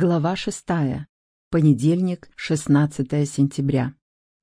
Глава шестая. Понедельник, 16 сентября.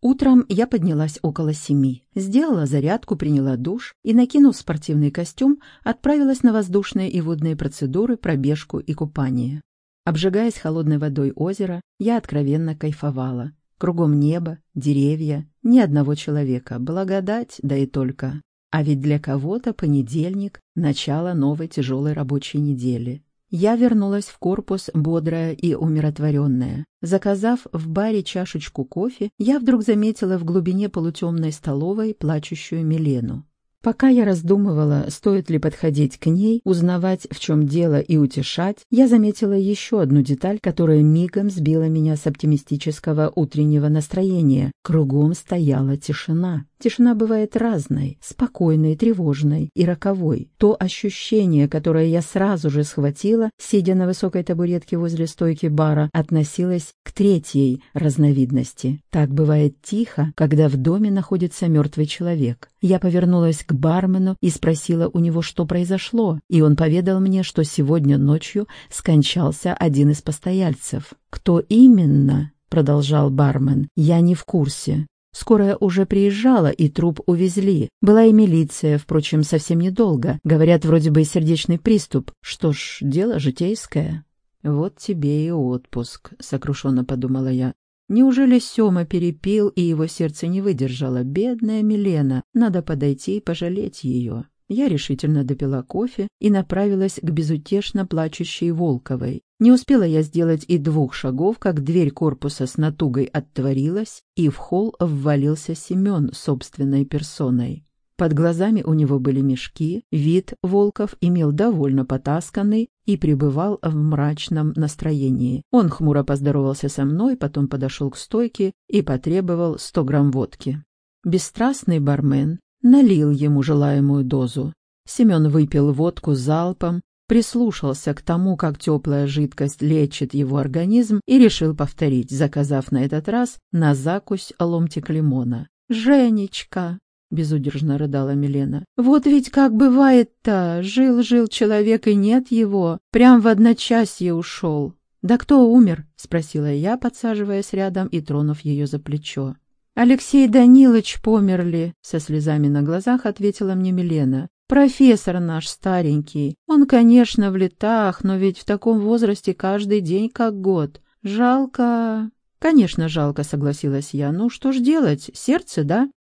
Утром я поднялась около семи, сделала зарядку, приняла душ и, накинув спортивный костюм, отправилась на воздушные и водные процедуры, пробежку и купание. Обжигаясь холодной водой озера, я откровенно кайфовала. Кругом небо, деревья, ни одного человека, благодать, да и только. А ведь для кого-то понедельник – начало новой тяжелой рабочей недели. Я вернулась в корпус бодрая и умиротворенная. Заказав в баре чашечку кофе, я вдруг заметила в глубине полутемной столовой плачущую Милену. Пока я раздумывала, стоит ли подходить к ней, узнавать, в чем дело и утешать, я заметила еще одну деталь, которая мигом сбила меня с оптимистического утреннего настроения. Кругом стояла тишина. Тишина бывает разной, спокойной, тревожной и роковой. То ощущение, которое я сразу же схватила, сидя на высокой табуретке возле стойки бара, относилось к третьей разновидности. Так бывает тихо, когда в доме находится мертвый человек. Я повернулась к бармену и спросила у него, что произошло, и он поведал мне, что сегодня ночью скончался один из постояльцев. «Кто именно?» — продолжал бармен. «Я не в курсе. Скорая уже приезжала, и труп увезли. Была и милиция, впрочем, совсем недолго. Говорят, вроде бы сердечный приступ. Что ж, дело житейское. «Вот тебе и отпуск», — сокрушенно подумала я. Неужели Сёма перепил, и его сердце не выдержало? Бедная Милена, надо подойти и пожалеть ее. Я решительно допила кофе и направилась к безутешно плачущей Волковой. Не успела я сделать и двух шагов, как дверь корпуса с натугой отворилась, и в холл ввалился Семен собственной персоной. Под глазами у него были мешки, вид Волков имел довольно потасканный и пребывал в мрачном настроении. Он хмуро поздоровался со мной, потом подошел к стойке и потребовал сто грамм водки. Бесстрастный бармен налил ему желаемую дозу. Семен выпил водку залпом, прислушался к тому, как теплая жидкость лечит его организм, и решил повторить, заказав на этот раз на закусь ломтик лимона. «Женечка!» — безудержно рыдала Милена. «Вот ведь как бывает-то! Жил-жил человек, и нет его! Прям в одночасье ушел!» «Да кто умер?» — спросила я, подсаживаясь рядом и тронув ее за плечо. «Алексей Данилович померли», — со слезами на глазах ответила мне Милена. «Профессор наш старенький. Он, конечно, в летах, но ведь в таком возрасте каждый день как год. Жалко...» «Конечно, жалко», — согласилась я. «Ну, что ж делать? Сердце, да?»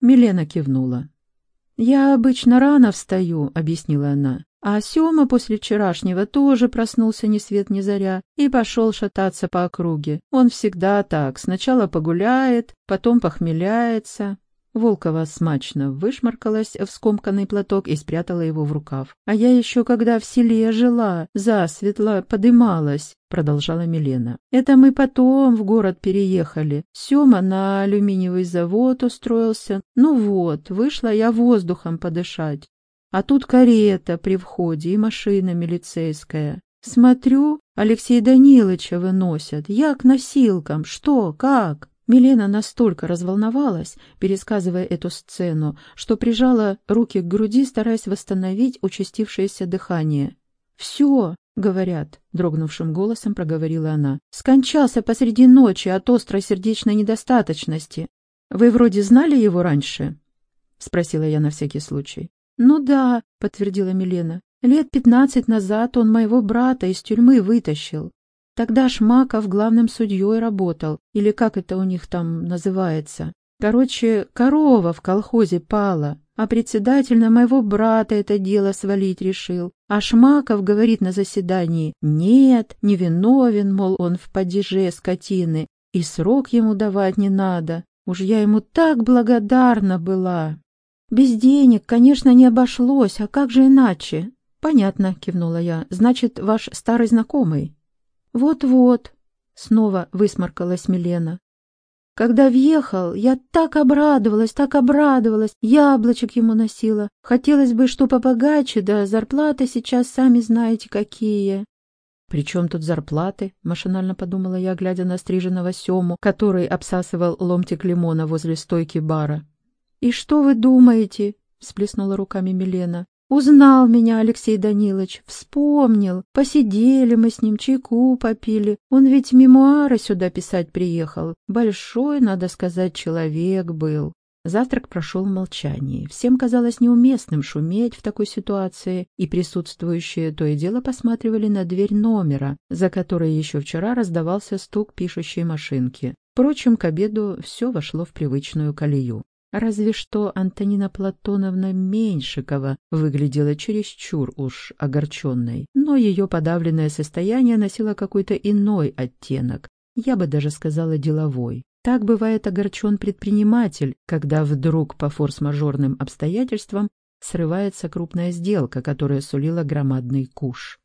Милена кивнула. «Я обычно рано встаю», — объяснила она. А Сёма после вчерашнего тоже проснулся ни свет ни заря и пошел шататься по округе. Он всегда так, сначала погуляет, потом похмеляется. Волкова смачно вышмаркалась в скомканный платок и спрятала его в рукав. «А я еще, когда в селе жила, засветло подымалась», — продолжала Милена. «Это мы потом в город переехали. Сема на алюминиевый завод устроился. Ну вот, вышла я воздухом подышать. А тут карета при входе и машина милицейская. Смотрю, Алексея Даниловича выносят. Я к носилкам. Что, как? Милена настолько разволновалась, пересказывая эту сцену, что прижала руки к груди, стараясь восстановить участившееся дыхание. «Все!» — говорят, — дрогнувшим голосом проговорила она. «Скончался посреди ночи от острой сердечной недостаточности. Вы вроде знали его раньше?» — спросила я на всякий случай. «Ну да», — подтвердила Милена. «Лет пятнадцать назад он моего брата из тюрьмы вытащил. Тогда Шмаков главным судьей работал, или как это у них там называется. Короче, корова в колхозе пала, а председатель на моего брата это дело свалить решил. А Шмаков говорит на заседании, нет, не виновен, мол, он в падеже скотины, и срок ему давать не надо. Уж я ему так благодарна была. «Без денег, конечно, не обошлось, а как же иначе?» «Понятно», — кивнула я. «Значит, ваш старый знакомый?» «Вот-вот», — снова высморкалась Милена. «Когда въехал, я так обрадовалась, так обрадовалась, яблочек ему носила. Хотелось бы, что побогаче, да зарплаты сейчас сами знаете какие». «При чем тут зарплаты?» — машинально подумала я, глядя на стриженного Сему, который обсасывал ломтик лимона возле стойки бара. «И что вы думаете?» — всплеснула руками Милена. Узнал меня Алексей Данилович, вспомнил. Посидели мы с ним, чайку попили. Он ведь мемуары сюда писать приехал. Большой, надо сказать, человек был. Завтрак прошел в молчании. Всем казалось неуместным шуметь в такой ситуации, и присутствующие то и дело посматривали на дверь номера, за которой еще вчера раздавался стук пишущей машинки. Впрочем, к обеду все вошло в привычную колею. Разве что Антонина Платоновна Меньшикова выглядела чересчур уж огорченной, но ее подавленное состояние носило какой-то иной оттенок, я бы даже сказала деловой. Так бывает огорчен предприниматель, когда вдруг по форс-мажорным обстоятельствам срывается крупная сделка, которая сулила громадный куш.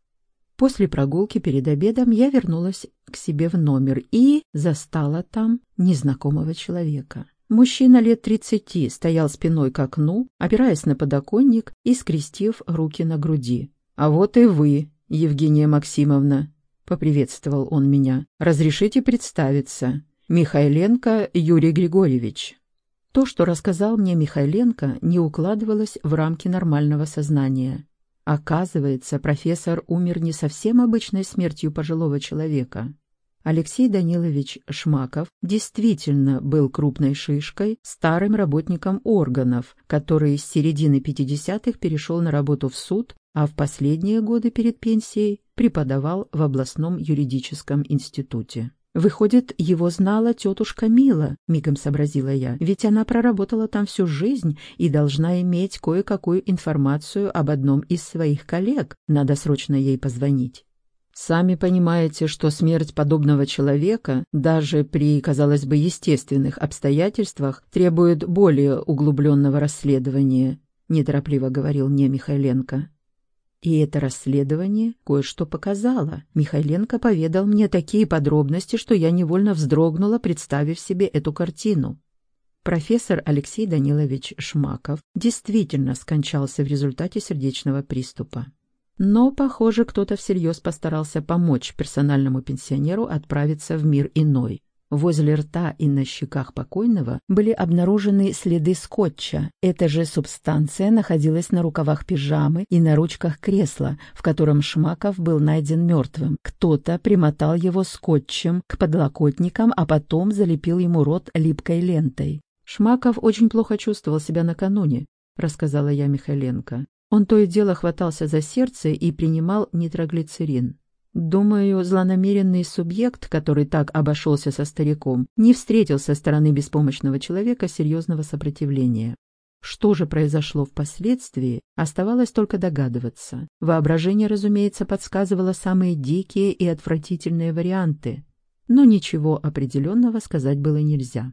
После прогулки перед обедом я вернулась к себе в номер и застала там незнакомого человека. Мужчина лет тридцати стоял спиной к окну, опираясь на подоконник и скрестив руки на груди. «А вот и вы, Евгения Максимовна», — поприветствовал он меня. «Разрешите представиться. Михайленко Юрий Григорьевич». То, что рассказал мне Михайленко, не укладывалось в рамки нормального сознания. Оказывается, профессор умер не совсем обычной смертью пожилого человека. Алексей Данилович Шмаков действительно был крупной шишкой, старым работником органов, который с середины 50-х перешел на работу в суд, а в последние годы перед пенсией преподавал в областном юридическом институте. «Выходит, его знала тетушка Мила», — мигом сообразила я, «ведь она проработала там всю жизнь и должна иметь кое-какую информацию об одном из своих коллег. Надо срочно ей позвонить». Сами понимаете, что смерть подобного человека, даже при, казалось бы, естественных обстоятельствах, требует более углубленного расследования, неторопливо говорил мне Михайленко. И это расследование кое-что показало. Михайленко поведал мне такие подробности, что я невольно вздрогнула, представив себе эту картину. Профессор Алексей Данилович Шмаков действительно скончался в результате сердечного приступа. Но, похоже, кто-то всерьез постарался помочь персональному пенсионеру отправиться в мир иной. Возле рта и на щеках покойного были обнаружены следы скотча. Эта же субстанция находилась на рукавах пижамы и на ручках кресла, в котором Шмаков был найден мертвым. Кто-то примотал его скотчем к подлокотникам, а потом залепил ему рот липкой лентой. «Шмаков очень плохо чувствовал себя накануне», — рассказала я Михайленко. Он то и дело хватался за сердце и принимал нитроглицерин. Думаю, злонамеренный субъект, который так обошелся со стариком, не встретил со стороны беспомощного человека серьезного сопротивления. Что же произошло впоследствии, оставалось только догадываться. Воображение, разумеется, подсказывало самые дикие и отвратительные варианты, но ничего определенного сказать было нельзя.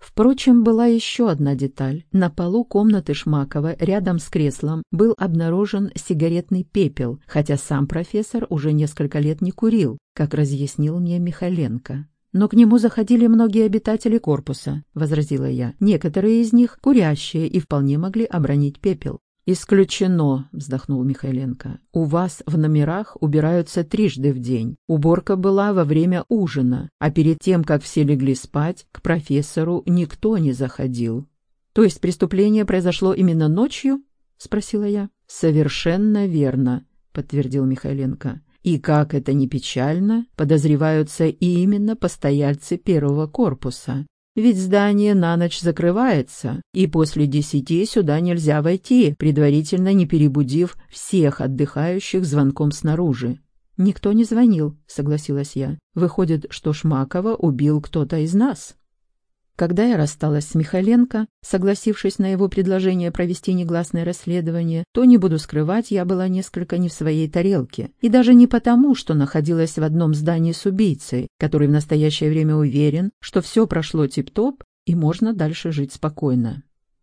Впрочем, была еще одна деталь. На полу комнаты Шмакова рядом с креслом был обнаружен сигаретный пепел, хотя сам профессор уже несколько лет не курил, как разъяснил мне Михаленко. «Но к нему заходили многие обитатели корпуса», — возразила я. «Некоторые из них курящие и вполне могли обронить пепел. «Исключено», — вздохнул Михайленко. «У вас в номерах убираются трижды в день. Уборка была во время ужина, а перед тем, как все легли спать, к профессору никто не заходил». «То есть преступление произошло именно ночью?» — спросила я. «Совершенно верно», — подтвердил Михайленко. «И как это ни печально, подозреваются и именно постояльцы первого корпуса. Ведь здание на ночь закрывается, и после десяти сюда нельзя войти, предварительно не перебудив всех отдыхающих звонком снаружи. «Никто не звонил», — согласилась я. «Выходит, что Шмакова убил кто-то из нас». Когда я рассталась с Михаленко, согласившись на его предложение провести негласное расследование, то, не буду скрывать, я была несколько не в своей тарелке. И даже не потому, что находилась в одном здании с убийцей, который в настоящее время уверен, что все прошло тип-топ и можно дальше жить спокойно.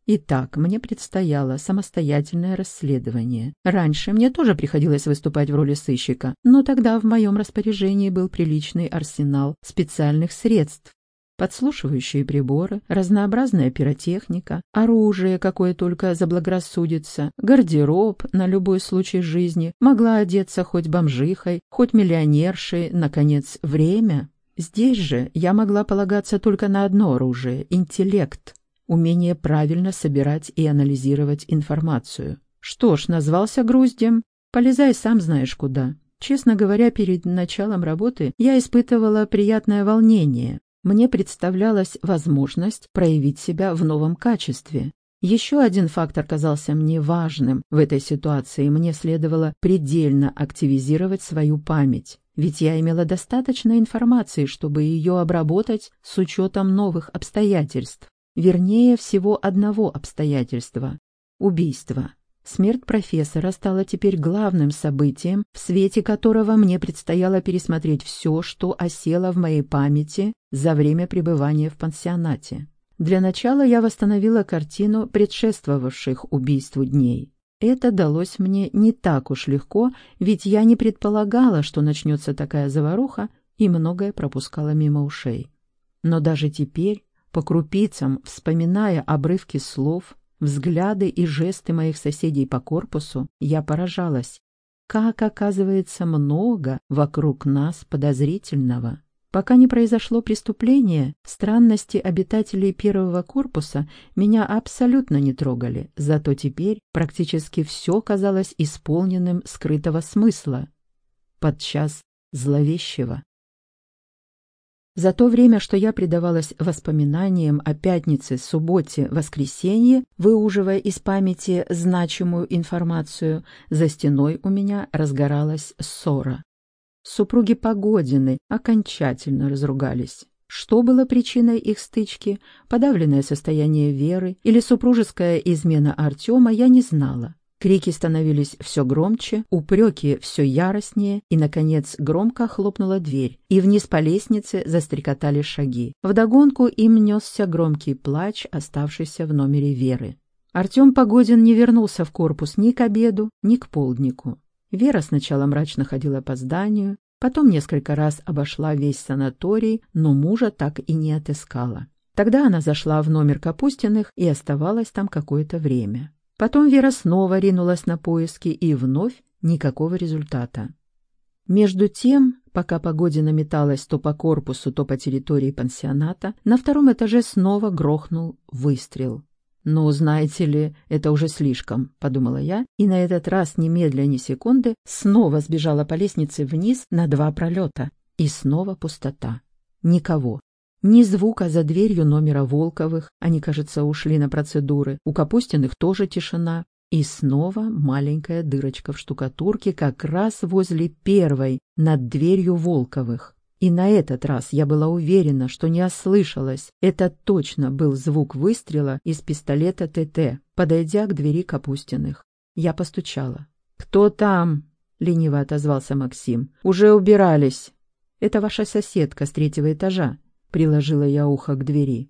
Итак, мне предстояло самостоятельное расследование. Раньше мне тоже приходилось выступать в роли сыщика, но тогда в моем распоряжении был приличный арсенал специальных средств, подслушивающие приборы, разнообразная пиротехника, оружие, какое только заблагорассудится, гардероб на любой случай жизни, могла одеться хоть бомжихой, хоть миллионершей, наконец, время. Здесь же я могла полагаться только на одно оружие — интеллект, умение правильно собирать и анализировать информацию. Что ж, назвался груздем. Полезай сам знаешь куда. Честно говоря, перед началом работы я испытывала приятное волнение. Мне представлялась возможность проявить себя в новом качестве. Еще один фактор казался мне важным в этой ситуации, мне следовало предельно активизировать свою память, ведь я имела достаточно информации, чтобы ее обработать с учетом новых обстоятельств, вернее, всего одного обстоятельства – убийства. Смерть профессора стала теперь главным событием, в свете которого мне предстояло пересмотреть все, что осело в моей памяти за время пребывания в пансионате. Для начала я восстановила картину предшествовавших убийству дней. Это далось мне не так уж легко, ведь я не предполагала, что начнется такая заваруха, и многое пропускала мимо ушей. Но даже теперь, по крупицам, вспоминая обрывки слов, взгляды и жесты моих соседей по корпусу, я поражалась. Как, оказывается, много вокруг нас подозрительного. Пока не произошло преступление, странности обитателей первого корпуса меня абсолютно не трогали, зато теперь практически все казалось исполненным скрытого смысла, подчас зловещего. За то время, что я предавалась воспоминаниям о пятнице, субботе, воскресенье, выуживая из памяти значимую информацию, за стеной у меня разгоралась ссора. Супруги Погодины окончательно разругались. Что было причиной их стычки, подавленное состояние Веры или супружеская измена Артема, я не знала. Крики становились все громче, упреки все яростнее, и, наконец, громко хлопнула дверь, и вниз по лестнице застрекотали шаги. Вдогонку им несся громкий плач, оставшийся в номере Веры. Артем Погодин не вернулся в корпус ни к обеду, ни к полднику. Вера сначала мрачно ходила по зданию, потом несколько раз обошла весь санаторий, но мужа так и не отыскала. Тогда она зашла в номер Капустиных и оставалась там какое-то время. Потом Вера снова ринулась на поиски, и вновь никакого результата. Между тем, пока Погодина металась то по корпусу, то по территории пансионата, на втором этаже снова грохнул выстрел. «Ну, знаете ли, это уже слишком», — подумала я, и на этот раз, немедля ни секунды, снова сбежала по лестнице вниз на два пролета. И снова пустота. Никого. Ни звука за дверью номера Волковых, они, кажется, ушли на процедуры. У Капустиных тоже тишина. И снова маленькая дырочка в штукатурке как раз возле первой, над дверью Волковых. И на этот раз я была уверена, что не ослышалась. Это точно был звук выстрела из пистолета ТТ, подойдя к двери Капустиных. Я постучала. «Кто там?» — лениво отозвался Максим. «Уже убирались». «Это ваша соседка с третьего этажа», — приложила я ухо к двери.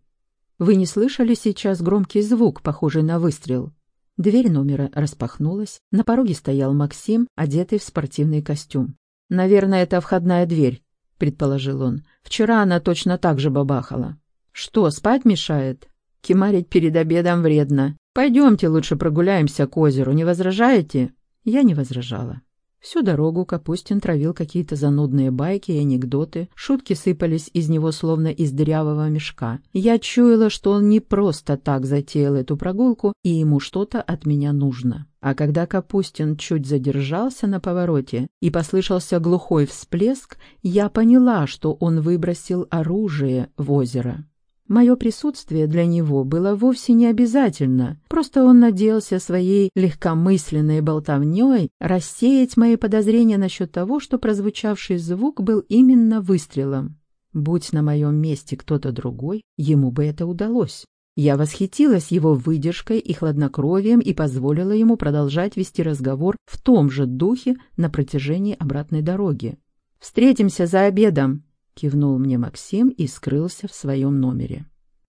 «Вы не слышали сейчас громкий звук, похожий на выстрел?» Дверь номера распахнулась. На пороге стоял Максим, одетый в спортивный костюм. «Наверное, это входная дверь», — предположил он. «Вчера она точно так же бабахала». «Что, спать мешает?» «Кемарить перед обедом вредно. Пойдемте лучше прогуляемся к озеру, не возражаете?» Я не возражала. Всю дорогу Капустин травил какие-то занудные байки и анекдоты, шутки сыпались из него словно из дырявого мешка. Я чуяла, что он не просто так затеял эту прогулку, и ему что-то от меня нужно. А когда Капустин чуть задержался на повороте и послышался глухой всплеск, я поняла, что он выбросил оружие в озеро. Мое присутствие для него было вовсе не обязательно, просто он надеялся своей легкомысленной болтовней рассеять мои подозрения насчет того, что прозвучавший звук был именно выстрелом. Будь на моем месте кто-то другой, ему бы это удалось. Я восхитилась его выдержкой и хладнокровием и позволила ему продолжать вести разговор в том же духе на протяжении обратной дороги. «Встретимся за обедом», кивнул мне Максим и скрылся в своем номере.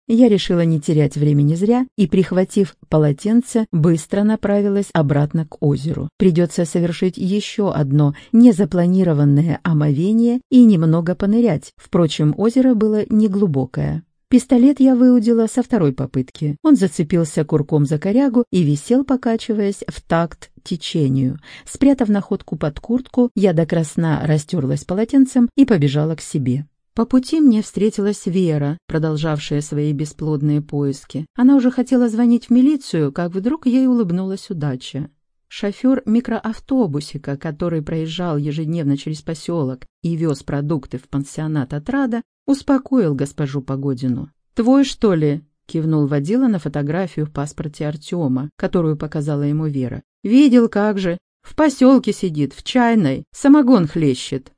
Я решила не терять времени зря и, прихватив полотенце, быстро направилась обратно к озеру. Придется совершить еще одно незапланированное омовение и немного понырять. Впрочем, озеро было неглубокое. Пистолет я выудила со второй попытки. Он зацепился курком за корягу и висел, покачиваясь в такт течению. Спрятав находку под куртку, я до красна растерлась полотенцем и побежала к себе. По пути мне встретилась Вера, продолжавшая свои бесплодные поиски. Она уже хотела звонить в милицию, как вдруг ей улыбнулась удача. Шофер микроавтобусика, который проезжал ежедневно через поселок и вез продукты в пансионат отрада, успокоил госпожу Погодину. «Твой, что ли?» — кивнул водила на фотографию в паспорте Артема, которую показала ему Вера. «Видел, как же. В поселке сидит, в чайной, самогон хлещет».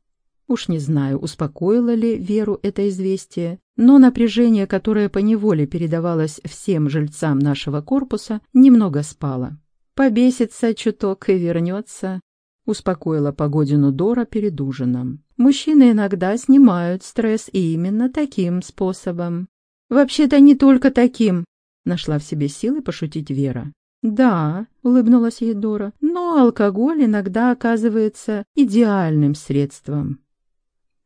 Уж не знаю, успокоило ли Веру это известие, но напряжение, которое поневоле передавалось всем жильцам нашего корпуса, немного спало. «Побесится чуток и вернется», — успокоила Погодину Дора перед ужином. «Мужчины иногда снимают стресс именно таким способом». «Вообще-то не только таким», — нашла в себе силы пошутить Вера. «Да», — улыбнулась ей Дора, — «но алкоголь иногда оказывается идеальным средством».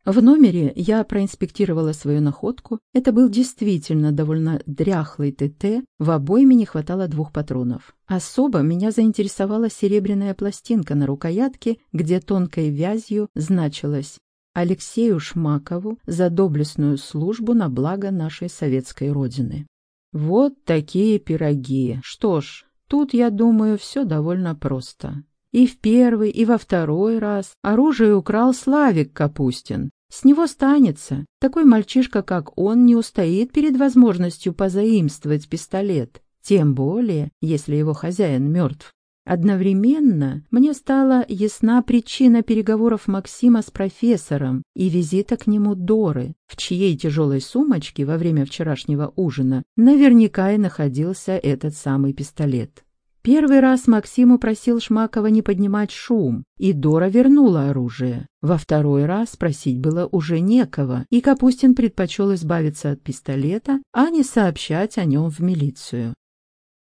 В номере я проинспектировала свою находку. Это был действительно довольно дряхлый ТТ, в обойме не хватало двух патронов. Особо меня заинтересовала серебряная пластинка на рукоятке, где тонкой вязью значилось Алексею Шмакову за доблестную службу на благо нашей советской родины. Вот такие пироги. Что ж, тут, я думаю, все довольно просто. И в первый, и во второй раз оружие украл Славик Капустин. С него станется. Такой мальчишка, как он, не устоит перед возможностью позаимствовать пистолет. Тем более, если его хозяин мертв. Одновременно мне стала ясна причина переговоров Максима с профессором и визита к нему Доры, в чьей тяжелой сумочке во время вчерашнего ужина наверняка и находился этот самый пистолет. Первый раз Максим упросил Шмакова не поднимать шум, и Дора вернула оружие. Во второй раз просить было уже некого, и Капустин предпочел избавиться от пистолета, а не сообщать о нем в милицию.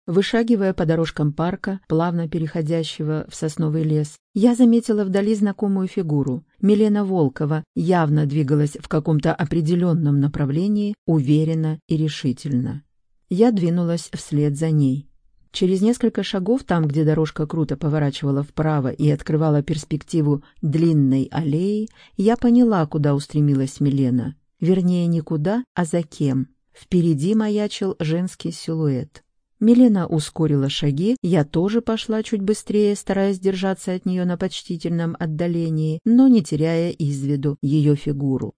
Вышагивая по дорожкам парка, плавно переходящего в сосновый лес, я заметила вдали знакомую фигуру. Милена Волкова явно двигалась в каком-то определенном направлении, уверенно и решительно. Я двинулась вслед за ней. Через несколько шагов, там, где дорожка круто поворачивала вправо и открывала перспективу длинной аллеи, я поняла, куда устремилась Милена. Вернее, не куда, а за кем. Впереди маячил женский силуэт. Милена ускорила шаги, я тоже пошла чуть быстрее, стараясь держаться от нее на почтительном отдалении, но не теряя из виду ее фигуру.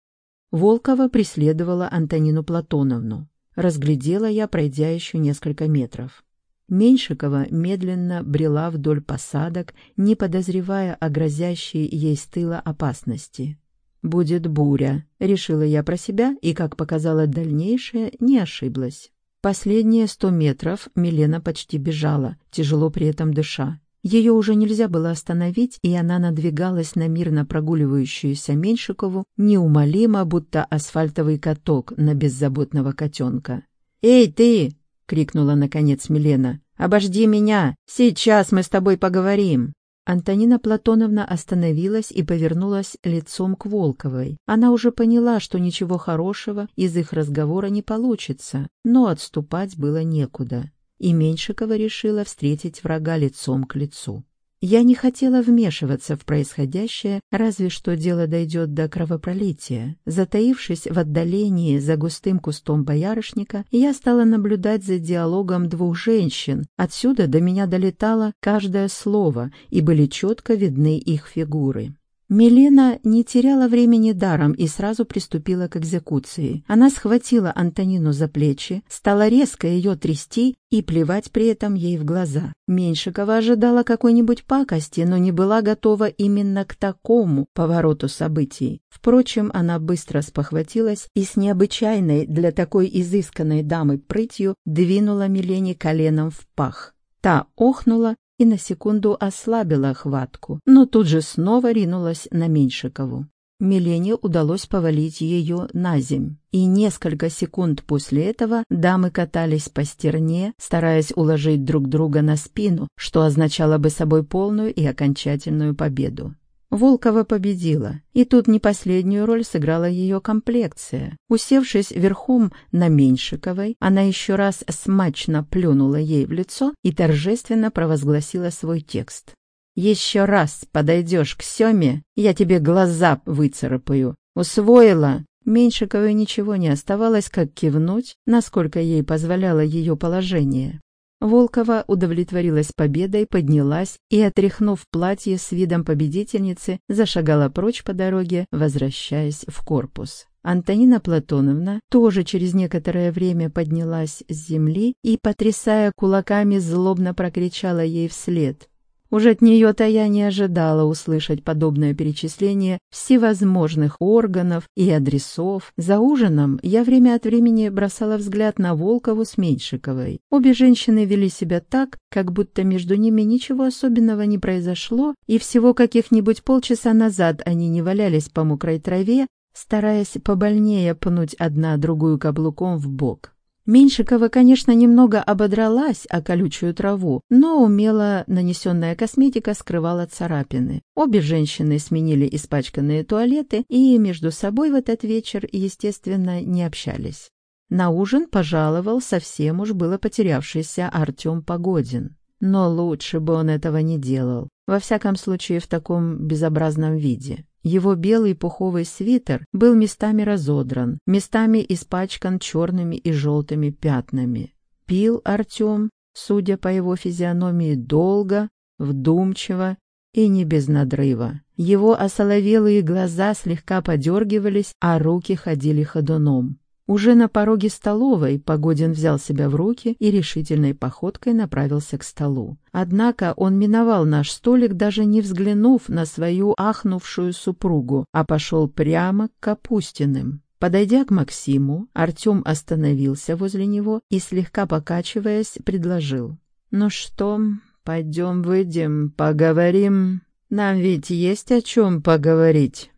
Волкова преследовала Антонину Платоновну. Разглядела я, пройдя еще несколько метров. Меньшикова медленно брела вдоль посадок, не подозревая о грозящей ей с тыла опасности. «Будет буря», — решила я про себя, и, как показала дальнейшее, не ошиблась. Последние сто метров Милена почти бежала, тяжело при этом дыша. Ее уже нельзя было остановить, и она надвигалась на мирно прогуливающуюся Меньшикову, неумолимо, будто асфальтовый каток на беззаботного котенка. «Эй, ты!» — крикнула, наконец, Милена. «Обожди меня! Сейчас мы с тобой поговорим!» Антонина Платоновна остановилась и повернулась лицом к Волковой. Она уже поняла, что ничего хорошего из их разговора не получится, но отступать было некуда. И Меньшикова решила встретить врага лицом к лицу. Я не хотела вмешиваться в происходящее, разве что дело дойдет до кровопролития. Затаившись в отдалении за густым кустом боярышника, я стала наблюдать за диалогом двух женщин. Отсюда до меня долетало каждое слово, и были четко видны их фигуры. Милена не теряла времени даром и сразу приступила к экзекуции. Она схватила Антонину за плечи, стала резко ее трясти и плевать при этом ей в глаза. Меньшикова ожидала какой-нибудь пакости, но не была готова именно к такому повороту событий. Впрочем, она быстро спохватилась и с необычайной для такой изысканной дамы прытью двинула Милене коленом в пах. Та охнула и на секунду ослабила хватку, но тут же снова ринулась на Меньшикову. Милене удалось повалить ее на земь, и несколько секунд после этого дамы катались по стерне, стараясь уложить друг друга на спину, что означало бы собой полную и окончательную победу. Волкова победила, и тут не последнюю роль сыграла ее комплекция. Усевшись верхом на Меньшиковой, она еще раз смачно плюнула ей в лицо и торжественно провозгласила свой текст. «Еще раз подойдешь к Семе, я тебе глаза выцарапаю. Усвоила?» Меньшиковой ничего не оставалось, как кивнуть, насколько ей позволяло ее положение. Волкова удовлетворилась победой, поднялась и, отряхнув платье с видом победительницы, зашагала прочь по дороге, возвращаясь в корпус. Антонина Платоновна тоже через некоторое время поднялась с земли и, потрясая кулаками, злобно прокричала ей вслед. Уже от нее-то я не ожидала услышать подобное перечисление всевозможных органов и адресов. За ужином я время от времени бросала взгляд на Волкову с Меньшиковой. Обе женщины вели себя так, как будто между ними ничего особенного не произошло, и всего каких-нибудь полчаса назад они не валялись по мокрой траве, стараясь побольнее пнуть одна другую каблуком в бок. Меньшикова, конечно, немного ободралась о колючую траву, но умело нанесенная косметика скрывала царапины. Обе женщины сменили испачканные туалеты и между собой в этот вечер, естественно, не общались. На ужин пожаловал совсем уж было потерявшийся Артем Погодин. Но лучше бы он этого не делал, во всяком случае в таком безобразном виде. Его белый пуховый свитер был местами разодран, местами испачкан черными и желтыми пятнами. Пил Артем, судя по его физиономии, долго, вдумчиво и не без надрыва. Его осоловелые глаза слегка подергивались, а руки ходили ходуном. Уже на пороге столовой Погодин взял себя в руки и решительной походкой направился к столу. Однако он миновал наш столик, даже не взглянув на свою ахнувшую супругу, а пошел прямо к Капустиным. Подойдя к Максиму, Артем остановился возле него и, слегка покачиваясь, предложил. «Ну что, пойдем выйдем, поговорим. Нам ведь есть о чем поговорить».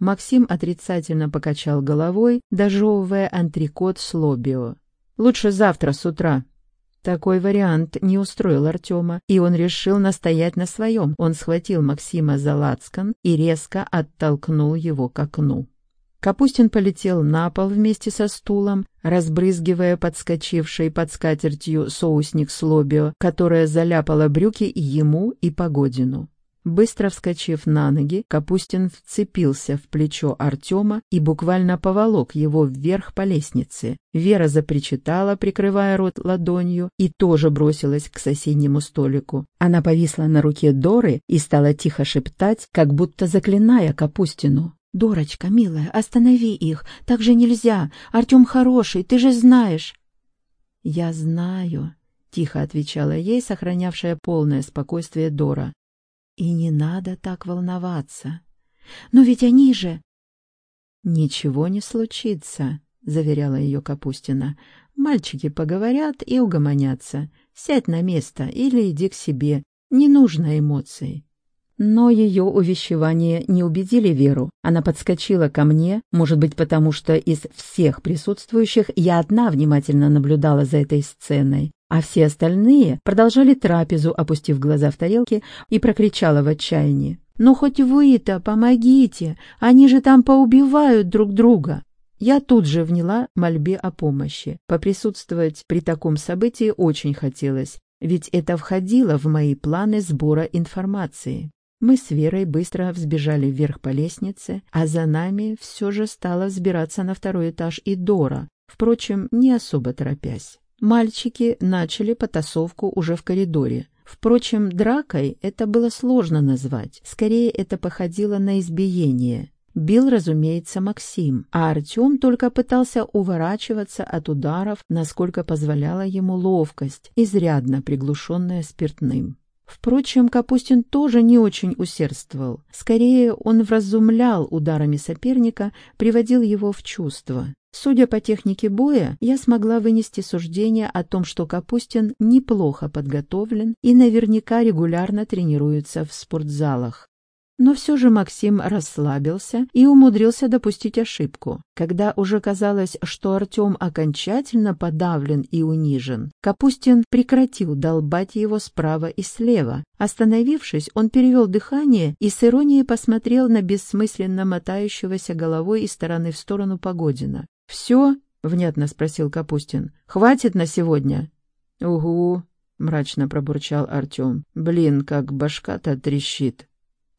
Максим отрицательно покачал головой, дожевывая антрикот с лобио. «Лучше завтра с утра». Такой вариант не устроил Артема, и он решил настоять на своем. Он схватил Максима за лацкан и резко оттолкнул его к окну. Капустин полетел на пол вместе со стулом, разбрызгивая подскочивший под скатертью соусник с лобио, которая заляпала брюки ему, и Погодину. Быстро вскочив на ноги, Капустин вцепился в плечо Артема и буквально поволок его вверх по лестнице. Вера запричитала, прикрывая рот ладонью, и тоже бросилась к соседнему столику. Она повисла на руке Доры и стала тихо шептать, как будто заклиная Капустину. «Дорочка, милая, останови их, так же нельзя. Артем хороший, ты же знаешь». «Я знаю», — тихо отвечала ей, сохранявшая полное спокойствие Дора. И не надо так волноваться. Но ведь они же... Ничего не случится, заверяла ее Капустина. Мальчики поговорят и угомонятся. Сядь на место или иди к себе. Не нужно эмоций. Но ее увещевания не убедили Веру. Она подскочила ко мне, может быть, потому что из всех присутствующих я одна внимательно наблюдала за этой сценой а все остальные продолжали трапезу, опустив глаза в тарелки, и прокричала в отчаянии. «Ну хоть вы-то помогите! Они же там поубивают друг друга!» Я тут же вняла мольбе о помощи. Поприсутствовать при таком событии очень хотелось, ведь это входило в мои планы сбора информации. Мы с Верой быстро взбежали вверх по лестнице, а за нами все же стала взбираться на второй этаж и Дора, впрочем, не особо торопясь. Мальчики начали потасовку уже в коридоре. Впрочем, дракой это было сложно назвать. Скорее, это походило на избиение. Бил, разумеется, Максим, а Артем только пытался уворачиваться от ударов, насколько позволяла ему ловкость, изрядно приглушенная спиртным. Впрочем, Капустин тоже не очень усердствовал. Скорее, он вразумлял ударами соперника, приводил его в чувство. Судя по технике боя, я смогла вынести суждение о том, что Капустин неплохо подготовлен и наверняка регулярно тренируется в спортзалах. Но все же Максим расслабился и умудрился допустить ошибку. Когда уже казалось, что Артем окончательно подавлен и унижен, Капустин прекратил долбать его справа и слева. Остановившись, он перевел дыхание и с иронией посмотрел на бессмысленно мотающегося головой из стороны в сторону Погодина. «Все?» — внятно спросил Капустин. «Хватит на сегодня?» «Угу», — мрачно пробурчал Артем. «Блин, как башка-то трещит».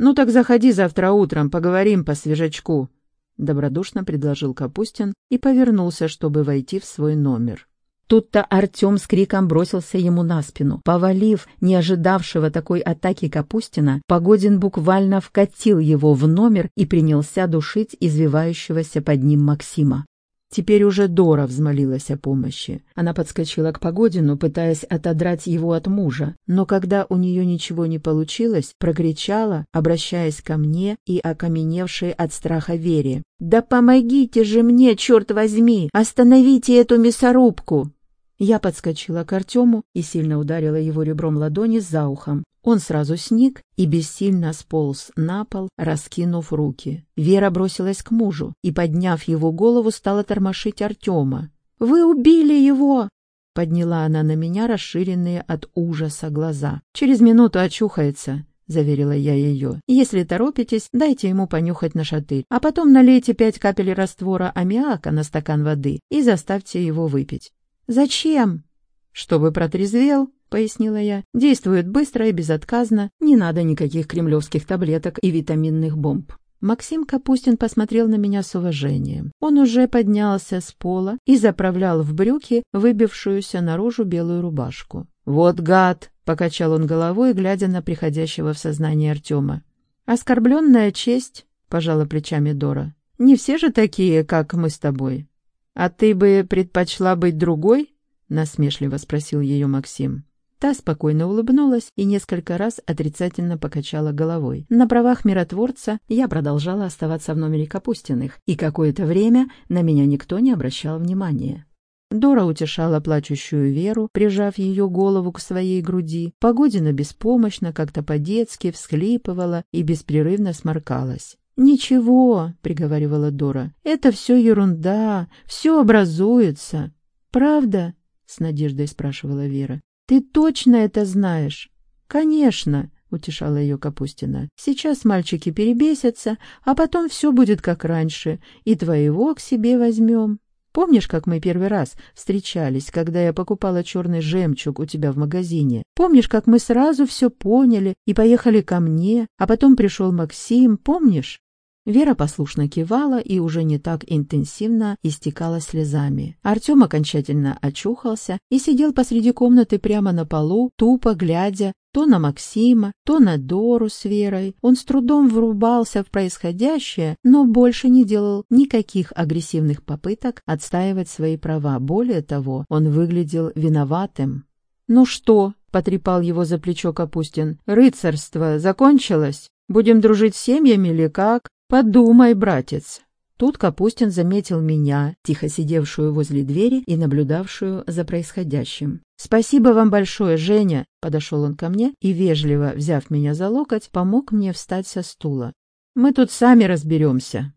«Ну так заходи завтра утром, поговорим по свежачку», — добродушно предложил Капустин и повернулся, чтобы войти в свой номер. Тут-то Артем с криком бросился ему на спину. Повалив не ожидавшего такой атаки Капустина, Погодин буквально вкатил его в номер и принялся душить извивающегося под ним Максима. Теперь уже Дора взмолилась о помощи. Она подскочила к Погодину, пытаясь отодрать его от мужа, но когда у нее ничего не получилось, прокричала, обращаясь ко мне и окаменевшей от страха Вере. «Да помогите же мне, черт возьми! Остановите эту мясорубку!» Я подскочила к Артему и сильно ударила его ребром ладони за ухом. Он сразу сник и бессильно сполз на пол, раскинув руки. Вера бросилась к мужу и, подняв его голову, стала тормошить Артема. «Вы убили его!» Подняла она на меня расширенные от ужаса глаза. «Через минуту очухается», — заверила я ее. «Если торопитесь, дайте ему понюхать на шатырь, а потом налейте пять капель раствора аммиака на стакан воды и заставьте его выпить. «Зачем?» «Чтобы протрезвел», — пояснила я. «Действует быстро и безотказно, не надо никаких кремлевских таблеток и витаминных бомб». Максим Капустин посмотрел на меня с уважением. Он уже поднялся с пола и заправлял в брюки выбившуюся наружу белую рубашку. «Вот гад!» — покачал он головой, глядя на приходящего в сознание Артема. «Оскорбленная честь!» — пожала плечами Дора. «Не все же такие, как мы с тобой. «А ты бы предпочла быть другой?» — насмешливо спросил ее Максим. Та спокойно улыбнулась и несколько раз отрицательно покачала головой. На правах миротворца я продолжала оставаться в номере Капустиных, и какое-то время на меня никто не обращал внимания. Дора утешала плачущую Веру, прижав ее голову к своей груди. Погодина беспомощно, как-то по-детски всхлипывала и беспрерывно сморкалась. «Ничего», — приговаривала Дора, — «это все ерунда, все образуется». «Правда?» — с надеждой спрашивала Вера. «Ты точно это знаешь?» «Конечно», — утешала ее Капустина. «Сейчас мальчики перебесятся, а потом все будет как раньше, и твоего к себе возьмем». Помнишь, как мы первый раз встречались, когда я покупала черный жемчуг у тебя в магазине? Помнишь, как мы сразу все поняли и поехали ко мне, а потом пришел Максим, помнишь? Вера послушно кивала и уже не так интенсивно истекала слезами. Артем окончательно очухался и сидел посреди комнаты прямо на полу, тупо глядя то на Максима, то на Дору с Верой. Он с трудом врубался в происходящее, но больше не делал никаких агрессивных попыток отстаивать свои права. Более того, он выглядел виноватым. «Ну что?» — потрепал его за плечо Капустин. «Рыцарство закончилось? Будем дружить с семьями или как?» «Подумай, братец!» Тут Капустин заметил меня, тихо сидевшую возле двери и наблюдавшую за происходящим. «Спасибо вам большое, Женя!» — подошел он ко мне и, вежливо взяв меня за локоть, помог мне встать со стула. «Мы тут сами разберемся!»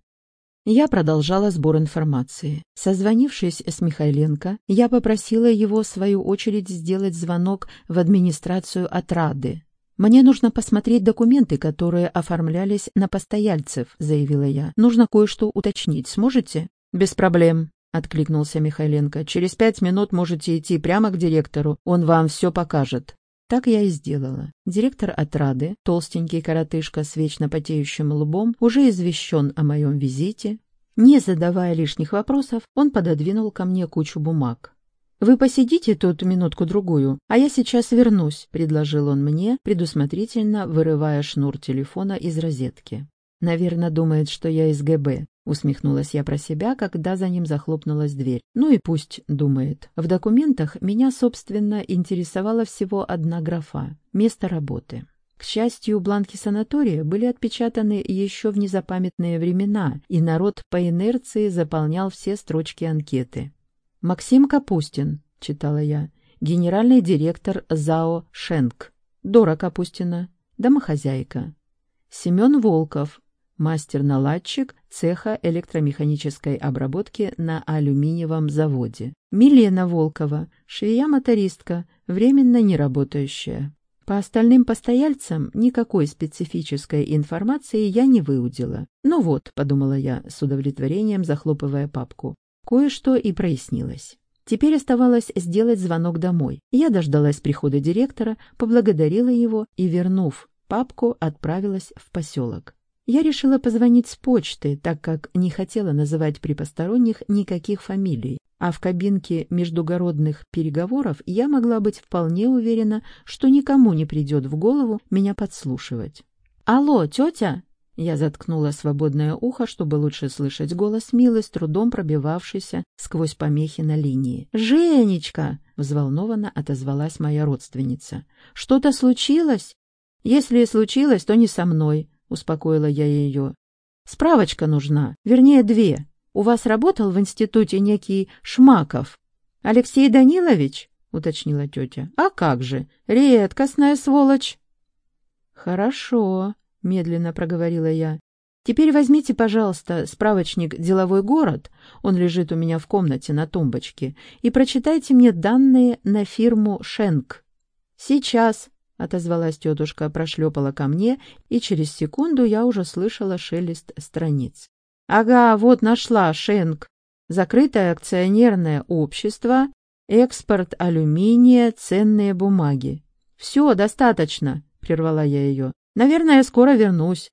Я продолжала сбор информации. Созвонившись с Михайленко, я попросила его, в свою очередь, сделать звонок в администрацию отрады, «Мне нужно посмотреть документы, которые оформлялись на постояльцев», — заявила я. «Нужно кое-что уточнить. Сможете?» «Без проблем», — откликнулся Михайленко. «Через пять минут можете идти прямо к директору. Он вам все покажет». Так я и сделала. Директор отрады, толстенький коротышка с вечно потеющим лбом, уже извещен о моем визите. Не задавая лишних вопросов, он пододвинул ко мне кучу бумаг. «Вы посидите тут минутку-другую, а я сейчас вернусь», — предложил он мне, предусмотрительно вырывая шнур телефона из розетки. «Наверное, думает, что я из ГБ», — усмехнулась я про себя, когда за ним захлопнулась дверь. «Ну и пусть думает. В документах меня, собственно, интересовала всего одна графа — место работы». К счастью, бланки санатория были отпечатаны еще в незапамятные времена, и народ по инерции заполнял все строчки анкеты. «Максим Капустин», — читала я, — «генеральный директор ЗАО «Шенк», Дора Капустина, домохозяйка. Семен Волков, мастер-наладчик цеха электромеханической обработки на алюминиевом заводе. Милена Волкова, швея-мотористка, временно не работающая. По остальным постояльцам никакой специфической информации я не выудила. «Ну вот», — подумала я, с удовлетворением захлопывая папку, Кое-что и прояснилось. Теперь оставалось сделать звонок домой. Я дождалась прихода директора, поблагодарила его и, вернув папку, отправилась в поселок. Я решила позвонить с почты, так как не хотела называть при посторонних никаких фамилий. а в кабинке междугородных переговоров я могла быть вполне уверена, что никому не придет в голову меня подслушивать. «Алло, тетя!» Я заткнула свободное ухо, чтобы лучше слышать голос Милы, с трудом пробивавшийся сквозь помехи на линии. «Женечка!» — взволнованно отозвалась моя родственница. «Что-то случилось?» «Если и случилось, то не со мной», — успокоила я ее. «Справочка нужна, вернее, две. У вас работал в институте некий Шмаков?» «Алексей Данилович?» — уточнила тетя. «А как же, редкостная сволочь!» «Хорошо», медленно проговорила я. Теперь возьмите, пожалуйста, справочник «Деловой город», он лежит у меня в комнате на тумбочке, и прочитайте мне данные на фирму «Шенк». «Сейчас», — отозвалась тетушка, прошлепала ко мне, и через секунду я уже слышала шелест страниц. «Ага, вот нашла, Шенк. Закрытое акционерное общество, экспорт алюминия, ценные бумаги». «Все, достаточно», — прервала я ее. Наверное, скоро вернусь.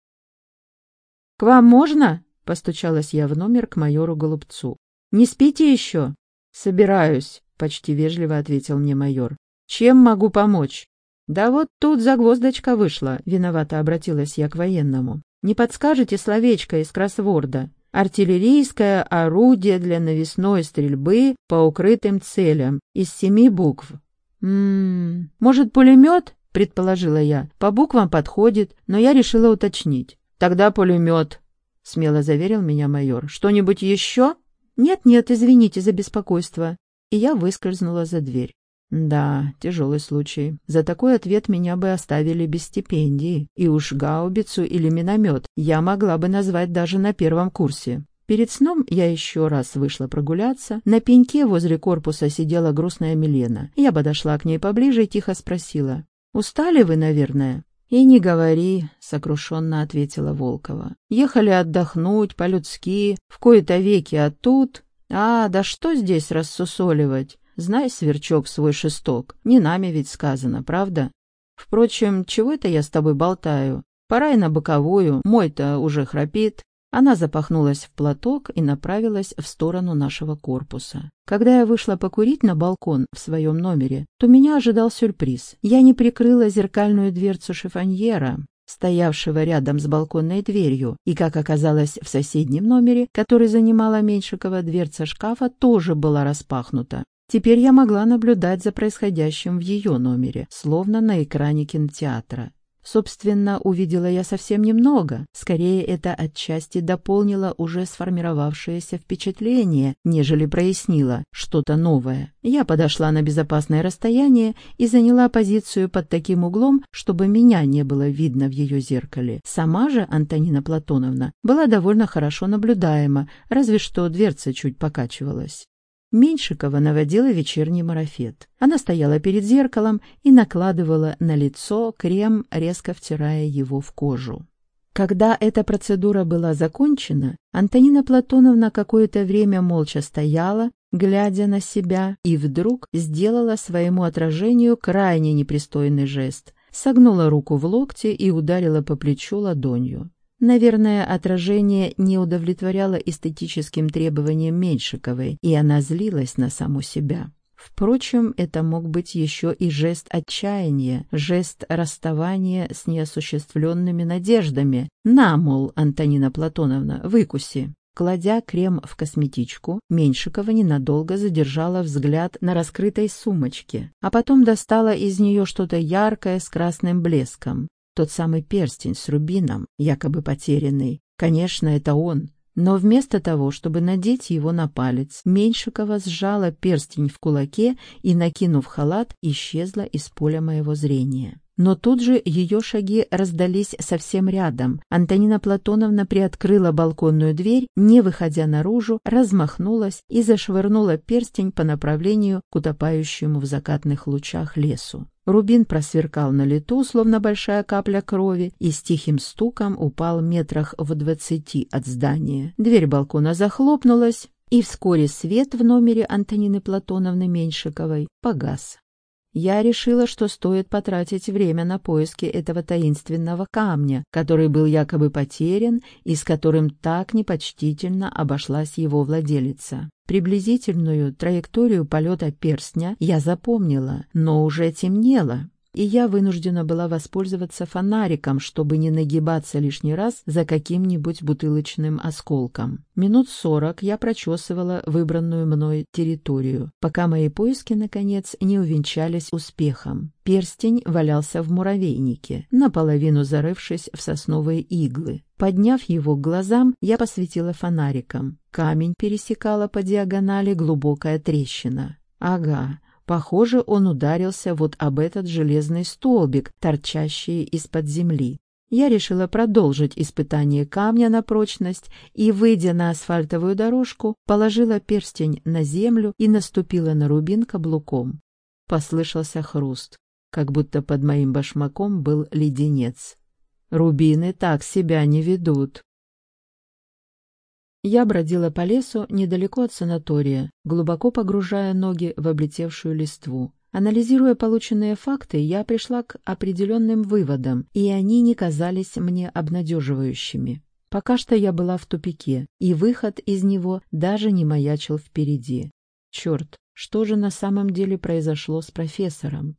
— К вам можно? — постучалась я в номер к майору Голубцу. — Не спите еще? — Собираюсь, — почти вежливо ответил мне майор. — Чем могу помочь? — Да вот тут загвоздочка вышла, — виновато обратилась я к военному. — Не подскажете словечко из кроссворда? Артиллерийское орудие для навесной стрельбы по укрытым целям из семи букв. Ммм, может, пулемет? — предположила я. «По буквам подходит, но я решила уточнить». «Тогда пулемет», — смело заверил меня майор. «Что-нибудь еще?» «Нет-нет, извините за беспокойство». И я выскользнула за дверь. Да, тяжелый случай. За такой ответ меня бы оставили без стипендии. И уж гаубицу или миномет я могла бы назвать даже на первом курсе. Перед сном я еще раз вышла прогуляться. На пеньке возле корпуса сидела грустная Милена. Я подошла к ней поближе и тихо спросила. «Устали вы, наверное?» «И не говори», — сокрушенно ответила Волкова. «Ехали отдохнуть, по-людски, в кои-то веки, а тут...» «А, да что здесь рассусоливать? Знай, сверчок, свой шесток. Не нами ведь сказано, правда? Впрочем, чего это я с тобой болтаю? Пора и на боковую, мой-то уже храпит. Она запахнулась в платок и направилась в сторону нашего корпуса. Когда я вышла покурить на балкон в своем номере, то меня ожидал сюрприз. Я не прикрыла зеркальную дверцу шифоньера, стоявшего рядом с балконной дверью, и, как оказалось, в соседнем номере, который занимала Меньшикова, дверца шкафа тоже была распахнута. Теперь я могла наблюдать за происходящим в ее номере, словно на экране кинотеатра. Собственно, увидела я совсем немного. Скорее, это отчасти дополнило уже сформировавшееся впечатление, нежели прояснило что-то новое. Я подошла на безопасное расстояние и заняла позицию под таким углом, чтобы меня не было видно в ее зеркале. Сама же Антонина Платоновна была довольно хорошо наблюдаема, разве что дверца чуть покачивалась. Меньшикова наводила вечерний марафет. Она стояла перед зеркалом и накладывала на лицо крем, резко втирая его в кожу. Когда эта процедура была закончена, Антонина Платоновна какое-то время молча стояла, глядя на себя, и вдруг сделала своему отражению крайне непристойный жест, согнула руку в локте и ударила по плечу ладонью. Наверное, отражение не удовлетворяло эстетическим требованиям Меньшиковой, и она злилась на саму себя. Впрочем, это мог быть еще и жест отчаяния, жест расставания с неосуществленными надеждами. «На, мол, Антонина Платоновна, выкуси!» Кладя крем в косметичку, Меньшикова ненадолго задержала взгляд на раскрытой сумочке, а потом достала из нее что-то яркое с красным блеском. Тот самый перстень с рубином, якобы потерянный. Конечно, это он. Но вместо того, чтобы надеть его на палец, Меньшикова сжала перстень в кулаке и, накинув халат, исчезла из поля моего зрения. Но тут же ее шаги раздались совсем рядом. Антонина Платоновна приоткрыла балконную дверь, не выходя наружу, размахнулась и зашвырнула перстень по направлению к утопающему в закатных лучах лесу. Рубин просверкал на лету, словно большая капля крови, и с тихим стуком упал метрах в двадцати от здания. Дверь балкона захлопнулась, и вскоре свет в номере Антонины Платоновны Меньшиковой погас. Я решила, что стоит потратить время на поиски этого таинственного камня, который был якобы потерян и с которым так непочтительно обошлась его владелица. Приблизительную траекторию полета перстня я запомнила, но уже темнело, и я вынуждена была воспользоваться фонариком, чтобы не нагибаться лишний раз за каким-нибудь бутылочным осколком. Минут сорок я прочесывала выбранную мной территорию, пока мои поиски, наконец, не увенчались успехом. Перстень валялся в муравейнике, наполовину зарывшись в сосновые иглы. Подняв его к глазам, я посветила фонариком. Камень пересекала по диагонали глубокая трещина. Ага, Похоже, он ударился вот об этот железный столбик, торчащий из-под земли. Я решила продолжить испытание камня на прочность и, выйдя на асфальтовую дорожку, положила перстень на землю и наступила на рубин каблуком. Послышался хруст, как будто под моим башмаком был леденец. Рубины так себя не ведут. Я бродила по лесу недалеко от санатория, глубоко погружая ноги в облетевшую листву. Анализируя полученные факты, я пришла к определенным выводам, и они не казались мне обнадеживающими. Пока что я была в тупике, и выход из него даже не маячил впереди. Черт, что же на самом деле произошло с профессором?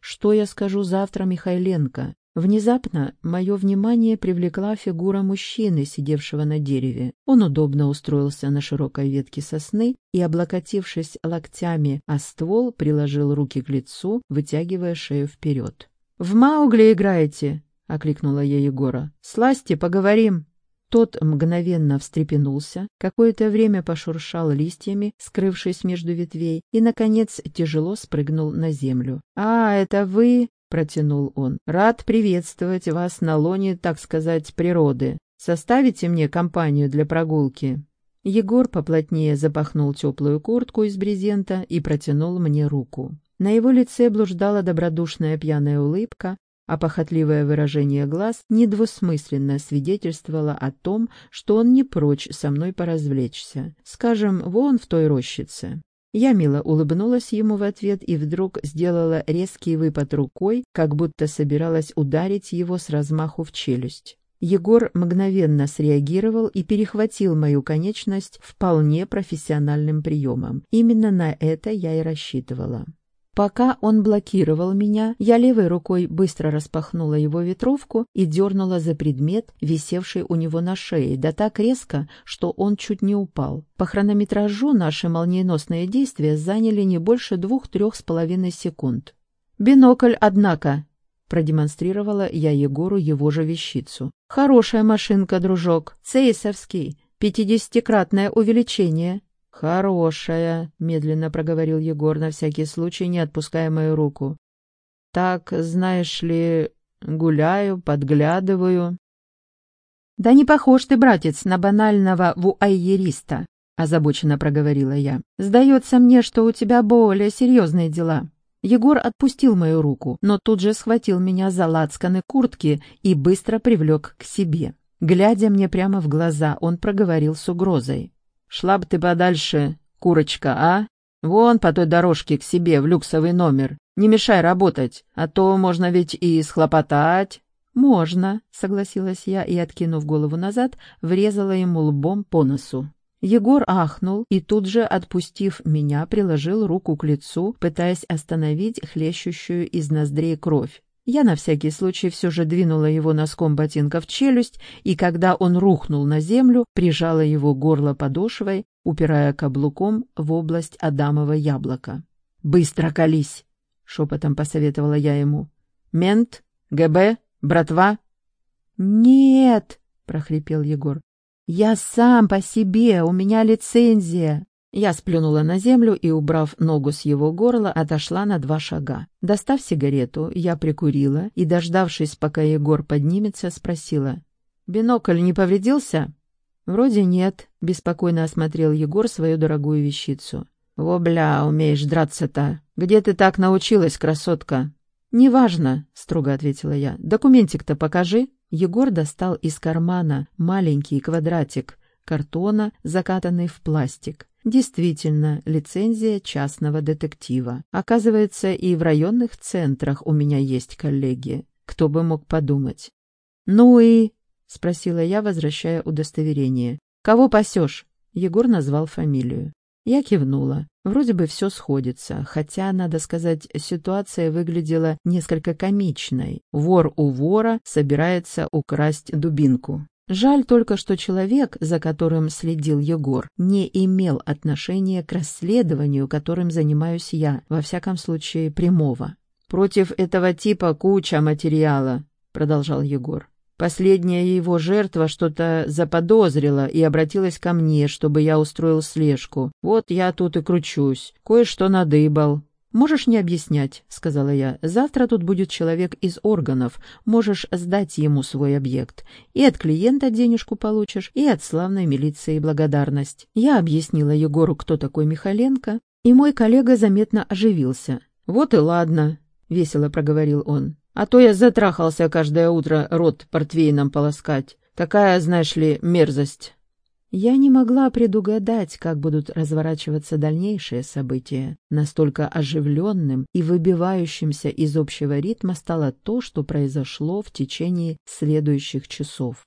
Что я скажу завтра Михайленко? Внезапно мое внимание привлекла фигура мужчины, сидевшего на дереве. Он удобно устроился на широкой ветке сосны и, облокотившись локтями о ствол, приложил руки к лицу, вытягивая шею вперед. «В Маугли играете?» — окликнула я Егора. «Сласти, поговорим!» Тот мгновенно встрепенулся, какое-то время пошуршал листьями, скрывшись между ветвей, и, наконец, тяжело спрыгнул на землю. «А, это вы?» Протянул он. «Рад приветствовать вас на лоне, так сказать, природы. Составите мне компанию для прогулки?» Егор поплотнее запахнул теплую куртку из брезента и протянул мне руку. На его лице блуждала добродушная пьяная улыбка, а похотливое выражение глаз недвусмысленно свидетельствовало о том, что он не прочь со мной поразвлечься. Скажем, вон в той рощице. Я мило улыбнулась ему в ответ и вдруг сделала резкий выпад рукой, как будто собиралась ударить его с размаху в челюсть. Егор мгновенно среагировал и перехватил мою конечность вполне профессиональным приемом. Именно на это я и рассчитывала. Пока он блокировал меня, я левой рукой быстро распахнула его ветровку и дернула за предмет, висевший у него на шее, да так резко, что он чуть не упал. По хронометражу наши молниеносные действия заняли не больше двух-трех с половиной секунд. «Бинокль, однако!» — продемонстрировала я Егору его же вещицу. «Хорошая машинка, дружок, цейсовский, пятидесятикратное увеличение». «Хорошая», — медленно проговорил Егор, на всякий случай не отпуская мою руку. «Так, знаешь ли, гуляю, подглядываю». «Да не похож ты, братец, на банального вуайериста», — озабоченно проговорила я. «Сдается мне, что у тебя более серьезные дела». Егор отпустил мою руку, но тут же схватил меня за лацканы куртки и быстро привлек к себе. Глядя мне прямо в глаза, он проговорил с угрозой. Шла бы ты подальше, курочка, а? Вон по той дорожке к себе в люксовый номер. Не мешай работать, а то можно ведь и схлопотать. «Можно», — согласилась я и, откинув голову назад, врезала ему лбом по носу. Егор ахнул и тут же, отпустив меня, приложил руку к лицу, пытаясь остановить хлещущую из ноздрей кровь. Я на всякий случай все же двинула его носком ботинка в челюсть, и когда он рухнул на землю, прижала его горло подошвой, упирая каблуком в область Адамова яблока. «Быстро колись!» — шепотом посоветовала я ему. «Мент? ГБ? Братва?» «Нет!» — прохрипел Егор. «Я сам по себе, у меня лицензия!» Я сплюнула на землю и, убрав ногу с его горла, отошла на два шага. Достав сигарету, я прикурила и, дождавшись, пока Егор поднимется, спросила. «Бинокль не повредился?» «Вроде нет», — беспокойно осмотрел Егор свою дорогую вещицу. «Во, бля, умеешь драться-то! Где ты так научилась, красотка?» «Неважно», — строго ответила я. «Документик-то покажи». Егор достал из кармана маленький квадратик картона, закатанный в пластик. Действительно, лицензия частного детектива. Оказывается, и в районных центрах у меня есть коллеги. Кто бы мог подумать. «Ну и...» — спросила я, возвращая удостоверение. «Кого пасешь?» Егор назвал фамилию. Я кивнула. Вроде бы все сходится, хотя, надо сказать, ситуация выглядела несколько комичной. Вор у вора собирается украсть дубинку. Жаль только, что человек, за которым следил Егор, не имел отношения к расследованию, которым занимаюсь я, во всяком случае прямого. «Против этого типа куча материала», — продолжал Егор. Последняя его жертва что-то заподозрила и обратилась ко мне, чтобы я устроил слежку. Вот я тут и кручусь. Кое-что надыбал. «Можешь не объяснять», — сказала я. «Завтра тут будет человек из органов. Можешь сдать ему свой объект. И от клиента денежку получишь, и от славной милиции благодарность». Я объяснила Егору, кто такой Михаленко, и мой коллега заметно оживился. «Вот и ладно», — весело проговорил он. «А то я затрахался каждое утро рот портвейном полоскать. Такая, знаешь ли, мерзость». Я не могла предугадать, как будут разворачиваться дальнейшие события. Настолько оживленным и выбивающимся из общего ритма стало то, что произошло в течение следующих часов.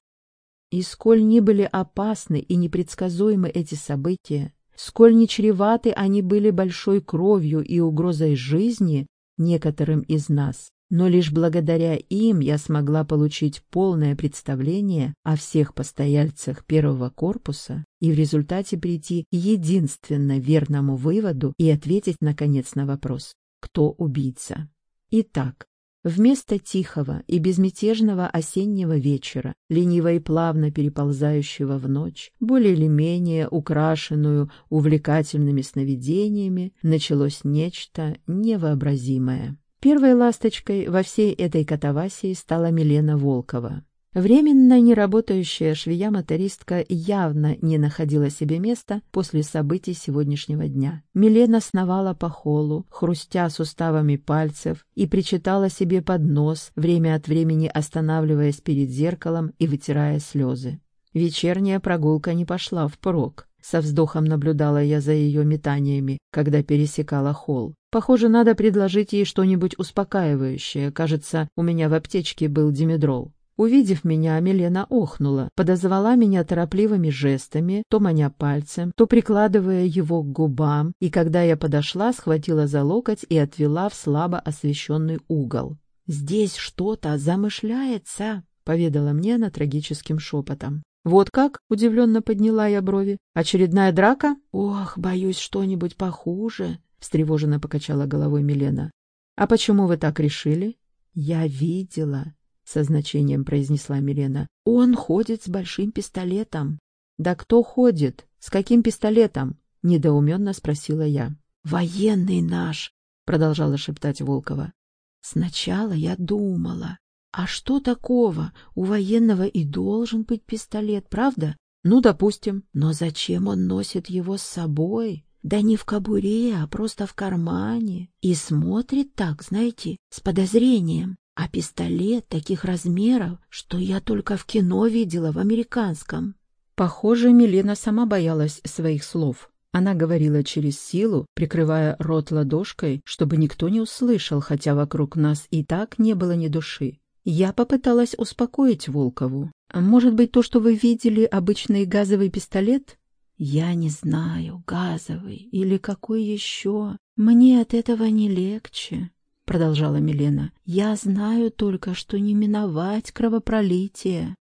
И сколь ни были опасны и непредсказуемы эти события, сколь не чреваты они были большой кровью и угрозой жизни некоторым из нас, но лишь благодаря им я смогла получить полное представление о всех постояльцах первого корпуса и в результате прийти к единственно верному выводу и ответить, наконец, на вопрос «Кто убийца?». Итак, Вместо тихого и безмятежного осеннего вечера, лениво и плавно переползающего в ночь, более или менее украшенную увлекательными сновидениями, началось нечто невообразимое. Первой ласточкой во всей этой катавасии стала Милена Волкова. Временно неработающая швея-мотористка явно не находила себе места после событий сегодняшнего дня. Милена сновала по холлу, хрустя суставами пальцев, и причитала себе под нос, время от времени останавливаясь перед зеркалом и вытирая слезы. Вечерняя прогулка не пошла впрок. Со вздохом наблюдала я за ее метаниями, когда пересекала холл. Похоже, надо предложить ей что-нибудь успокаивающее. Кажется, у меня в аптечке был димедрол. Увидев меня, Милена охнула, подозвала меня торопливыми жестами, то маня пальцем, то прикладывая его к губам, и когда я подошла, схватила за локоть и отвела в слабо освещенный угол. «Здесь что-то замышляется», — поведала мне она трагическим шепотом. «Вот как?» — удивленно подняла я брови. «Очередная драка?» «Ох, боюсь, что-нибудь похуже», — встревоженно покачала головой Милена. «А почему вы так решили?» «Я видела», — со значением произнесла Милена. «Он ходит с большим пистолетом». «Да кто ходит? С каким пистолетом?» — недоуменно спросила я. «Военный наш», — продолжала шептать Волкова. «Сначала я думала, а что такого? У военного и должен быть пистолет, правда? Ну, допустим. Но зачем он носит его с собой? Да не в кобуре, а просто в кармане. И смотрит так, знаете, с подозрением. А пистолет таких размеров, что я только в кино видела, в американском. Похоже, Милена сама боялась своих слов. Она говорила через силу, прикрывая рот ладошкой, чтобы никто не услышал, хотя вокруг нас и так не было ни души. Я попыталась успокоить Волкову. А может быть, то, что вы видели, обычный газовый пистолет? Я не знаю, газовый или какой еще. Мне от этого не легче, продолжала Милена. Я знаю только, что не миновать кровопролитие.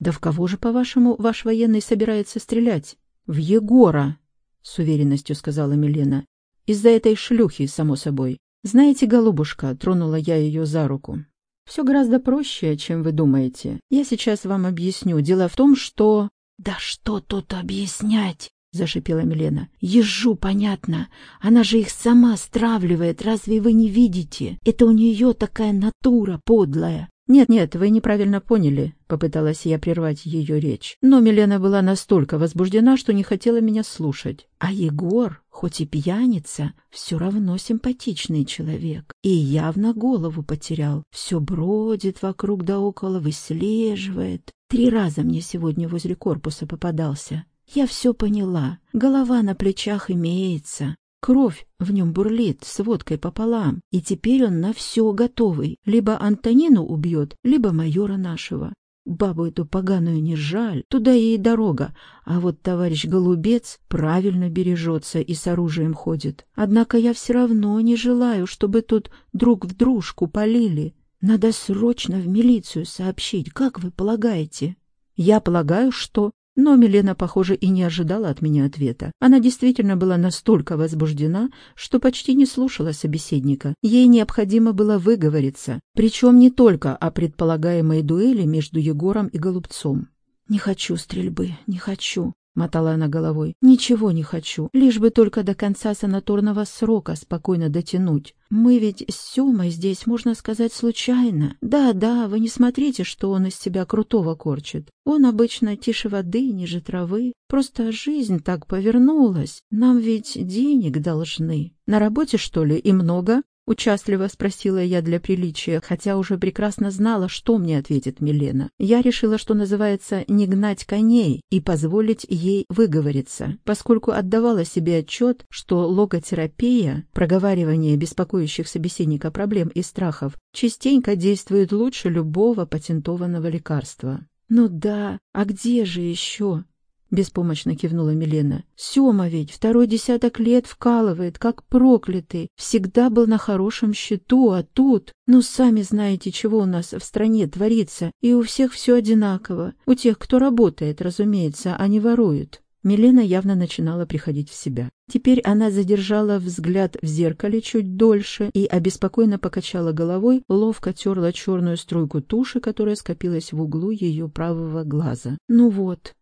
Да в кого же, по-вашему, ваш военный собирается стрелять? В Егора, с уверенностью сказала Милена. Из-за этой шлюхи, само собой. Знаете, голубушка, тронула я ее за руку. Все гораздо проще, чем вы думаете. Я сейчас вам объясню. Дело в том, что... Да что тут объяснять? — зашипела Милена. «Ежу, понятно. Она же их сама стравливает. Разве вы не видите? Это у нее такая натура подлая. «Нет-нет, вы неправильно поняли», — попыталась я прервать ее речь. Но Милена была настолько возбуждена, что не хотела меня слушать. А Егор, хоть и пьяница, все равно симпатичный человек. И явно голову потерял. Все бродит вокруг да около, выслеживает. Три раза мне сегодня возле корпуса попадался. Я все поняла. Голова на плечах имеется. Кровь в нем бурлит с водкой пополам, и теперь он на все готовый. Либо Антонину убьет, либо майора нашего. Бабу эту поганую не жаль, туда ей дорога, а вот товарищ Голубец правильно бережется и с оружием ходит. Однако я все равно не желаю, чтобы тут друг в дружку полили. Надо срочно в милицию сообщить, как вы полагаете? Я полагаю, что... Но Милена, похоже, и не ожидала от меня ответа. Она действительно была настолько возбуждена, что почти не слушала собеседника. Ей необходимо было выговориться, причем не только о предполагаемой дуэли между Егором и Голубцом. «Не хочу стрельбы, не хочу. — мотала она головой. «Ничего не хочу, лишь бы только до конца санаторного срока спокойно дотянуть. Мы ведь с Семой здесь, можно сказать, случайно. Да-да, вы не смотрите, что он из себя крутого корчит. Он обычно тише воды, ниже травы. Просто жизнь так повернулась. Нам ведь денег должны. На работе, что ли, и много?» — участливо спросила я для приличия, хотя уже прекрасно знала, что мне ответит Милена. Я решила, что называется «не гнать коней» и позволить ей выговориться, поскольку отдавала себе отчет, что логотерапия, проговаривание беспокоящих собеседника проблем и страхов, частенько действует лучше любого патентованного лекарства. «Ну да, а где же еще?» Беспомощно кивнула Милена. Сема ведь второй десяток лет вкалывает, как проклятый. Всегда был на хорошем счету, а тут... Ну, сами знаете, чего у нас в стране творится. И у всех все одинаково. У тех, кто работает, разумеется, а не воруют. Милена явно начинала приходить в себя. Теперь она задержала взгляд в зеркале чуть дольше и обеспокоенно покачала головой, ловко терла черную струйку туши, которая скопилась в углу ее правого глаза. «Ну вот,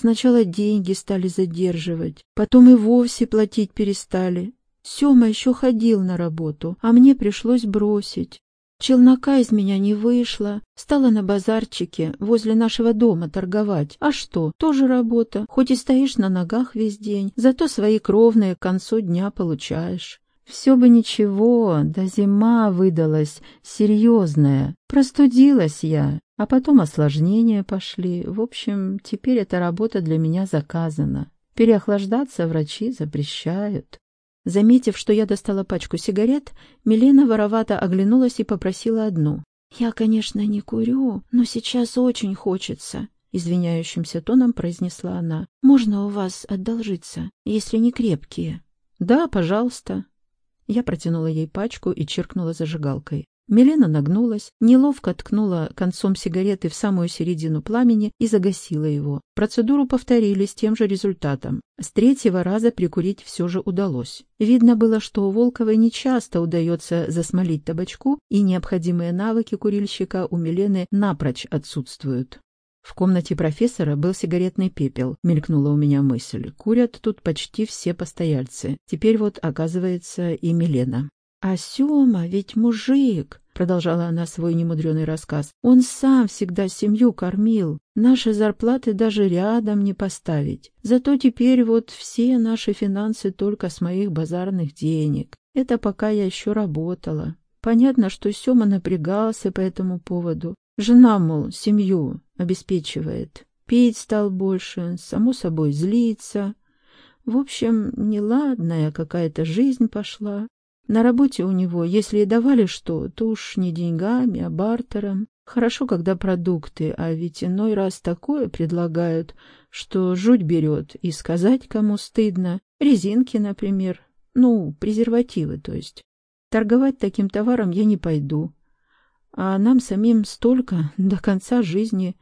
Сначала деньги стали задерживать, потом и вовсе платить перестали. Сема еще ходил на работу, а мне пришлось бросить. Челнока из меня не вышло, стала на базарчике возле нашего дома торговать. А что, тоже работа, хоть и стоишь на ногах весь день, зато свои кровные к концу дня получаешь. Все бы ничего, да зима выдалась серьезная. Простудилась я, а потом осложнения пошли. В общем, теперь эта работа для меня заказана. Переохлаждаться врачи запрещают. Заметив, что я достала пачку сигарет, Милена воровато оглянулась и попросила одну. «Я, конечно, не курю, но сейчас очень хочется», — извиняющимся тоном произнесла она. «Можно у вас одолжиться, если не крепкие?» «Да, пожалуйста», я протянула ей пачку и чиркнула зажигалкой. Милена нагнулась, неловко ткнула концом сигареты в самую середину пламени и загасила его. Процедуру повторили с тем же результатом. С третьего раза прикурить все же удалось. Видно было, что у Волковой нечасто удается засмолить табачку, и необходимые навыки курильщика у Милены напрочь отсутствуют. В комнате профессора был сигаретный пепел, мелькнула у меня мысль. Курят тут почти все постояльцы. Теперь вот, оказывается, и Милена. «А Сема ведь мужик!» — продолжала она свой немудренный рассказ. «Он сам всегда семью кормил. Наши зарплаты даже рядом не поставить. Зато теперь вот все наши финансы только с моих базарных денег. Это пока я еще работала. Понятно, что Сема напрягался по этому поводу. Жена, мол, семью обеспечивает. Пить стал больше, само собой злиться. В общем, неладная какая-то жизнь пошла. На работе у него, если и давали что, то уж не деньгами, а бартером. Хорошо, когда продукты, а ведь иной раз такое предлагают, что жуть берет, и сказать кому стыдно. Резинки, например. Ну, презервативы, то есть. Торговать таким товаром я не пойду а нам самим столько до конца жизни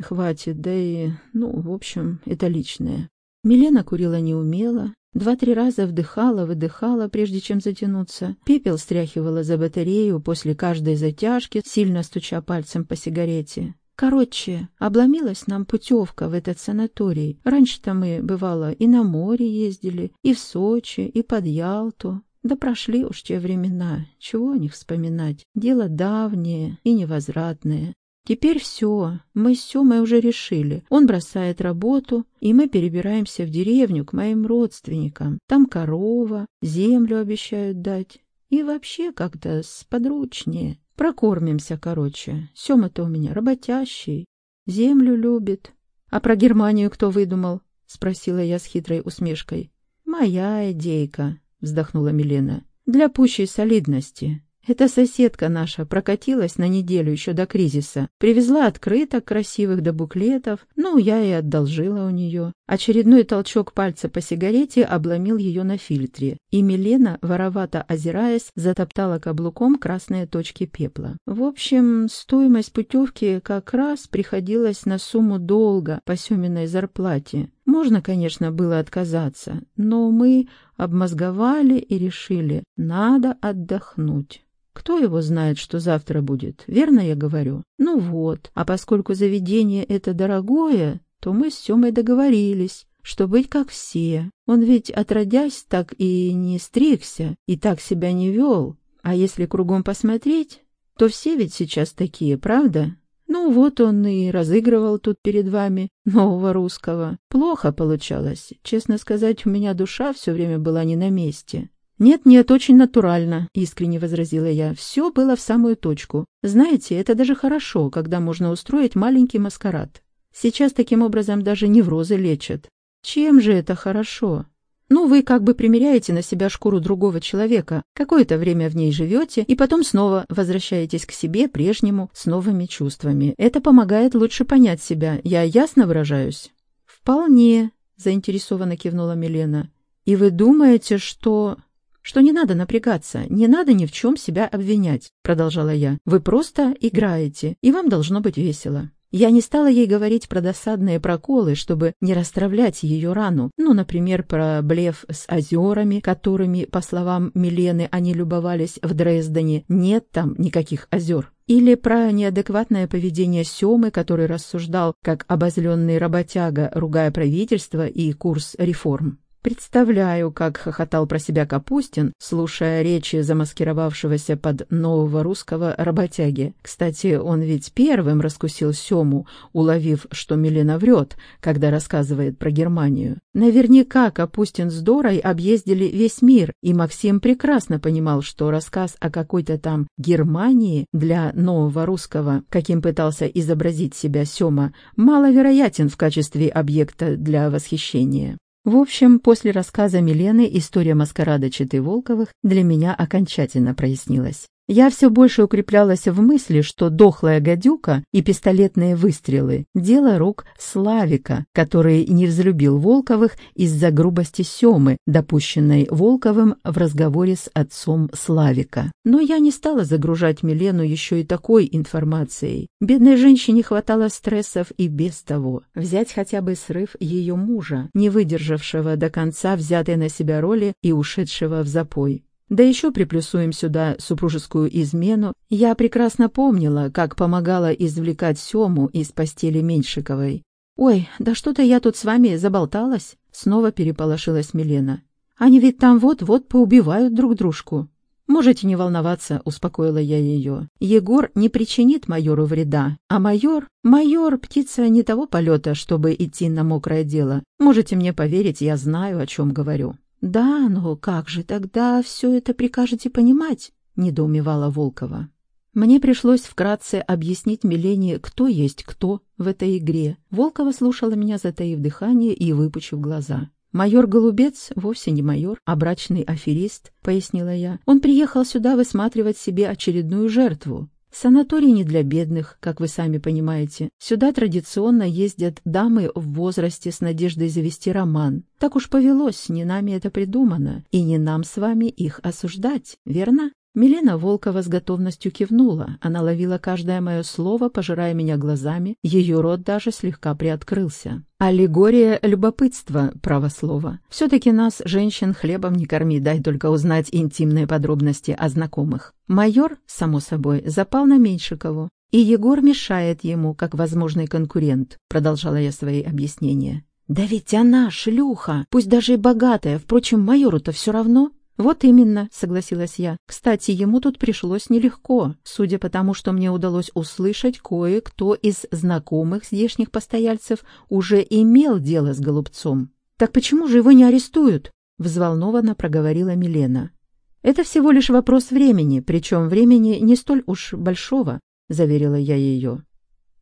хватит, да и, ну, в общем, это личное. Милена курила неумело, два-три раза вдыхала, выдыхала, прежде чем затянуться. Пепел стряхивала за батарею после каждой затяжки, сильно стуча пальцем по сигарете. Короче, обломилась нам путевка в этот санаторий. Раньше-то мы, бывало, и на море ездили, и в Сочи, и под Ялту. Да прошли уж те времена, чего о них вспоминать. Дело давнее и невозвратное. Теперь все, мы с Семой уже решили. Он бросает работу, и мы перебираемся в деревню к моим родственникам. Там корова, землю обещают дать. И вообще как-то сподручнее. Прокормимся, короче. Сема-то у меня работящий, землю любит. «А про Германию кто выдумал?» — спросила я с хитрой усмешкой. «Моя идейка», — вздохнула Милена. «Для пущей солидности. Эта соседка наша прокатилась на неделю еще до кризиса, привезла открыток красивых до буклетов, ну, я и одолжила у нее. Очередной толчок пальца по сигарете обломил ее на фильтре, и Милена, воровато озираясь, затоптала каблуком красные точки пепла. В общем, стоимость путевки как раз приходилась на сумму долга по Семиной зарплате. Можно, конечно, было отказаться, но мы обмозговали и решили, надо отдохнуть. Кто его знает, что завтра будет, верно я говорю? Ну вот, а поскольку заведение это дорогое, то мы с Семой договорились, что быть как все. Он ведь, отродясь, так и не стригся, и так себя не вел. А если кругом посмотреть, то все ведь сейчас такие, правда? Ну вот он и разыгрывал тут перед вами нового русского. Плохо получалось. Честно сказать, у меня душа все время была не на месте. «Нет-нет, очень натурально», — искренне возразила я. «Все было в самую точку. Знаете, это даже хорошо, когда можно устроить маленький маскарад. Сейчас таким образом даже неврозы лечат. Чем же это хорошо? Ну, вы как бы примеряете на себя шкуру другого человека, какое-то время в ней живете, и потом снова возвращаетесь к себе прежнему с новыми чувствами. Это помогает лучше понять себя. Я ясно выражаюсь?» «Вполне», — заинтересованно кивнула Милена. «И вы думаете, что...» что не надо напрягаться, не надо ни в чем себя обвинять», — продолжала я. «Вы просто играете, и вам должно быть весело». Я не стала ей говорить про досадные проколы, чтобы не расстравлять ее рану. Ну, например, про блеф с озерами, которыми, по словам Милены, они любовались в Дрездене. Нет там никаких озер. Или про неадекватное поведение Семы, который рассуждал как обозленный работяга, ругая правительство и курс реформ. Представляю, как хохотал про себя Капустин, слушая речи замаскировавшегося под нового русского работяги. Кстати, он ведь первым раскусил Сему, уловив, что Милена врет, когда рассказывает про Германию. Наверняка Капустин с Дорой объездили весь мир, и Максим прекрасно понимал, что рассказ о какой-то там Германии для нового русского, каким пытался изобразить себя Сема, маловероятен в качестве объекта для восхищения. В общем, после рассказа Милены история маскарада Читы Волковых для меня окончательно прояснилась. Я все больше укреплялась в мысли, что дохлая гадюка и пистолетные выстрелы – дело рук Славика, который не взлюбил Волковых из-за грубости Семы, допущенной Волковым в разговоре с отцом Славика. Но я не стала загружать Милену еще и такой информацией. Бедной женщине хватало стрессов и без того. Взять хотя бы срыв ее мужа, не выдержавшего до конца взятой на себя роли и ушедшего в запой. Да еще приплюсуем сюда супружескую измену. Я прекрасно помнила, как помогала извлекать Сему из постели Меньшиковой. «Ой, да что-то я тут с вами заболталась», — снова переполошилась Милена. «Они ведь там вот-вот поубивают друг дружку». «Можете не волноваться», — успокоила я ее. «Егор не причинит майору вреда, а майор... Майор — птица не того полета, чтобы идти на мокрое дело. Можете мне поверить, я знаю, о чем говорю». «Да, но как же тогда все это прикажете понимать?» — недоумевала Волкова. Мне пришлось вкратце объяснить Милене, кто есть кто в этой игре. Волкова слушала меня, затаив дыхание и выпучив глаза. «Майор Голубец вовсе не майор, а брачный аферист», — пояснила я. «Он приехал сюда высматривать себе очередную жертву. Санаторий не для бедных, как вы сами понимаете. Сюда традиционно ездят дамы в возрасте с надеждой завести роман. Так уж повелось, не нами это придумано, и не нам с вами их осуждать, верно? Милена Волкова с готовностью кивнула. Она ловила каждое мое слово, пожирая меня глазами. Ее рот даже слегка приоткрылся. Аллегория любопытства, право слова. Все-таки нас, женщин, хлебом не корми, дай только узнать интимные подробности о знакомых. Майор, само собой, запал на Меньшикову. И Егор мешает ему, как возможный конкурент, продолжала я свои объяснения. «Да ведь она шлюха, пусть даже и богатая, впрочем, майору-то все равно. «Вот именно», — согласилась я. «Кстати, ему тут пришлось нелегко. Судя по тому, что мне удалось услышать, кое-кто из знакомых здешних постояльцев уже имел дело с голубцом». «Так почему же его не арестуют?» — взволнованно проговорила Милена. «Это всего лишь вопрос времени, причем времени не столь уж большого», — заверила я ее.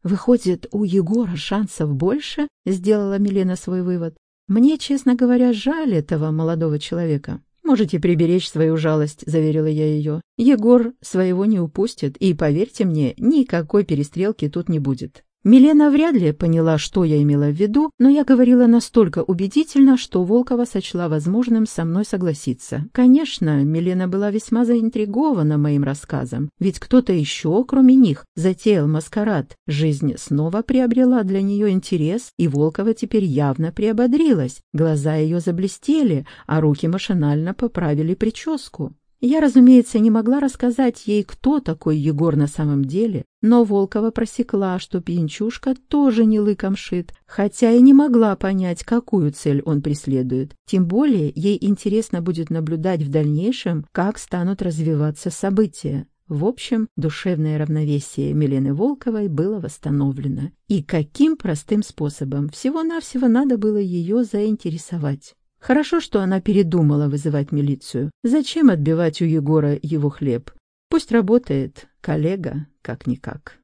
«Выходит, у Егора шансов больше?» — сделала Милена свой вывод. «Мне, честно говоря, жаль этого молодого человека». «Можете приберечь свою жалость», — заверила я ее. «Егор своего не упустит, и, поверьте мне, никакой перестрелки тут не будет». Милена вряд ли поняла, что я имела в виду, но я говорила настолько убедительно, что Волкова сочла возможным со мной согласиться. Конечно, Милена была весьма заинтригована моим рассказом, ведь кто-то еще, кроме них, затеял маскарад. Жизнь снова приобрела для нее интерес, и Волкова теперь явно приободрилась. Глаза ее заблестели, а руки машинально поправили прическу. Я, разумеется, не могла рассказать ей, кто такой Егор на самом деле, но Волкова просекла, что пьянчушка тоже не лыком шит, хотя и не могла понять, какую цель он преследует. Тем более ей интересно будет наблюдать в дальнейшем, как станут развиваться события. В общем, душевное равновесие Милены Волковой было восстановлено. И каким простым способом? Всего-навсего надо было ее заинтересовать. Хорошо, что она передумала вызывать милицию. Зачем отбивать у Егора его хлеб? Пусть работает, коллега, как-никак.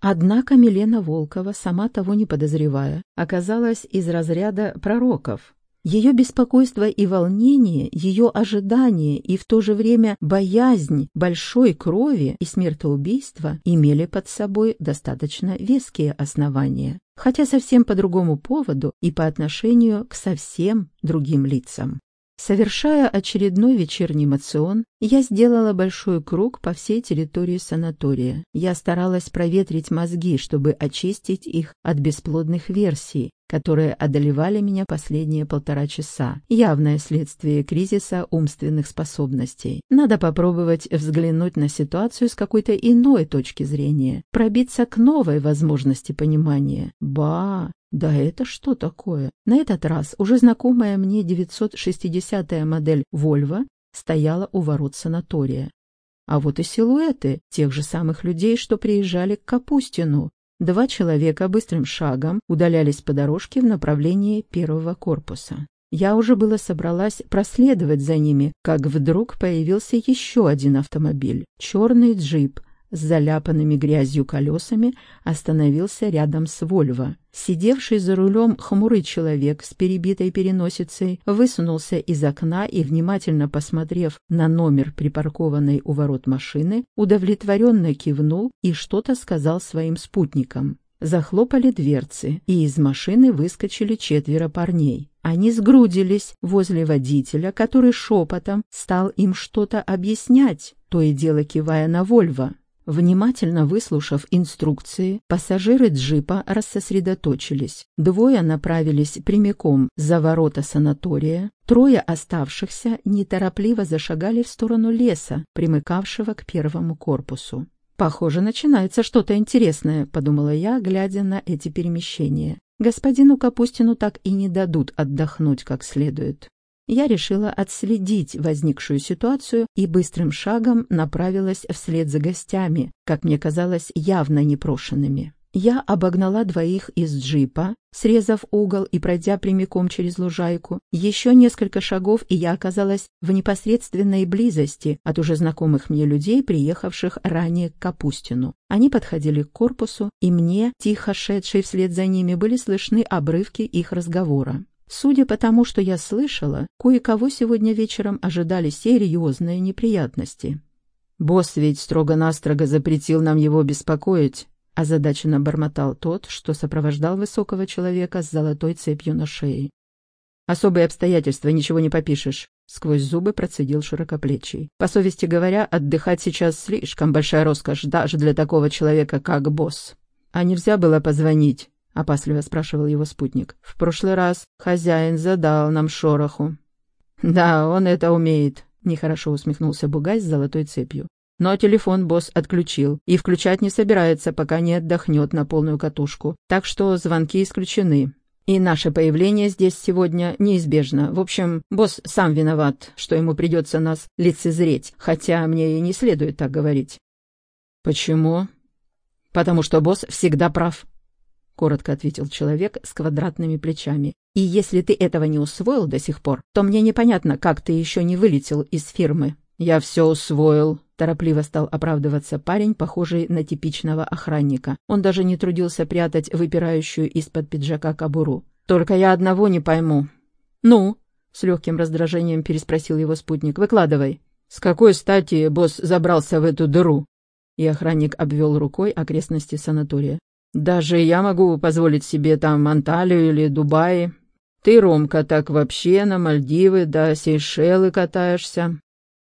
Однако Милена Волкова, сама того не подозревая, оказалась из разряда пророков. Ее беспокойство и волнение, ее ожидание и в то же время боязнь большой крови и смертоубийства имели под собой достаточно веские основания хотя совсем по другому поводу и по отношению к совсем другим лицам. Совершая очередной вечерний мацион, я сделала большой круг по всей территории санатория. Я старалась проветрить мозги, чтобы очистить их от бесплодных версий, которые одолевали меня последние полтора часа. Явное следствие кризиса умственных способностей. Надо попробовать взглянуть на ситуацию с какой-то иной точки зрения, пробиться к новой возможности понимания. Ба, да это что такое? На этот раз уже знакомая мне 960-я модель Volvo стояла у ворот санатория. А вот и силуэты тех же самых людей, что приезжали к Капустину. Два человека быстрым шагом удалялись по дорожке в направлении первого корпуса. Я уже было собралась проследовать за ними, как вдруг появился еще один автомобиль. Черный джип с заляпанными грязью колесами остановился рядом с Вольво. Сидевший за рулем хмурый человек с перебитой переносицей высунулся из окна и, внимательно посмотрев на номер припаркованной у ворот машины, удовлетворенно кивнул и что-то сказал своим спутникам. Захлопали дверцы, и из машины выскочили четверо парней. Они сгрудились возле водителя, который шепотом стал им что-то объяснять, то и дело кивая на Вольво. Внимательно выслушав инструкции, пассажиры джипа рассосредоточились. Двое направились прямиком за ворота санатория, трое оставшихся неторопливо зашагали в сторону леса, примыкавшего к первому корпусу. «Похоже, начинается что-то интересное», — подумала я, глядя на эти перемещения. «Господину Капустину так и не дадут отдохнуть как следует» я решила отследить возникшую ситуацию и быстрым шагом направилась вслед за гостями, как мне казалось, явно непрошенными. Я обогнала двоих из джипа, срезав угол и пройдя прямиком через лужайку. Еще несколько шагов, и я оказалась в непосредственной близости от уже знакомых мне людей, приехавших ранее к Капустину. Они подходили к корпусу, и мне, тихо шедшей вслед за ними, были слышны обрывки их разговора. Судя по тому, что я слышала, кое-кого сегодня вечером ожидали серьезные неприятности. «Босс ведь строго-настрого запретил нам его беспокоить», озадаченно бормотал тот, что сопровождал высокого человека с золотой цепью на шее. «Особые обстоятельства, ничего не попишешь», — сквозь зубы процедил широкоплечий. «По совести говоря, отдыхать сейчас слишком большая роскошь даже для такого человека, как босс. А нельзя было позвонить?» — опасливо спрашивал его спутник. «В прошлый раз хозяин задал нам шороху». «Да, он это умеет», — нехорошо усмехнулся Бугай с золотой цепью. Но телефон босс отключил и включать не собирается, пока не отдохнет на полную катушку. Так что звонки исключены. И наше появление здесь сегодня неизбежно. В общем, босс сам виноват, что ему придется нас лицезреть, хотя мне и не следует так говорить. «Почему?» «Потому что босс всегда прав», коротко ответил человек с квадратными плечами. «И если ты этого не усвоил до сих пор, то мне непонятно, как ты еще не вылетел из фирмы». «Я все усвоил», — торопливо стал оправдываться парень, похожий на типичного охранника. Он даже не трудился прятать выпирающую из-под пиджака кобуру. «Только я одного не пойму». «Ну?» — с легким раздражением переспросил его спутник. «Выкладывай». «С какой стати босс забрался в эту дыру?» И охранник обвел рукой окрестности санатория. «Даже я могу позволить себе там Анталию или Дубай. Ты, Ромка, так вообще на Мальдивы да Сейшелы катаешься.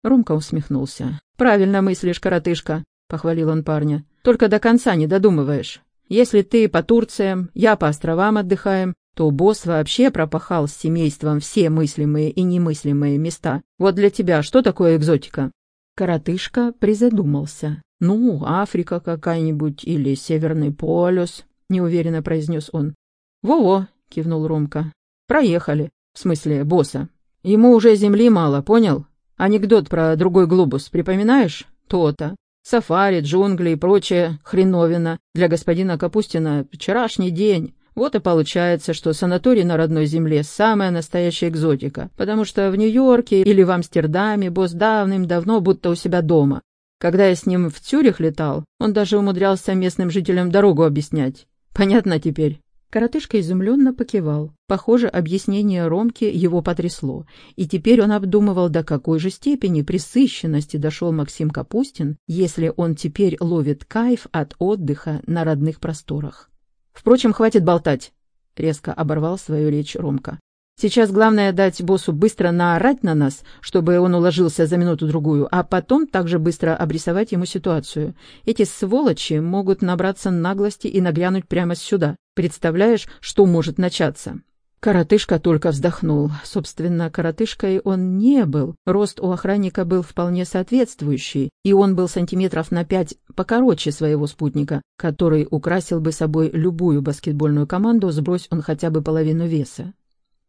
Ромка усмехнулся. «Правильно мыслишь, коротышка», — похвалил он парня. «Только до конца не додумываешь. Если ты по Турциям, я по островам отдыхаем, то босс вообще пропахал с семейством все мыслимые и немыслимые места. Вот для тебя что такое экзотика?» Коротышка призадумался. «Ну, Африка какая-нибудь или Северный полюс», — неуверенно произнес он. «Во-во», — кивнул Ромка. «Проехали. В смысле, босса. Ему уже земли мало, понял? Анекдот про другой глобус припоминаешь? То-то. Сафари, джунгли и прочее хреновина. Для господина Капустина вчерашний день. Вот и получается, что санаторий на родной земле – самая настоящая экзотика, потому что в Нью-Йорке или в Амстердаме босс давным-давно будто у себя дома. Когда я с ним в Цюрих летал, он даже умудрялся местным жителям дорогу объяснять. Понятно теперь? Коротышка изумленно покивал. Похоже, объяснение Ромки его потрясло, и теперь он обдумывал, до какой же степени присыщенности дошел Максим Капустин, если он теперь ловит кайф от отдыха на родных просторах. «Впрочем, хватит болтать», — резко оборвал свою речь Ромка. «Сейчас главное дать боссу быстро наорать на нас, чтобы он уложился за минуту-другую, а потом также быстро обрисовать ему ситуацию. Эти сволочи могут набраться наглости и нагрянуть прямо сюда. Представляешь, что может начаться?» Коротышка только вздохнул. Собственно, коротышкой он не был. Рост у охранника был вполне соответствующий, и он был сантиметров на пять покороче своего спутника, который украсил бы собой любую баскетбольную команду, сбрось он хотя бы половину веса.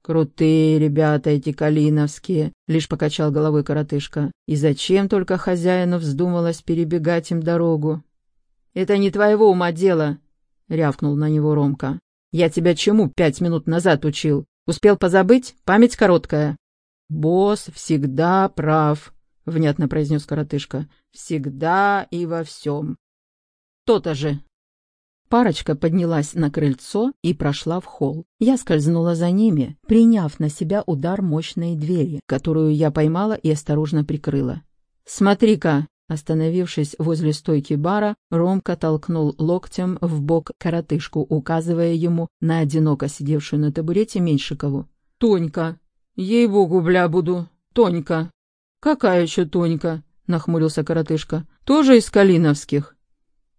«Крутые ребята эти калиновские», — лишь покачал головой коротышка. «И зачем только хозяину вздумалось перебегать им дорогу?» «Это не твоего ума дело», — рявкнул на него Ромка. «Я тебя чему пять минут назад учил? Успел позабыть? Память короткая». «Босс всегда прав», — внятно произнес коротышка. «Всегда и во всем». «То-то же». Парочка поднялась на крыльцо и прошла в холл. Я скользнула за ними, приняв на себя удар мощной двери, которую я поймала и осторожно прикрыла. «Смотри-ка!» Остановившись возле стойки бара, Ромка толкнул локтем в бок коротышку, указывая ему на одиноко сидевшую на табурете Меньшикову. «Тонька! Ей-богу, бля, буду! Тонька!» «Какая еще Тонька?» — нахмурился коротышка. «Тоже из Калиновских?»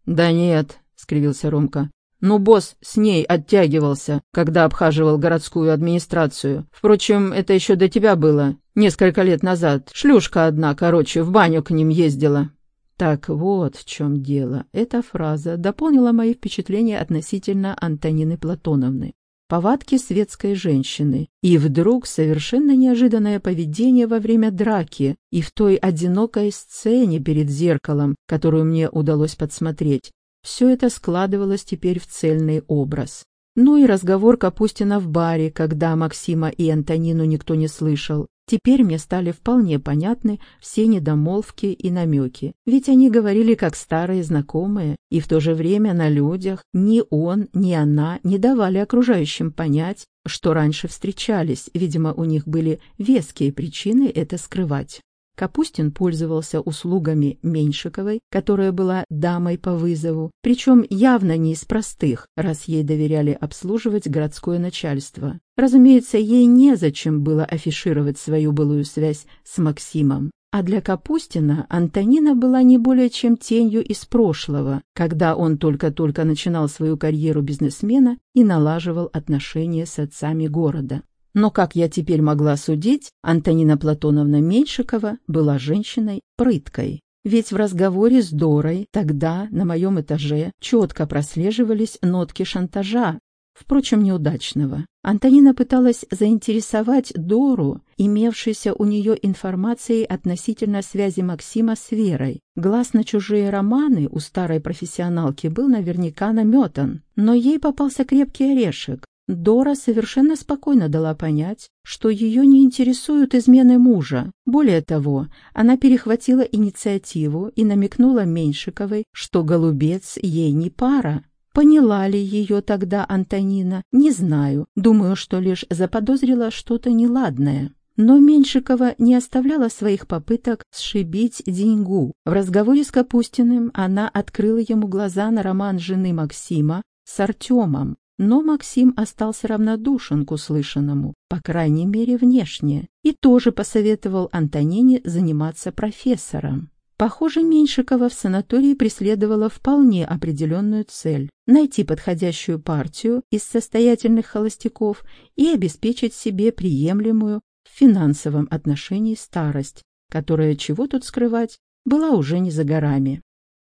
«Да нет», — скривился Ромка. «Ну, босс с ней оттягивался, когда обхаживал городскую администрацию. Впрочем, это еще до тебя было. Несколько лет назад шлюшка одна, короче, в баню к ним ездила. Так вот в чем дело. Эта фраза дополнила мои впечатления относительно Антонины Платоновны. Повадки светской женщины. И вдруг совершенно неожиданное поведение во время драки и в той одинокой сцене перед зеркалом, которую мне удалось подсмотреть. Все это складывалось теперь в цельный образ. Ну и разговор Капустина в баре, когда Максима и Антонину никто не слышал. Теперь мне стали вполне понятны все недомолвки и намеки, ведь они говорили как старые знакомые, и в то же время на людях ни он, ни она не давали окружающим понять, что раньше встречались, видимо, у них были веские причины это скрывать. Капустин пользовался услугами Меньшиковой, которая была дамой по вызову, причем явно не из простых, раз ей доверяли обслуживать городское начальство. Разумеется, ей незачем было афишировать свою былую связь с Максимом. А для Капустина Антонина была не более чем тенью из прошлого, когда он только-только начинал свою карьеру бизнесмена и налаживал отношения с отцами города. Но, как я теперь могла судить, Антонина Платоновна Меньшикова была женщиной прыткой. Ведь в разговоре с Дорой тогда на моем этаже четко прослеживались нотки шантажа, впрочем, неудачного. Антонина пыталась заинтересовать Дору, имевшейся у нее информацией относительно связи Максима с Верой. Глаз на чужие романы у старой профессионалки был наверняка наметан, но ей попался крепкий орешек. Дора совершенно спокойно дала понять, что ее не интересуют измены мужа. Более того, она перехватила инициативу и намекнула Меньшиковой, что голубец ей не пара. Поняла ли ее тогда Антонина, не знаю, думаю, что лишь заподозрила что-то неладное. Но Меньшикова не оставляла своих попыток сшибить деньгу. В разговоре с Капустиным она открыла ему глаза на роман жены Максима с Артемом. Но Максим остался равнодушен к услышанному, по крайней мере внешне, и тоже посоветовал Антонине заниматься профессором. Похоже, Меньшикова в санатории преследовала вполне определенную цель – найти подходящую партию из состоятельных холостяков и обеспечить себе приемлемую в финансовом отношении старость, которая, чего тут скрывать, была уже не за горами.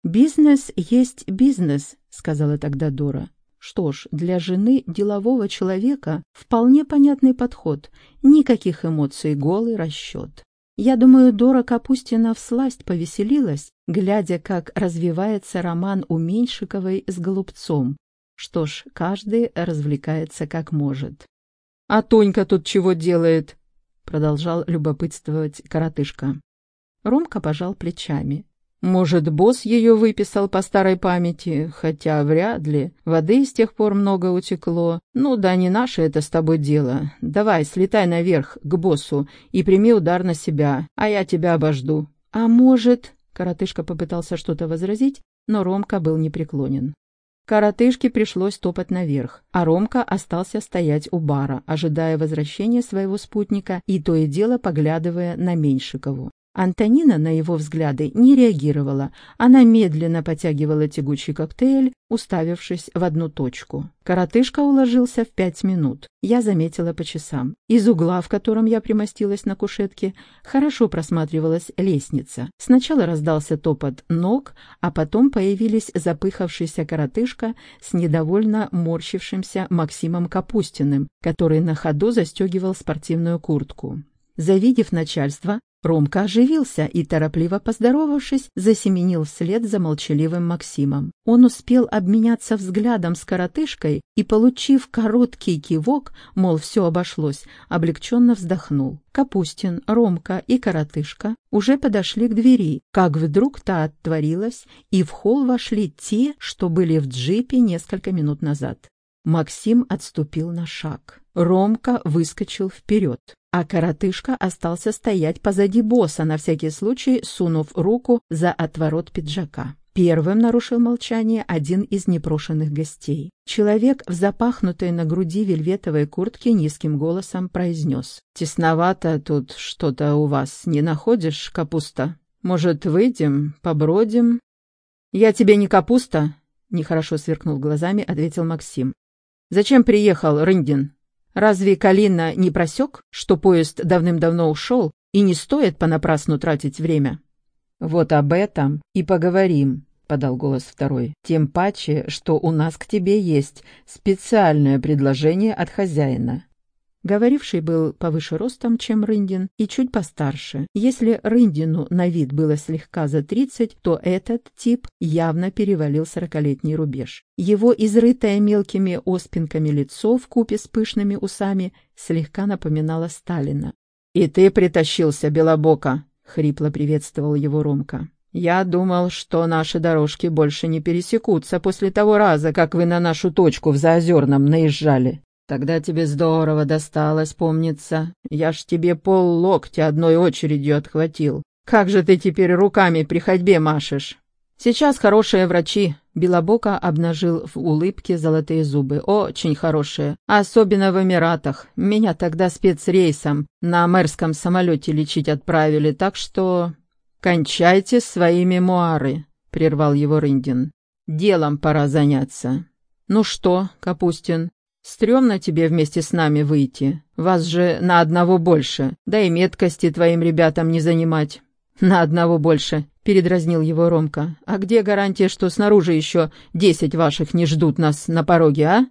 «Бизнес есть бизнес», — сказала тогда Дора. Что ж, для жены делового человека вполне понятный подход, никаких эмоций, голый расчет. Я думаю, Дора Капустина всласть повеселилась, глядя, как развивается роман у Меньшиковой с Голубцом. Что ж, каждый развлекается как может. — А Тонька тут чего делает? — продолжал любопытствовать коротышка. Ромка пожал плечами. Может, босс ее выписал по старой памяти, хотя вряд ли. Воды с тех пор много утекло. Ну да не наше это с тобой дело. Давай, слетай наверх, к боссу, и прими удар на себя, а я тебя обожду. А может... Коротышка попытался что-то возразить, но Ромка был непреклонен. Коротышке пришлось топать наверх, а Ромка остался стоять у бара, ожидая возвращения своего спутника и то и дело поглядывая на Меньшикову. Антонина на его взгляды не реагировала. Она медленно потягивала тягучий коктейль, уставившись в одну точку. Коротышка уложился в пять минут. Я заметила по часам. Из угла, в котором я примостилась на кушетке, хорошо просматривалась лестница. Сначала раздался топот ног, а потом появились запыхавшийся коротышка с недовольно морщившимся Максимом Капустиным, который на ходу застегивал спортивную куртку. Завидев начальство, Ромка оживился и, торопливо поздоровавшись, засеменил вслед за молчаливым Максимом. Он успел обменяться взглядом с коротышкой и, получив короткий кивок, мол, все обошлось, облегченно вздохнул. Капустин, Ромка и коротышка уже подошли к двери, как вдруг та отворилась, и в холл вошли те, что были в джипе несколько минут назад. Максим отступил на шаг. Ромка выскочил вперед, а коротышка остался стоять позади босса, на всякий случай сунув руку за отворот пиджака. Первым нарушил молчание один из непрошенных гостей. Человек в запахнутой на груди вельветовой куртке низким голосом произнес. «Тесновато тут что-то у вас, не находишь, капуста? Может, выйдем, побродим?» «Я тебе не капуста?» — нехорошо сверкнул глазами, ответил Максим. Зачем приехал, Рындин? Разве Калина не просек, что поезд давным-давно ушел, и не стоит понапрасну тратить время? Вот об этом и поговорим, — подал голос второй. «Тем паче, что у нас к тебе есть специальное предложение от хозяина. Говоривший был повыше ростом, чем Рындин, и чуть постарше. Если Рындину на вид было слегка за тридцать, то этот тип явно перевалил сорокалетний рубеж. Его изрытое мелкими оспинками лицо в купе с пышными усами слегка напоминало Сталина. «И ты притащился, Белобока!» — хрипло приветствовал его Ромка. «Я думал, что наши дорожки больше не пересекутся после того раза, как вы на нашу точку в Заозерном наезжали. Тогда тебе здорово досталось, помнится. Я ж тебе пол локтя одной очередью отхватил. Как же ты теперь руками при ходьбе машешь? Сейчас хорошие врачи. Белобока обнажил в улыбке золотые зубы. Очень хорошие. Особенно в Эмиратах. Меня тогда спецрейсом на мэрском самолете лечить отправили, так что... «Кончайте свои мемуары», — прервал его Рындин. «Делом пора заняться». «Ну что, Капустин, Стремно тебе вместе с нами выйти. Вас же на одного больше. Да и меткости твоим ребятам не занимать. На одного больше, передразнил его Ромка. А где гарантия, что снаружи еще десять ваших не ждут нас на пороге, а?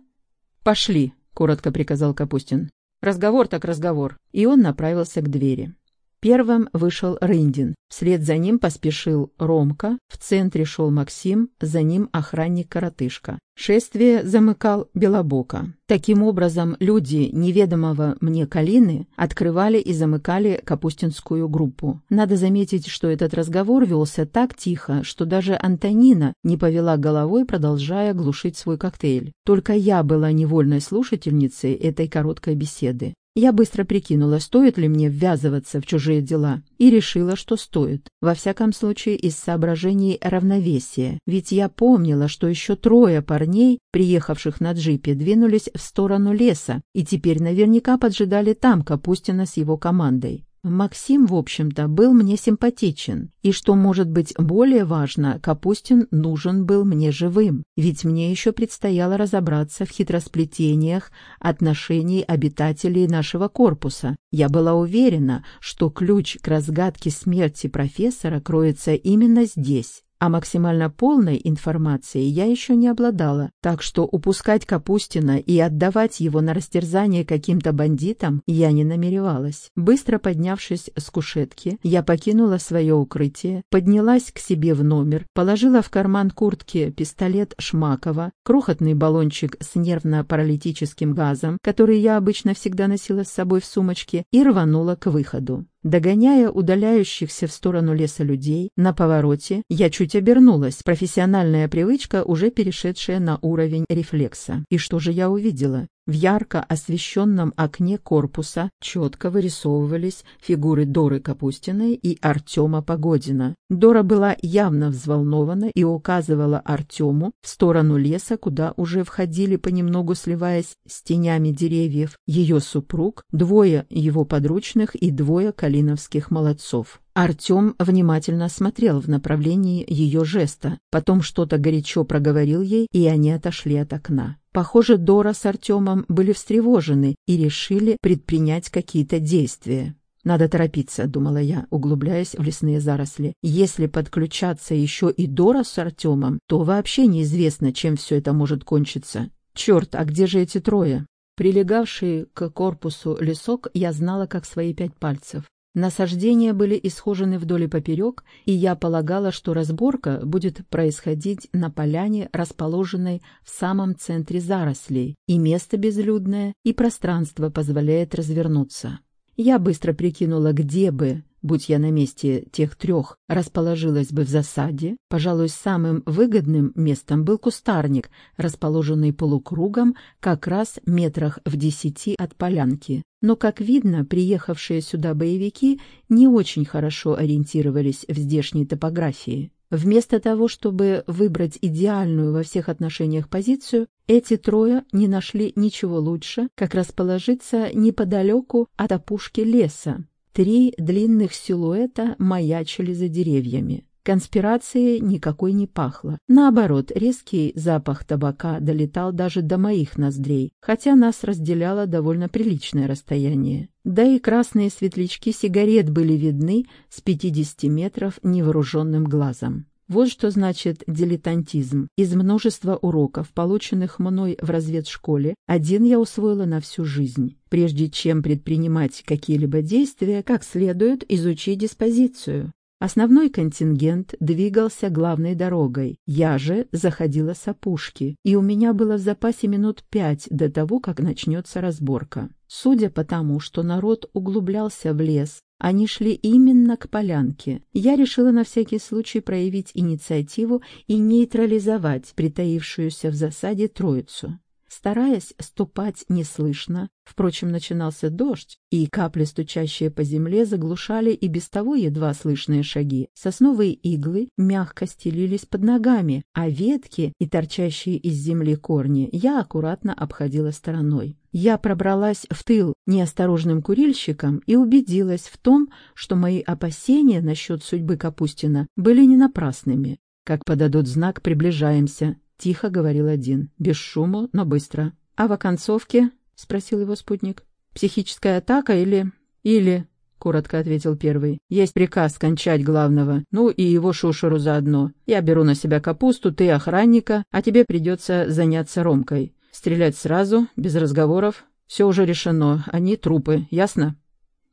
Пошли, коротко приказал Капустин. Разговор так разговор. И он направился к двери. Первым вышел Рындин. Вслед за ним поспешил Ромка, в центре шел Максим, за ним охранник-коротышка. Шествие замыкал Белобока. Таким образом, люди неведомого мне Калины открывали и замыкали Капустинскую группу. Надо заметить, что этот разговор велся так тихо, что даже Антонина не повела головой, продолжая глушить свой коктейль. Только я была невольной слушательницей этой короткой беседы. Я быстро прикинула, стоит ли мне ввязываться в чужие дела, и решила, что стоит. Во всяком случае, из соображений равновесия. Ведь я помнила, что еще трое парней, приехавших на джипе, двинулись в сторону леса, и теперь наверняка поджидали там Капустина с его командой. Максим, в общем-то, был мне симпатичен, и, что может быть более важно, Капустин нужен был мне живым, ведь мне еще предстояло разобраться в хитросплетениях отношений обитателей нашего корпуса. Я была уверена, что ключ к разгадке смерти профессора кроется именно здесь. А максимально полной информацией я еще не обладала, так что упускать Капустина и отдавать его на растерзание каким-то бандитам я не намеревалась. Быстро поднявшись с кушетки, я покинула свое укрытие, поднялась к себе в номер, положила в карман куртки пистолет Шмакова, крохотный баллончик с нервно-паралитическим газом, который я обычно всегда носила с собой в сумочке, и рванула к выходу. Догоняя удаляющихся в сторону леса людей, на повороте я чуть обернулась, профессиональная привычка, уже перешедшая на уровень рефлекса. И что же я увидела? В ярко освещенном окне корпуса четко вырисовывались фигуры Доры Капустиной и Артема Погодина. Дора была явно взволнована и указывала Артему в сторону леса, куда уже входили понемногу сливаясь с тенями деревьев ее супруг, двое его подручных и двое калиновских молодцов. Артем внимательно смотрел в направлении ее жеста, потом что-то горячо проговорил ей, и они отошли от окна. Похоже, Дора с Артемом были встревожены и решили предпринять какие-то действия. «Надо торопиться», — думала я, углубляясь в лесные заросли. «Если подключаться еще и Дора с Артемом, то вообще неизвестно, чем все это может кончиться. Черт, а где же эти трое?» Прилегавший к корпусу лесок я знала как свои пять пальцев. Насаждения были исхожены вдоль и поперек, и я полагала, что разборка будет происходить на поляне, расположенной в самом центре зарослей, и место безлюдное, и пространство позволяет развернуться. Я быстро прикинула, где бы будь я на месте тех трех, расположилась бы в засаде, пожалуй, самым выгодным местом был кустарник, расположенный полукругом как раз метрах в десяти от полянки. Но, как видно, приехавшие сюда боевики не очень хорошо ориентировались в здешней топографии. Вместо того, чтобы выбрать идеальную во всех отношениях позицию, эти трое не нашли ничего лучше, как расположиться неподалеку от опушки леса, Три длинных силуэта маячили за деревьями. Конспирации никакой не пахло. Наоборот, резкий запах табака долетал даже до моих ноздрей, хотя нас разделяло довольно приличное расстояние. Да и красные светлячки сигарет были видны с 50 метров невооруженным глазом. Вот что значит дилетантизм. Из множества уроков, полученных мной в разведшколе, один я усвоила на всю жизнь. Прежде чем предпринимать какие-либо действия, как следует изучить диспозицию. Основной контингент двигался главной дорогой. Я же заходила с опушки, и у меня было в запасе минут пять до того, как начнется разборка. Судя по тому, что народ углублялся в лес, они шли именно к полянке. Я решила на всякий случай проявить инициативу и нейтрализовать притаившуюся в засаде троицу. Стараясь ступать неслышно, впрочем, начинался дождь, и капли, стучащие по земле, заглушали и без того едва слышные шаги. Сосновые иглы мягко стелились под ногами, а ветки и торчащие из земли корни я аккуратно обходила стороной. Я пробралась в тыл неосторожным курильщикам и убедилась в том, что мои опасения насчет судьбы Капустина были не напрасными. Как подадут знак, приближаемся. — тихо говорил один. «Без шума, но быстро». «А в оконцовке?» — спросил его спутник. «Психическая атака или...» «Или...» — коротко ответил первый. «Есть приказ кончать главного, ну и его шушеру заодно. Я беру на себя капусту, ты охранника, а тебе придется заняться Ромкой. Стрелять сразу, без разговоров. Все уже решено, они трупы, ясно?»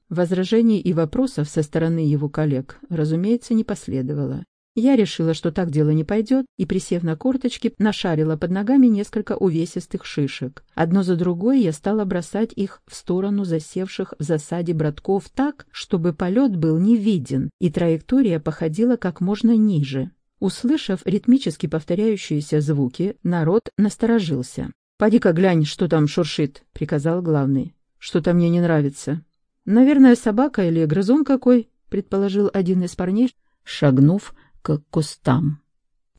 Возражений и вопросов со стороны его коллег, разумеется, не последовало. Я решила, что так дело не пойдет, и, присев на корточки, нашарила под ногами несколько увесистых шишек. Одно за другой я стала бросать их в сторону засевших в засаде братков так, чтобы полет был не виден, и траектория походила как можно ниже. Услышав ритмически повторяющиеся звуки, народ насторожился. «Поди-ка глянь, что там шуршит», — приказал главный. «Что-то мне не нравится». «Наверное, собака или грызун какой», — предположил один из парней, шагнув к кустам.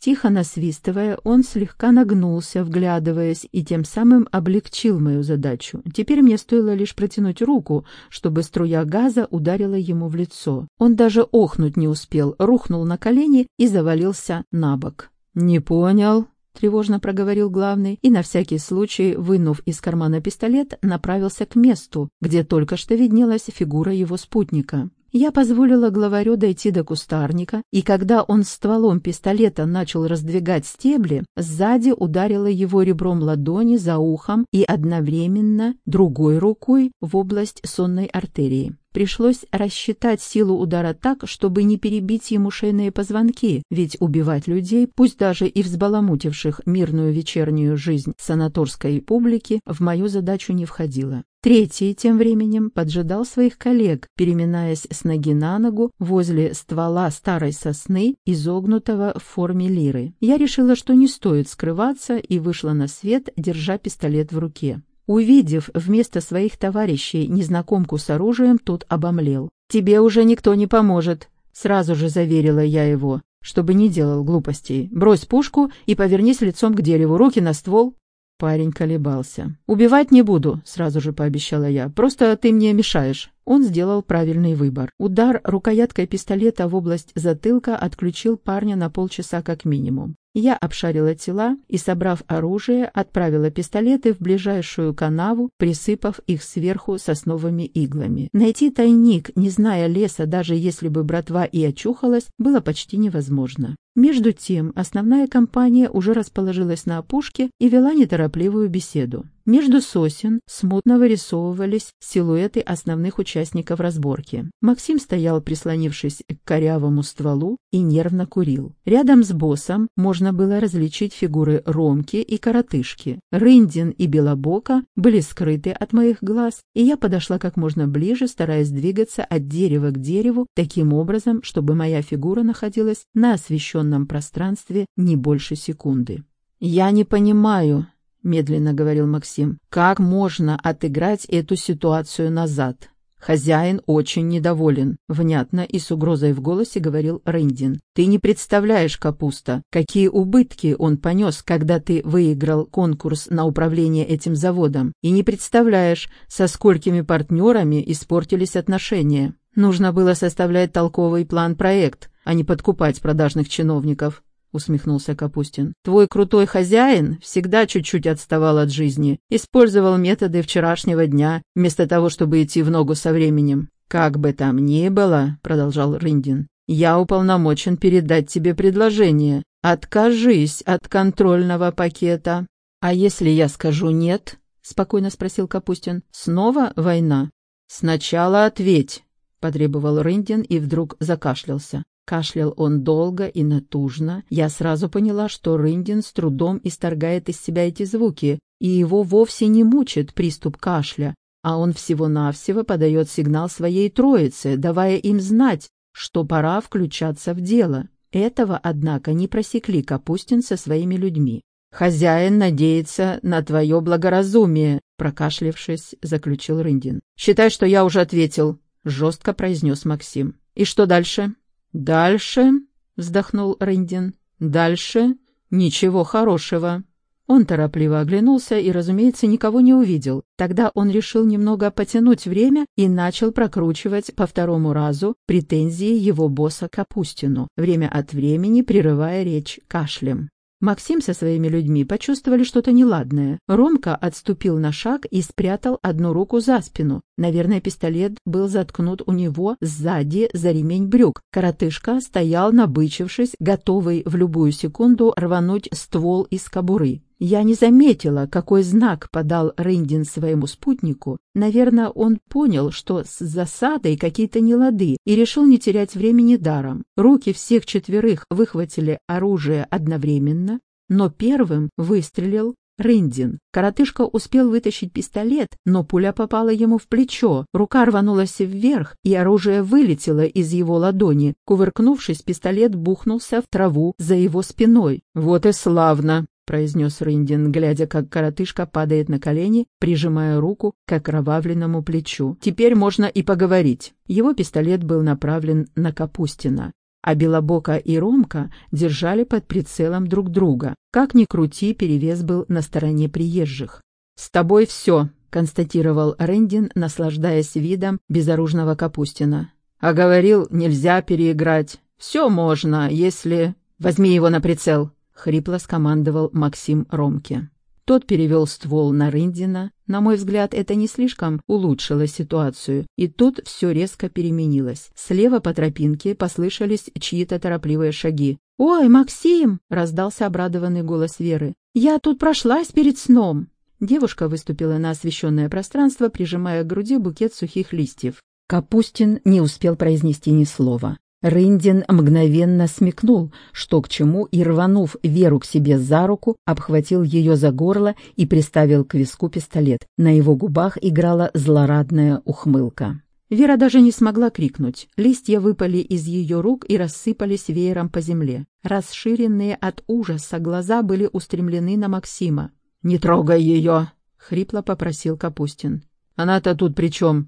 Тихо насвистывая, он слегка нагнулся, вглядываясь, и тем самым облегчил мою задачу. Теперь мне стоило лишь протянуть руку, чтобы струя газа ударила ему в лицо. Он даже охнуть не успел, рухнул на колени и завалился на бок. «Не понял», — тревожно проговорил главный, и на всякий случай, вынув из кармана пистолет, направился к месту, где только что виднелась фигура его спутника. Я позволила главарю дойти до кустарника, и когда он стволом пистолета начал раздвигать стебли, сзади ударила его ребром ладони за ухом и одновременно другой рукой в область сонной артерии. Пришлось рассчитать силу удара так, чтобы не перебить ему шейные позвонки, ведь убивать людей, пусть даже и взбаламутивших мирную вечернюю жизнь санаторской публики, в мою задачу не входило. Третий тем временем поджидал своих коллег, переминаясь с ноги на ногу возле ствола старой сосны, изогнутого в форме лиры. Я решила, что не стоит скрываться, и вышла на свет, держа пистолет в руке. Увидев вместо своих товарищей незнакомку с оружием, тот обомлел. «Тебе уже никто не поможет», — сразу же заверила я его, чтобы не делал глупостей. «Брось пушку и повернись лицом к дереву, руки на ствол». Парень колебался. «Убивать не буду», — сразу же пообещала я. «Просто ты мне мешаешь». Он сделал правильный выбор. Удар рукояткой пистолета в область затылка отключил парня на полчаса как минимум. Я обшарила тела и, собрав оружие, отправила пистолеты в ближайшую канаву, присыпав их сверху сосновыми иглами. Найти тайник, не зная леса, даже если бы братва и очухалась, было почти невозможно. Между тем, основная компания уже расположилась на опушке и вела неторопливую беседу. Между сосен смутно вырисовывались силуэты основных участников разборки. Максим стоял, прислонившись к корявому стволу, и нервно курил. Рядом с боссом можно было различить фигуры Ромки и Коротышки. Рындин и Белобока были скрыты от моих глаз, и я подошла как можно ближе, стараясь двигаться от дерева к дереву таким образом, чтобы моя фигура находилась на освещенном пространстве не больше секунды. «Я не понимаю», медленно говорил Максим. «Как можно отыграть эту ситуацию назад?» «Хозяин очень недоволен», — внятно и с угрозой в голосе говорил Рындин. «Ты не представляешь, Капуста, какие убытки он понес, когда ты выиграл конкурс на управление этим заводом, и не представляешь, со сколькими партнерами испортились отношения. Нужно было составлять толковый план-проект, а не подкупать продажных чиновников усмехнулся Капустин. «Твой крутой хозяин всегда чуть-чуть отставал от жизни, использовал методы вчерашнего дня, вместо того, чтобы идти в ногу со временем. «Как бы там ни было», — продолжал Рындин, — «я уполномочен передать тебе предложение. Откажись от контрольного пакета». «А если я скажу нет?» — спокойно спросил Капустин. «Снова война?» «Сначала ответь», — потребовал Рындин и вдруг закашлялся. Кашлял он долго и натужно. Я сразу поняла, что Рындин с трудом исторгает из себя эти звуки, и его вовсе не мучит приступ кашля, а он всего-навсего подает сигнал своей троице, давая им знать, что пора включаться в дело. Этого, однако, не просекли Капустин со своими людьми. «Хозяин надеется на твое благоразумие», — прокашлявшись, заключил Рындин. «Считай, что я уже ответил», — жестко произнес Максим. «И что дальше?» «Дальше», — вздохнул Рындин, — «дальше ничего хорошего». Он торопливо оглянулся и, разумеется, никого не увидел. Тогда он решил немного потянуть время и начал прокручивать по второму разу претензии его босса Капустину, время от времени прерывая речь кашлем. Максим со своими людьми почувствовали что-то неладное. Ромка отступил на шаг и спрятал одну руку за спину. Наверное, пистолет был заткнут у него сзади за ремень брюк. Коротышка стоял, набычившись, готовый в любую секунду рвануть ствол из кобуры. Я не заметила, какой знак подал Рындин своему спутнику. Наверное, он понял, что с засадой какие-то нелады, и решил не терять времени даром. Руки всех четверых выхватили оружие одновременно, но первым выстрелил Рындин. Коротышка успел вытащить пистолет, но пуля попала ему в плечо, рука рванулась вверх, и оружие вылетело из его ладони. Кувыркнувшись, пистолет бухнулся в траву за его спиной. «Вот и славно!» — произнес Рындин, глядя, как коротышка падает на колени, прижимая руку к окровавленному плечу. «Теперь можно и поговорить». Его пистолет был направлен на Капустина, а Белобока и Ромка держали под прицелом друг друга. Как ни крути, перевес был на стороне приезжих. «С тобой все», — констатировал Рындин, наслаждаясь видом безоружного Капустина. «А говорил, нельзя переиграть. Все можно, если... Возьми его на прицел». — хрипло скомандовал Максим Ромке. Тот перевел ствол на Рындина. На мой взгляд, это не слишком улучшило ситуацию, и тут все резко переменилось. Слева по тропинке послышались чьи-то торопливые шаги. «Ой, Максим!» — раздался обрадованный голос Веры. «Я тут прошлась перед сном!» Девушка выступила на освещенное пространство, прижимая к груди букет сухих листьев. Капустин не успел произнести ни слова. Рындин мгновенно смекнул, что к чему, и, рванув Веру к себе за руку, обхватил ее за горло и приставил к виску пистолет. На его губах играла злорадная ухмылка. Вера даже не смогла крикнуть. Листья выпали из ее рук и рассыпались веером по земле. Расширенные от ужаса глаза были устремлены на Максима. «Не трогай ее!» — хрипло попросил Капустин. «Она-то тут при чем?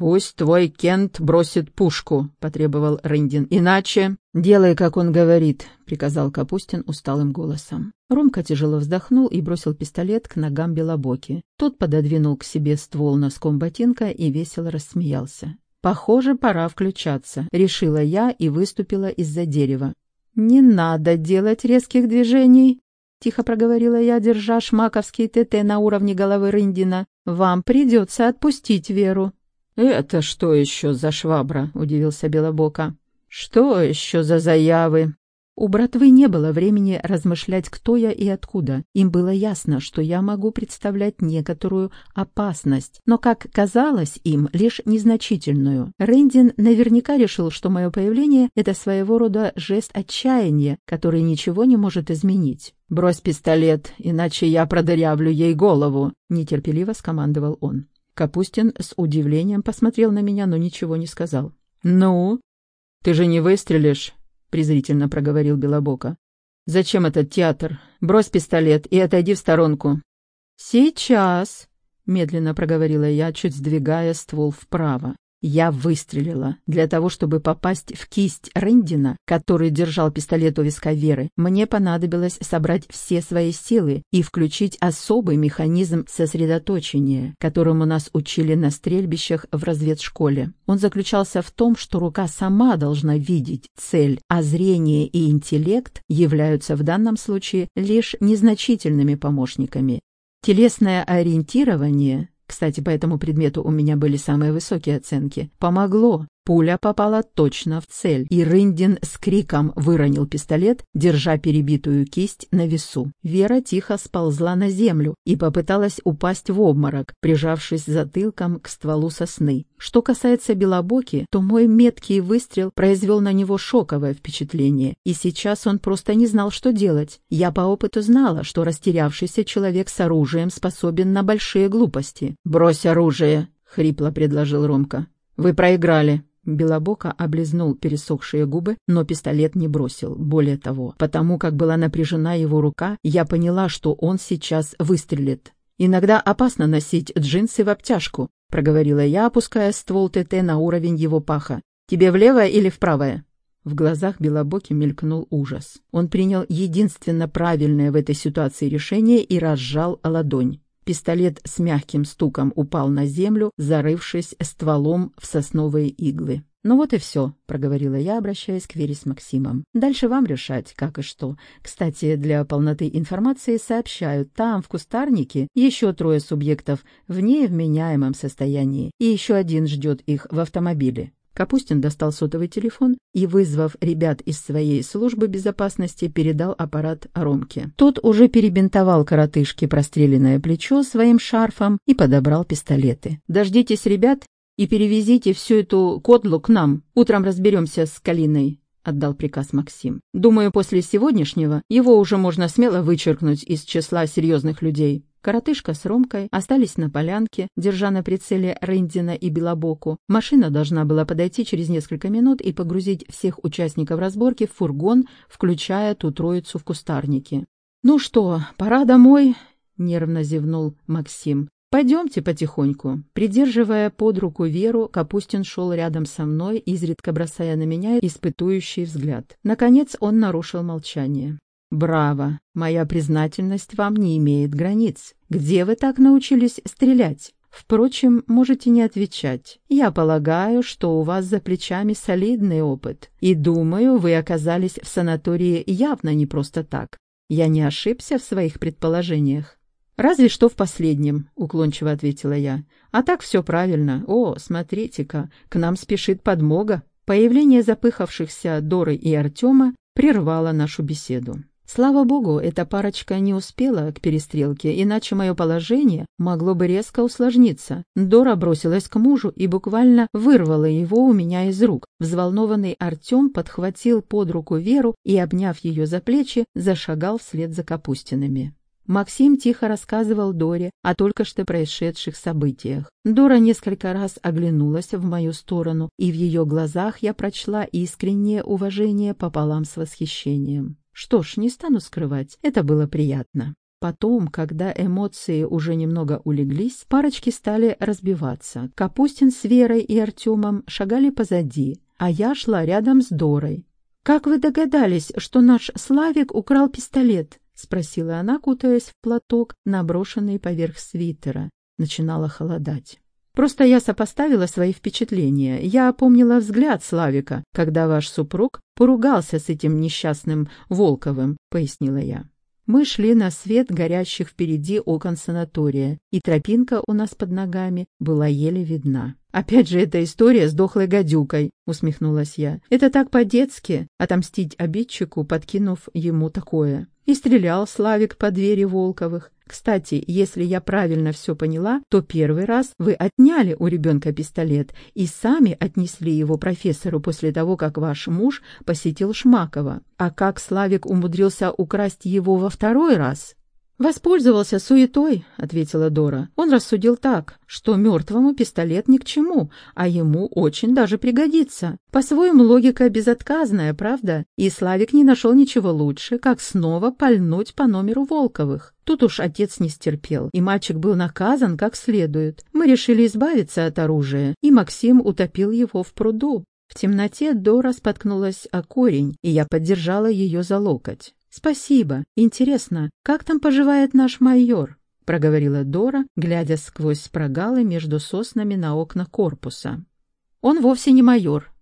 «Пусть твой Кент бросит пушку», — потребовал Рындин. «Иначе...» «Делай, как он говорит», — приказал Капустин усталым голосом. Ромка тяжело вздохнул и бросил пистолет к ногам Белобоки. Тот пододвинул к себе ствол носком ботинка и весело рассмеялся. «Похоже, пора включаться», — решила я и выступила из-за дерева. «Не надо делать резких движений», — тихо проговорила я, держа шмаковский ТТ на уровне головы Рындина. «Вам придется отпустить Веру». «Это что еще за швабра?» — удивился Белобока. «Что еще за заявы?» У братвы не было времени размышлять, кто я и откуда. Им было ясно, что я могу представлять некоторую опасность, но, как казалось им, лишь незначительную. Рэндин наверняка решил, что мое появление — это своего рода жест отчаяния, который ничего не может изменить. «Брось пистолет, иначе я продырявлю ей голову», — нетерпеливо скомандовал он. Капустин с удивлением посмотрел на меня, но ничего не сказал. «Ну? Ты же не выстрелишь?» — презрительно проговорил Белобока. «Зачем этот театр? Брось пистолет и отойди в сторонку». «Сейчас», — медленно проговорила я, чуть сдвигая ствол вправо. Я выстрелила. Для того, чтобы попасть в кисть Рэндина, который держал пистолет у виска Веры, мне понадобилось собрать все свои силы и включить особый механизм сосредоточения, которому нас учили на стрельбищах в разведшколе. Он заключался в том, что рука сама должна видеть цель, а зрение и интеллект являются в данном случае лишь незначительными помощниками. Телесное ориентирование кстати, по этому предмету у меня были самые высокие оценки. Помогло. Пуля попала точно в цель, и Рындин с криком выронил пистолет, держа перебитую кисть на весу. Вера тихо сползла на землю и попыталась упасть в обморок, прижавшись затылком к стволу сосны. Что касается Белобоки, то мой меткий выстрел произвел на него шоковое впечатление, и сейчас он просто не знал, что делать. Я по опыту знала, что растерявшийся человек с оружием способен на большие глупости. «Брось оружие!» — хрипло предложил Ромка. «Вы проиграли!» Белобока облизнул пересохшие губы, но пистолет не бросил. Более того, потому как была напряжена его рука, я поняла, что он сейчас выстрелит. «Иногда опасно носить джинсы в обтяжку», — проговорила я, опуская ствол ТТ на уровень его паха. «Тебе влево или вправое?» В глазах Белобоки мелькнул ужас. Он принял единственно правильное в этой ситуации решение и разжал ладонь. Пистолет с мягким стуком упал на землю, зарывшись стволом в сосновые иглы. «Ну вот и все», — проговорила я, обращаясь к Вере с Максимом. «Дальше вам решать, как и что. Кстати, для полноты информации сообщаю, там, в кустарнике, еще трое субъектов в невменяемом состоянии, и еще один ждет их в автомобиле». Капустин достал сотовый телефон и, вызвав ребят из своей службы безопасности, передал аппарат Ромке. Тот уже перебинтовал коротышке простреленное плечо своим шарфом и подобрал пистолеты. «Дождитесь ребят и перевезите всю эту кодлу к нам. Утром разберемся с Калиной», — отдал приказ Максим. «Думаю, после сегодняшнего его уже можно смело вычеркнуть из числа серьезных людей». Коротышка с Ромкой остались на полянке, держа на прицеле Рындина и Белобоку. Машина должна была подойти через несколько минут и погрузить всех участников разборки в фургон, включая ту троицу в кустарнике. «Ну что, пора домой?» — нервно зевнул Максим. «Пойдемте потихоньку». Придерживая под руку Веру, Капустин шел рядом со мной, изредка бросая на меня испытующий взгляд. Наконец он нарушил молчание. «Браво! Моя признательность вам не имеет границ. Где вы так научились стрелять?» Впрочем, можете не отвечать. Я полагаю, что у вас за плечами солидный опыт, и думаю, вы оказались в санатории явно не просто так. Я не ошибся в своих предположениях. «Разве что в последнем», — уклончиво ответила я. «А так все правильно. О, смотрите-ка, к нам спешит подмога». Появление запыхавшихся Доры и Артема прервало нашу беседу. Слава богу, эта парочка не успела к перестрелке, иначе мое положение могло бы резко усложниться. Дора бросилась к мужу и буквально вырвала его у меня из рук. Взволнованный Артем подхватил под руку Веру и, обняв ее за плечи, зашагал вслед за Капустинами. Максим тихо рассказывал Доре о только что происшедших событиях. Дора несколько раз оглянулась в мою сторону, и в ее глазах я прочла искреннее уважение пополам с восхищением. Что ж, не стану скрывать, это было приятно. Потом, когда эмоции уже немного улеглись, парочки стали разбиваться. Капустин с Верой и Артемом шагали позади, а я шла рядом с Дорой. «Как вы догадались, что наш Славик украл пистолет?» — спросила она, кутаясь в платок, наброшенный поверх свитера. Начинало холодать. Просто я сопоставила свои впечатления. Я помнила взгляд Славика, когда ваш супруг поругался с этим несчастным Волковым, пояснила я. Мы шли на свет горящих впереди окон санатория, и тропинка у нас под ногами была еле видна. «Опять же эта история с дохлой гадюкой», — усмехнулась я. «Это так по-детски, отомстить обидчику, подкинув ему такое». И стрелял Славик по двери Волковых. Кстати, если я правильно все поняла, то первый раз вы отняли у ребенка пистолет и сами отнесли его профессору после того, как ваш муж посетил Шмакова. А как Славик умудрился украсть его во второй раз? «Воспользовался суетой», — ответила Дора. «Он рассудил так, что мертвому пистолет ни к чему, а ему очень даже пригодится. По-своему логика безотказная, правда? И Славик не нашел ничего лучше, как снова пальнуть по номеру Волковых. Тут уж отец не стерпел, и мальчик был наказан как следует. Мы решили избавиться от оружия, и Максим утопил его в пруду. В темноте Дора споткнулась о корень, и я поддержала ее за локоть. «Спасибо. Интересно, как там поживает наш майор?» — проговорила Дора, глядя сквозь прогалы между соснами на окна корпуса. «Он вовсе не майор».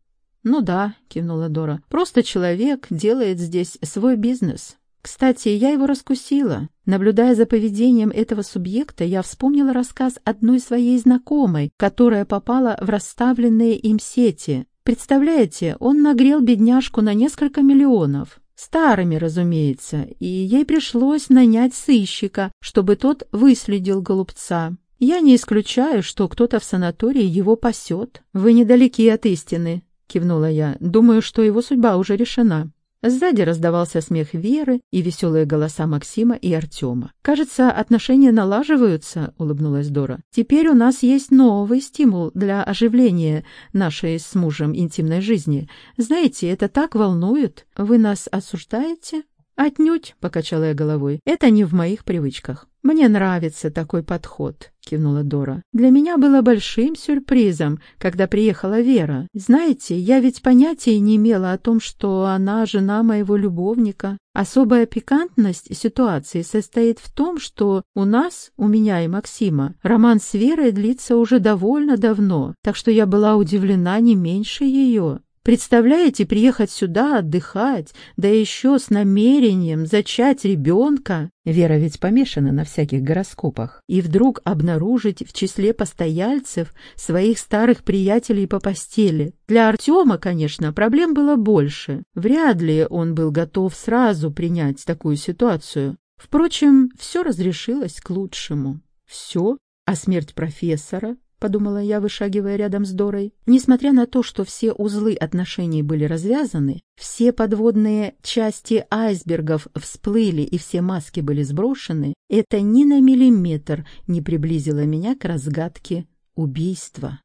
«Ну да», — кивнула Дора, — «просто человек делает здесь свой бизнес». Кстати, я его раскусила. Наблюдая за поведением этого субъекта, я вспомнила рассказ одной своей знакомой, которая попала в расставленные им сети. Представляете, он нагрел бедняжку на несколько миллионов. Старыми, разумеется, и ей пришлось нанять сыщика, чтобы тот выследил голубца. Я не исключаю, что кто-то в санатории его пасет. Вы недалеки от истины, кивнула я. Думаю, что его судьба уже решена. Сзади раздавался смех Веры и веселые голоса Максима и Артема. «Кажется, отношения налаживаются», — улыбнулась Дора. «Теперь у нас есть новый стимул для оживления нашей с мужем интимной жизни. Знаете, это так волнует. Вы нас осуждаете?» «Отнюдь», — покачала я головой, — «это не в моих привычках». «Мне нравится такой подход», — кивнула Дора. «Для меня было большим сюрпризом, когда приехала Вера. Знаете, я ведь понятия не имела о том, что она жена моего любовника. Особая пикантность ситуации состоит в том, что у нас, у меня и Максима, роман с Верой длится уже довольно давно, так что я была удивлена не меньше ее». Представляете, приехать сюда отдыхать, да еще с намерением зачать ребенка? Вера ведь помешана на всяких гороскопах. И вдруг обнаружить в числе постояльцев своих старых приятелей по постели. Для Артема, конечно, проблем было больше. Вряд ли он был готов сразу принять такую ситуацию. Впрочем, все разрешилось к лучшему. Все, а смерть профессора — подумала я, вышагивая рядом с Дорой. Несмотря на то, что все узлы отношений были развязаны, все подводные части айсбергов всплыли и все маски были сброшены, это ни на миллиметр не приблизило меня к разгадке убийства.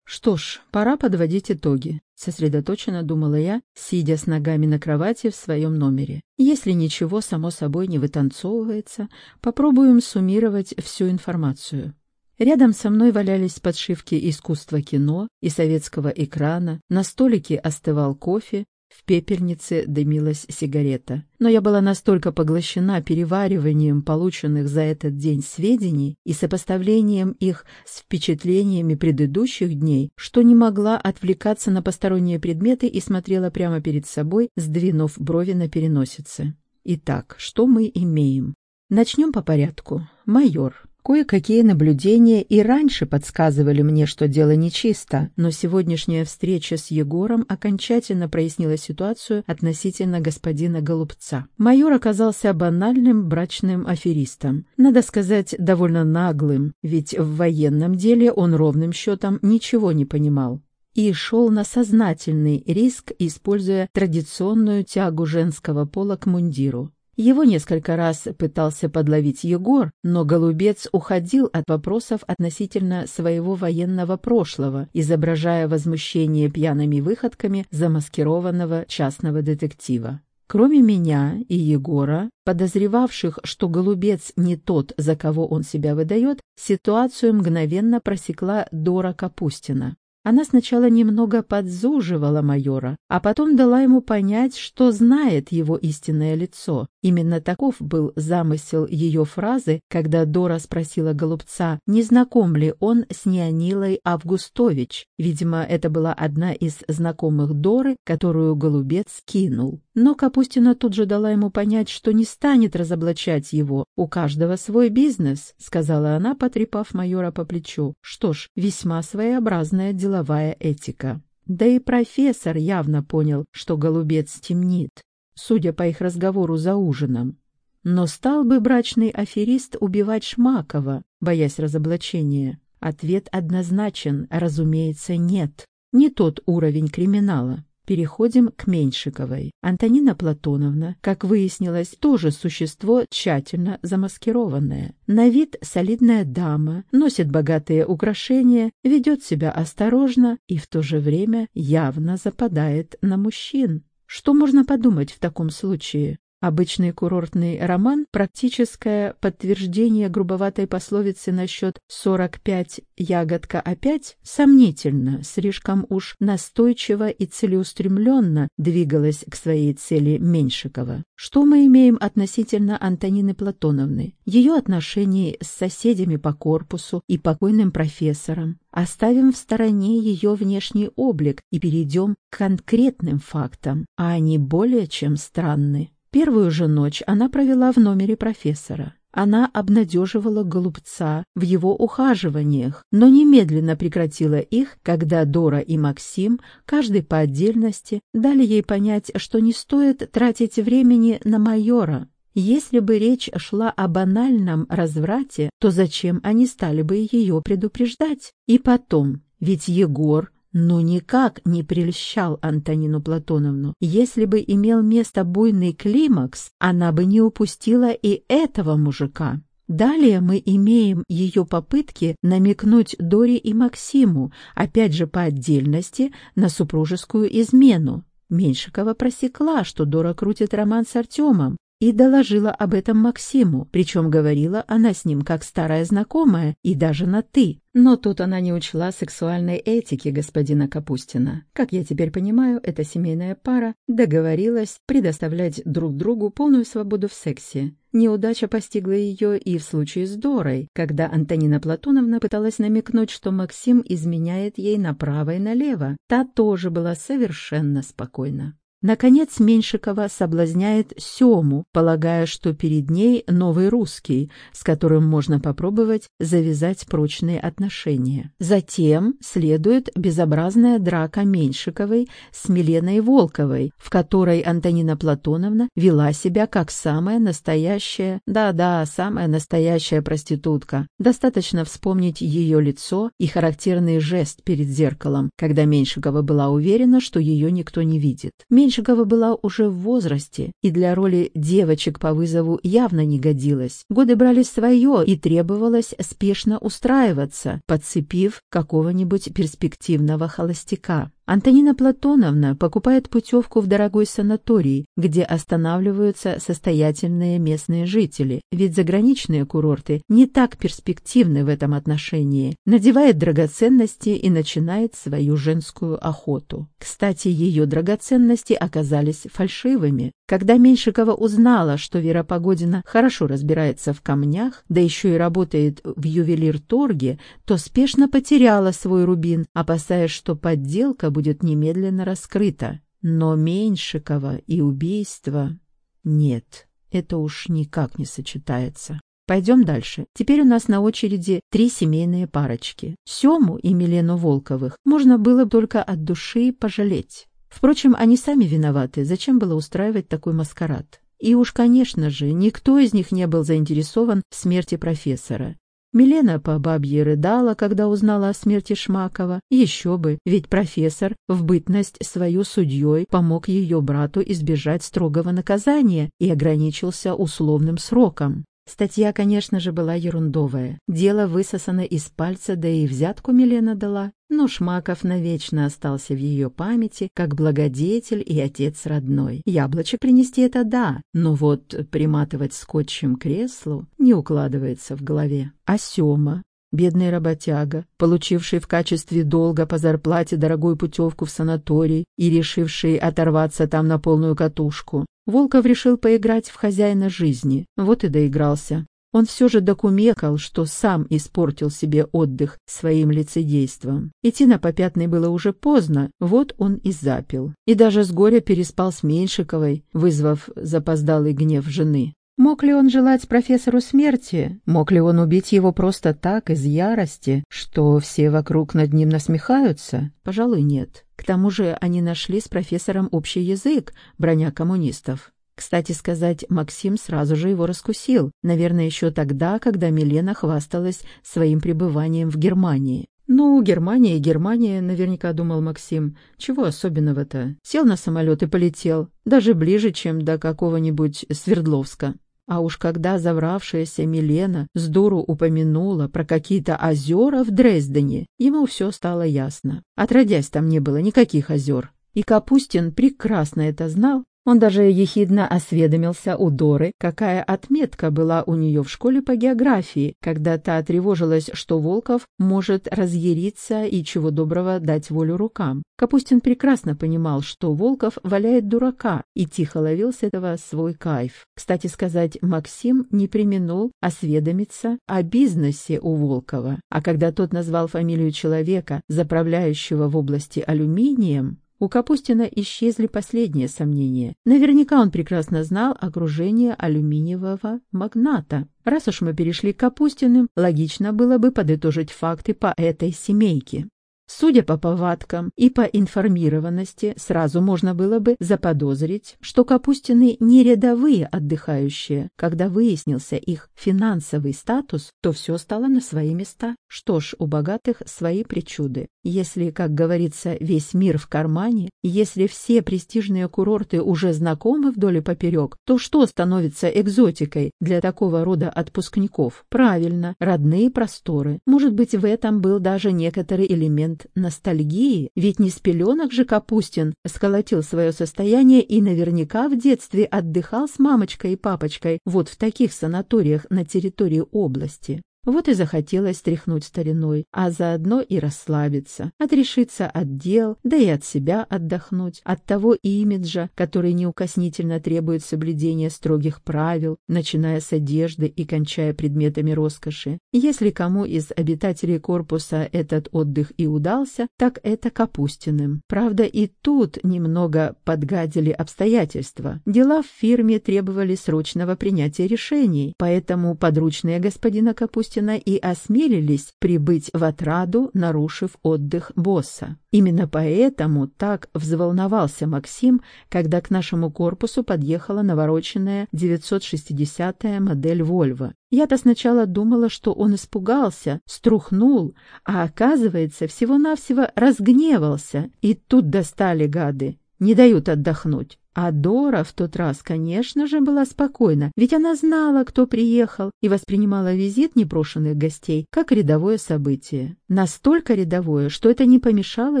Что ж, пора подводить итоги, сосредоточенно думала я, сидя с ногами на кровати в своем номере. Если ничего само собой не вытанцовывается, попробуем суммировать всю информацию. Рядом со мной валялись подшивки искусства кино и советского экрана, на столике остывал кофе, в пепельнице дымилась сигарета. Но я была настолько поглощена перевариванием полученных за этот день сведений и сопоставлением их с впечатлениями предыдущих дней, что не могла отвлекаться на посторонние предметы и смотрела прямо перед собой, сдвинув брови на переносице. Итак, что мы имеем? Начнем по порядку. Майор. Кое-какие наблюдения и раньше подсказывали мне, что дело нечисто, но сегодняшняя встреча с Егором окончательно прояснила ситуацию относительно господина Голубца. Майор оказался банальным брачным аферистом. Надо сказать, довольно наглым, ведь в военном деле он ровным счетом ничего не понимал и шел на сознательный риск, используя традиционную тягу женского пола к мундиру. Его несколько раз пытался подловить Егор, но Голубец уходил от вопросов относительно своего военного прошлого, изображая возмущение пьяными выходками замаскированного частного детектива. Кроме меня и Егора, подозревавших, что Голубец не тот, за кого он себя выдает, ситуацию мгновенно просекла Дора Капустина. Она сначала немного подзуживала майора, а потом дала ему понять, что знает его истинное лицо. Именно таков был замысел ее фразы, когда Дора спросила Голубца, не знаком ли он с Неонилой Августович. Видимо, это была одна из знакомых Доры, которую Голубец кинул. Но Капустина тут же дала ему понять, что не станет разоблачать его. «У каждого свой бизнес», — сказала она, потрепав майора по плечу. Что ж, весьма своеобразная деловая этика. Да и профессор явно понял, что голубец темнит, судя по их разговору за ужином. Но стал бы брачный аферист убивать Шмакова, боясь разоблачения? Ответ однозначен, разумеется, нет. Не тот уровень криминала. Переходим к Меньшиковой. Антонина Платоновна, как выяснилось, тоже существо тщательно замаскированное. На вид солидная дама, носит богатые украшения, ведет себя осторожно и в то же время явно западает на мужчин. Что можно подумать в таком случае? Обычный курортный роман – практическое подтверждение грубоватой пословицы насчет «45 ягодка опять» сомнительно, слишком уж настойчиво и целеустремленно двигалась к своей цели Меньшикова. Что мы имеем относительно Антонины Платоновны? Ее отношений с соседями по корпусу и покойным профессором. Оставим в стороне ее внешний облик и перейдем к конкретным фактам, а они более чем странны. Первую же ночь она провела в номере профессора. Она обнадеживала голубца в его ухаживаниях, но немедленно прекратила их, когда Дора и Максим, каждый по отдельности, дали ей понять, что не стоит тратить времени на майора. Если бы речь шла о банальном разврате, то зачем они стали бы ее предупреждать? И потом, ведь Егор но никак не прельщал Антонину Платоновну. Если бы имел место буйный климакс, она бы не упустила и этого мужика. Далее мы имеем ее попытки намекнуть Доре и Максиму, опять же по отдельности, на супружескую измену. Меньшикова просекла, что Дора крутит роман с Артемом, и доложила об этом Максиму, причем говорила она с ним как старая знакомая и даже на «ты». Но тут она не учла сексуальной этики господина Капустина. Как я теперь понимаю, эта семейная пара договорилась предоставлять друг другу полную свободу в сексе. Неудача постигла ее и в случае с Дорой, когда Антонина Платоновна пыталась намекнуть, что Максим изменяет ей направо и налево. Та тоже была совершенно спокойна. Наконец Меньшикова соблазняет Сему, полагая, что перед ней новый русский, с которым можно попробовать завязать прочные отношения. Затем следует безобразная драка Меньшиковой с Миленой Волковой, в которой Антонина Платоновна вела себя как самая настоящая, да-да, самая настоящая проститутка. Достаточно вспомнить ее лицо и характерный жест перед зеркалом, когда Меньшикова была уверена, что ее никто не видит. Меньшикова была уже в возрасте и для роли девочек по вызову явно не годилась. Годы брали свое и требовалось спешно устраиваться, подцепив какого-нибудь перспективного холостяка. Антонина Платоновна покупает путевку в дорогой санаторий, где останавливаются состоятельные местные жители, ведь заграничные курорты не так перспективны в этом отношении, надевает драгоценности и начинает свою женскую охоту. Кстати, ее драгоценности оказались фальшивыми. Когда Меньшикова узнала, что Вера Погодина хорошо разбирается в камнях, да еще и работает в ювелир-торге, то спешно потеряла свой рубин, опасаясь, что подделка будет будет немедленно раскрыто. Но Меньшикова и убийство... Нет, это уж никак не сочетается. Пойдем дальше. Теперь у нас на очереди три семейные парочки. Сему и Милену Волковых можно было только от души пожалеть. Впрочем, они сами виноваты, зачем было устраивать такой маскарад. И уж, конечно же, никто из них не был заинтересован в смерти профессора. Милена по бабье рыдала, когда узнала о смерти Шмакова. Еще бы, ведь профессор в бытность свою судьей помог ее брату избежать строгого наказания и ограничился условным сроком. Статья, конечно же, была ерундовая. Дело высосано из пальца, да и взятку Милена дала. Но Шмаков навечно остался в ее памяти как благодетель и отец родной. Яблочек принести — это да, но вот приматывать скотчем креслу не укладывается в голове. А Сема? Бедный работяга, получивший в качестве долга по зарплате дорогую путевку в санаторий и решивший оторваться там на полную катушку. Волков решил поиграть в хозяина жизни, вот и доигрался. Он все же докумекал, что сам испортил себе отдых своим лицедейством. Идти на попятный было уже поздно, вот он и запил. И даже с горя переспал с Меньшиковой, вызвав запоздалый гнев жены. Мог ли он желать профессору смерти? Мог ли он убить его просто так, из ярости, что все вокруг над ним насмехаются? Пожалуй, нет. К тому же они нашли с профессором общий язык, броня коммунистов. Кстати сказать, Максим сразу же его раскусил, наверное, еще тогда, когда Милена хвасталась своим пребыванием в Германии. «Ну, Германия и Германия», — наверняка думал Максим. «Чего особенного-то? Сел на самолет и полетел. Даже ближе, чем до какого-нибудь Свердловска». А уж когда завравшаяся Милена с дуру упомянула про какие-то озера в Дрездене, ему все стало ясно. Отродясь, там не было никаких озер. И Капустин прекрасно это знал он даже ехидно осведомился у Доры, какая отметка была у нее в школе по географии, когда та тревожилась, что Волков может разъяриться и чего доброго дать волю рукам. Капустин прекрасно понимал, что Волков валяет дурака, и тихо ловил с этого свой кайф. Кстати сказать, Максим не применул осведомиться о бизнесе у Волкова, а когда тот назвал фамилию человека, заправляющего в области алюминием, у Капустина исчезли последние сомнения. Наверняка он прекрасно знал окружение алюминиевого магната. Раз уж мы перешли к Капустиным, логично было бы подытожить факты по этой семейке. Судя по повадкам и по информированности, сразу можно было бы заподозрить, что Капустины не рядовые отдыхающие. Когда выяснился их финансовый статус, то все стало на свои места. Что ж, у богатых свои причуды. Если, как говорится, весь мир в кармане, если все престижные курорты уже знакомы вдоль и поперек, то что становится экзотикой для такого рода отпускников? Правильно, родные просторы. Может быть, в этом был даже некоторый элемент ностальгии, ведь не с пеленок же Капустин сколотил свое состояние и наверняка в детстве отдыхал с мамочкой и папочкой вот в таких санаториях на территории области. Вот и захотелось стряхнуть стариной, а заодно и расслабиться, отрешиться от дел, да и от себя отдохнуть, от того имиджа, который неукоснительно требует соблюдения строгих правил, начиная с одежды и кончая предметами роскоши. Если кому из обитателей корпуса этот отдых и удался, так это Капустиным. Правда, и тут немного подгадили обстоятельства. Дела в фирме требовали срочного принятия решений, поэтому подручные господина Капустина Костина и осмелились прибыть в отраду, нарушив отдых босса. Именно поэтому так взволновался Максим, когда к нашему корпусу подъехала навороченная 960-я модель «Вольво». Я-то сначала думала, что он испугался, струхнул, а оказывается, всего-навсего разгневался. И тут достали гады, не дают отдохнуть. А Дора в тот раз, конечно же, была спокойна, ведь она знала, кто приехал, и воспринимала визит непрошенных гостей как рядовое событие. Настолько рядовое, что это не помешало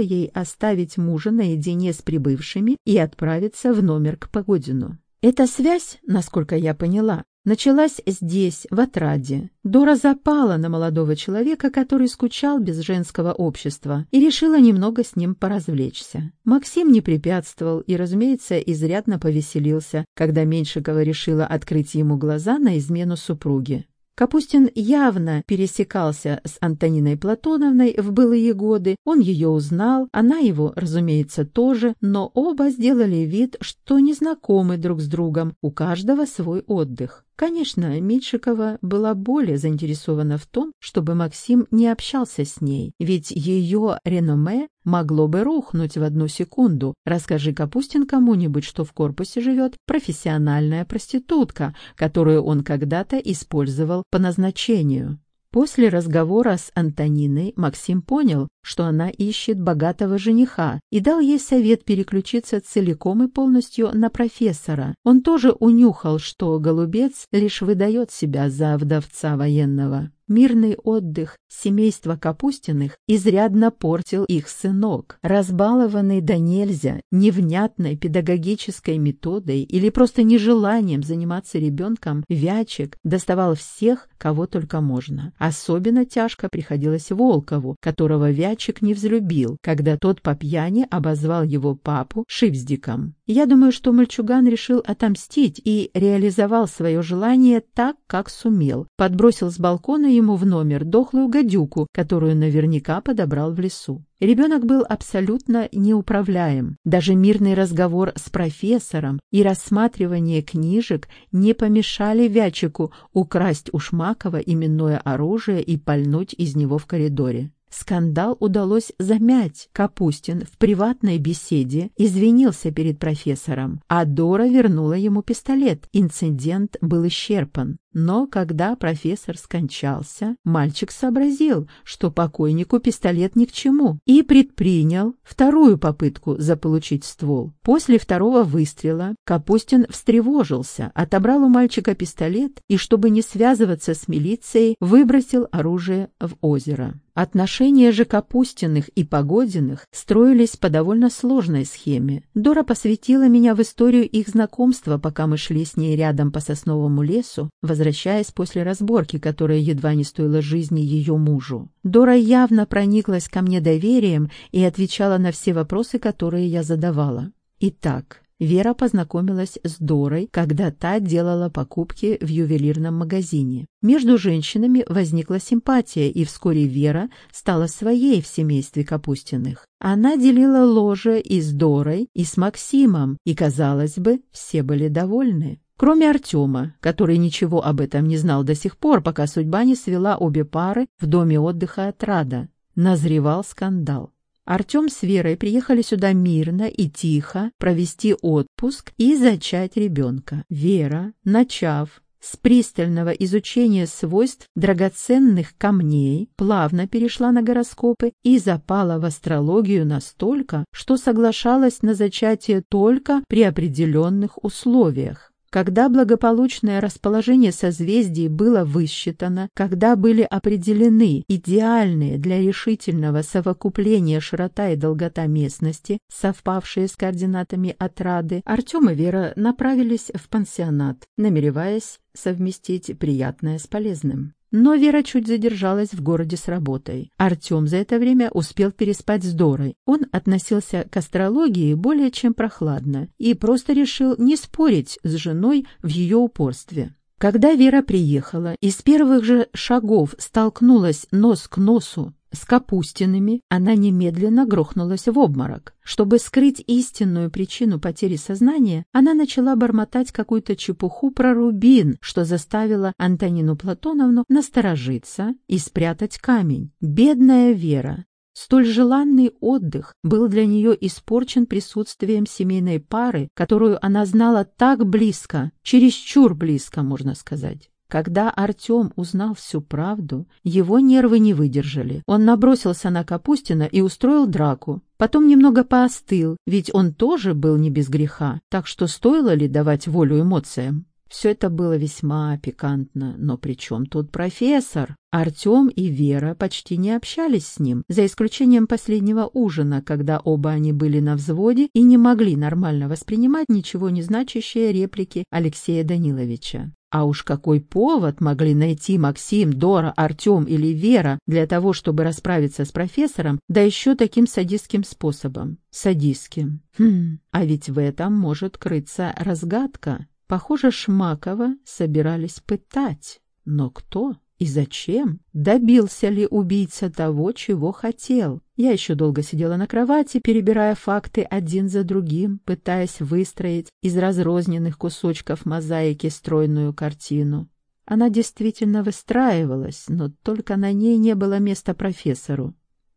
ей оставить мужа наедине с прибывшими и отправиться в номер к Погодину. Эта связь, насколько я поняла, началась здесь, в отраде. Дора запала на молодого человека, который скучал без женского общества, и решила немного с ним поразвлечься. Максим не препятствовал и, разумеется, изрядно повеселился, когда Меньшикова решила открыть ему глаза на измену супруги. Капустин явно пересекался с Антониной Платоновной в былые годы, он ее узнал, она его, разумеется, тоже, но оба сделали вид, что не знакомы друг с другом, у каждого свой отдых. Конечно, Меньшикова была более заинтересована в том, чтобы Максим не общался с ней, ведь ее реноме могло бы рухнуть в одну секунду. Расскажи Капустин кому-нибудь, что в корпусе живет профессиональная проститутка, которую он когда-то использовал по назначению. После разговора с Антониной Максим понял, что она ищет богатого жениха и дал ей совет переключиться целиком и полностью на профессора. Он тоже унюхал, что голубец лишь выдает себя за вдовца военного. Мирный отдых семейства Капустиных изрядно портил их сынок, разбалованный до нельзя невнятной педагогической методой или просто нежеланием заниматься ребенком, Вячик доставал всех, кого только можно. Особенно тяжко приходилось Волкову, которого Вячик не взлюбил, когда тот по пьяни обозвал его папу Шипздиком. Я думаю, что мальчуган решил отомстить и реализовал свое желание так, как сумел. Подбросил с балкона ему в номер дохлую гадюку, которую наверняка подобрал в лесу. Ребенок был абсолютно неуправляем. Даже мирный разговор с профессором и рассматривание книжек не помешали Вячику украсть у Шмакова именное оружие и пальнуть из него в коридоре. Скандал удалось замять. Капустин в приватной беседе извинился перед профессором, а Дора вернула ему пистолет. Инцидент был исчерпан. Но когда профессор скончался, мальчик сообразил, что покойнику пистолет ни к чему, и предпринял вторую попытку заполучить ствол. После второго выстрела Капустин встревожился, отобрал у мальчика пистолет и, чтобы не связываться с милицией, выбросил оружие в озеро. Отношения же Капустиных и Погодиных строились по довольно сложной схеме. Дора посвятила меня в историю их знакомства, пока мы шли с ней рядом по сосновому лесу, возвращаясь после разборки, которая едва не стоила жизни ее мужу. Дора явно прониклась ко мне доверием и отвечала на все вопросы, которые я задавала. Итак, Вера познакомилась с Дорой, когда та делала покупки в ювелирном магазине. Между женщинами возникла симпатия, и вскоре Вера стала своей в семействе Капустиных. Она делила ложе и с Дорой, и с Максимом, и, казалось бы, все были довольны. Кроме Артема, который ничего об этом не знал до сих пор, пока судьба не свела обе пары в доме отдыха от Рада. Назревал скандал. Артем с Верой приехали сюда мирно и тихо провести отпуск и зачать ребенка. Вера, начав с пристального изучения свойств драгоценных камней, плавно перешла на гороскопы и запала в астрологию настолько, что соглашалась на зачатие только при определенных условиях. Когда благополучное расположение созвездий было высчитано, когда были определены идеальные для решительного совокупления широта и долгота местности, совпавшие с координатами отрады, Артем и Вера направились в пансионат, намереваясь совместить приятное с полезным. Но Вера чуть задержалась в городе с работой. Артем за это время успел переспать с Дорой. Он относился к астрологии более чем прохладно и просто решил не спорить с женой в ее упорстве. Когда Вера приехала и с первых же шагов столкнулась нос к носу с Капустиными, она немедленно грохнулась в обморок. Чтобы скрыть истинную причину потери сознания, она начала бормотать какую-то чепуху про рубин, что заставило Антонину Платоновну насторожиться и спрятать камень. Бедная Вера! Столь желанный отдых был для нее испорчен присутствием семейной пары, которую она знала так близко, чересчур близко, можно сказать. Когда Артем узнал всю правду, его нервы не выдержали. Он набросился на Капустина и устроил драку. Потом немного поостыл, ведь он тоже был не без греха, так что стоило ли давать волю эмоциям? Все это было весьма пикантно, но при чем тут профессор? Артем и Вера почти не общались с ним, за исключением последнего ужина, когда оба они были на взводе и не могли нормально воспринимать ничего не значащие реплики Алексея Даниловича. А уж какой повод могли найти Максим, Дора, Артем или Вера для того, чтобы расправиться с профессором, да еще таким садистским способом. Садистским. Хм, а ведь в этом может крыться разгадка. Похоже, Шмакова собирались пытать. Но кто и зачем? Добился ли убийца того, чего хотел? Я еще долго сидела на кровати, перебирая факты один за другим, пытаясь выстроить из разрозненных кусочков мозаики стройную картину. Она действительно выстраивалась, но только на ней не было места профессору.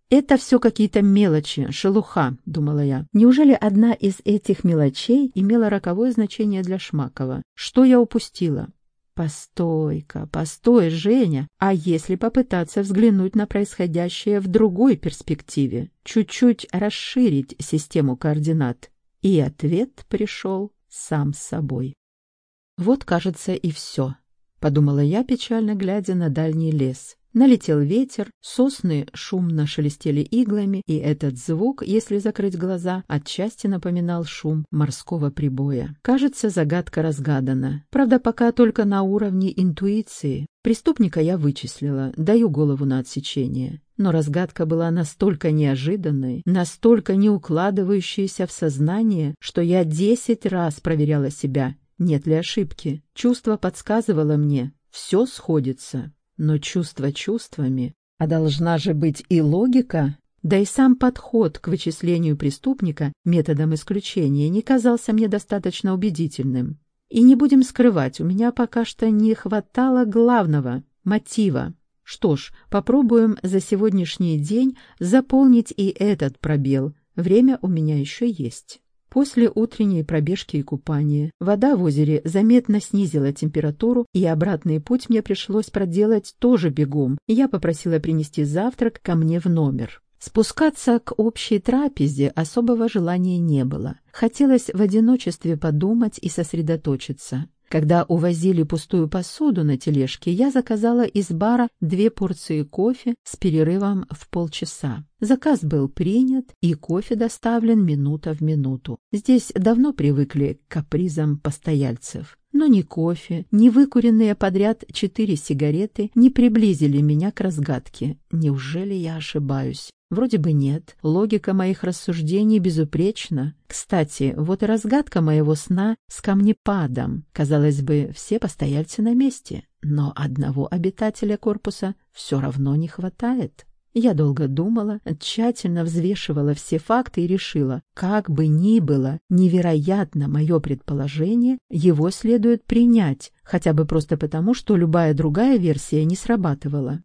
«Это все какие-то мелочи, шелуха», — думала я. «Неужели одна из этих мелочей имела роковое значение для Шмакова? Что я упустила?» «Постой-ка, постой, Женя, а если попытаться взглянуть на происходящее в другой перспективе, чуть-чуть расширить систему координат?» И ответ пришел сам собой. «Вот, кажется, и все», — подумала я, печально глядя на дальний лес. Налетел ветер, сосны шумно шелестели иглами, и этот звук, если закрыть глаза, отчасти напоминал шум морского прибоя. Кажется, загадка разгадана. Правда, пока только на уровне интуиции. Преступника я вычислила, даю голову на отсечение. Но разгадка была настолько неожиданной, настолько не укладывающейся в сознание, что я десять раз проверяла себя, нет ли ошибки. Чувство подсказывало мне, все сходится. Но чувства чувствами, а должна же быть и логика. Да и сам подход к вычислению преступника методом исключения не казался мне достаточно убедительным. И не будем скрывать, у меня пока что не хватало главного — мотива. Что ж, попробуем за сегодняшний день заполнить и этот пробел. Время у меня еще есть. После утренней пробежки и купания вода в озере заметно снизила температуру, и обратный путь мне пришлось проделать тоже бегом. Я попросила принести завтрак ко мне в номер. Спускаться к общей трапезе особого желания не было. Хотелось в одиночестве подумать и сосредоточиться. Когда увозили пустую посуду на тележке, я заказала из бара две порции кофе с перерывом в полчаса. Заказ был принят, и кофе доставлен минута в минуту. Здесь давно привыкли к капризам постояльцев. Но ни кофе, ни выкуренные подряд четыре сигареты не приблизили меня к разгадке. Неужели я ошибаюсь? Вроде бы нет. Логика моих рассуждений безупречна. Кстати, вот и разгадка моего сна с камнепадом. Казалось бы, все постояльцы на месте. Но одного обитателя корпуса все равно не хватает. Я долго думала, тщательно взвешивала все факты и решила, как бы ни было невероятно мое предположение, его следует принять, хотя бы просто потому, что любая другая версия не срабатывала.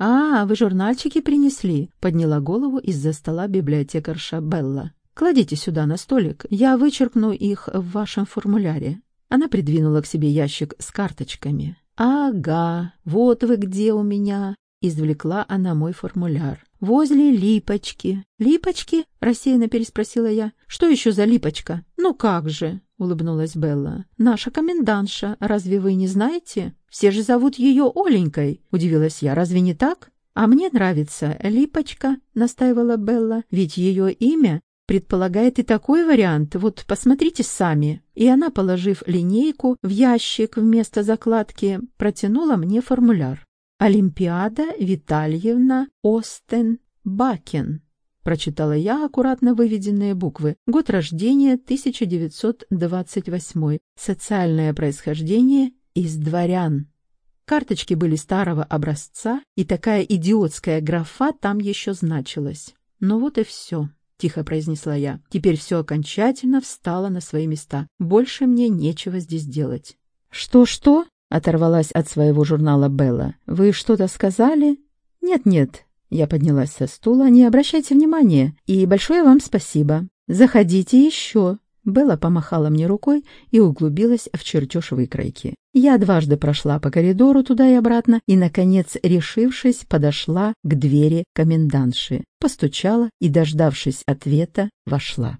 «А, вы журнальчики принесли?» — подняла голову из-за стола библиотекарша Белла. «Кладите сюда на столик, я вычеркну их в вашем формуляре». Она придвинула к себе ящик с карточками. «Ага, вот вы где у меня. Извлекла она мой формуляр. «Возле липочки». «Липочки?» — рассеянно переспросила я. «Что еще за липочка?» «Ну как же?» — улыбнулась Белла. «Наша комендантша. Разве вы не знаете? Все же зовут ее Оленькой», — удивилась я. «Разве не так?» «А мне нравится Липочка», — настаивала Белла, «ведь ее имя предполагает и такой вариант. Вот посмотрите сами». И она, положив линейку в ящик вместо закладки, протянула мне формуляр. «Олимпиада Витальевна Остен Бакен», — прочитала я аккуратно выведенные буквы. Год рождения 1928. Социальное происхождение из дворян. Карточки были старого образца, и такая идиотская графа там еще значилась. «Ну вот и все», — тихо произнесла я. «Теперь все окончательно встало на свои места. Больше мне нечего здесь делать». «Что-что?» — оторвалась от своего журнала Белла. «Вы что-то сказали?» «Нет-нет». Я поднялась со стула. «Не обращайте внимания. И большое вам спасибо. Заходите еще». Белла помахала мне рукой и углубилась в чертеж выкройки. Я дважды прошла по коридору туда и обратно и, наконец, решившись, подошла к двери комендантши, постучала и, дождавшись ответа, вошла.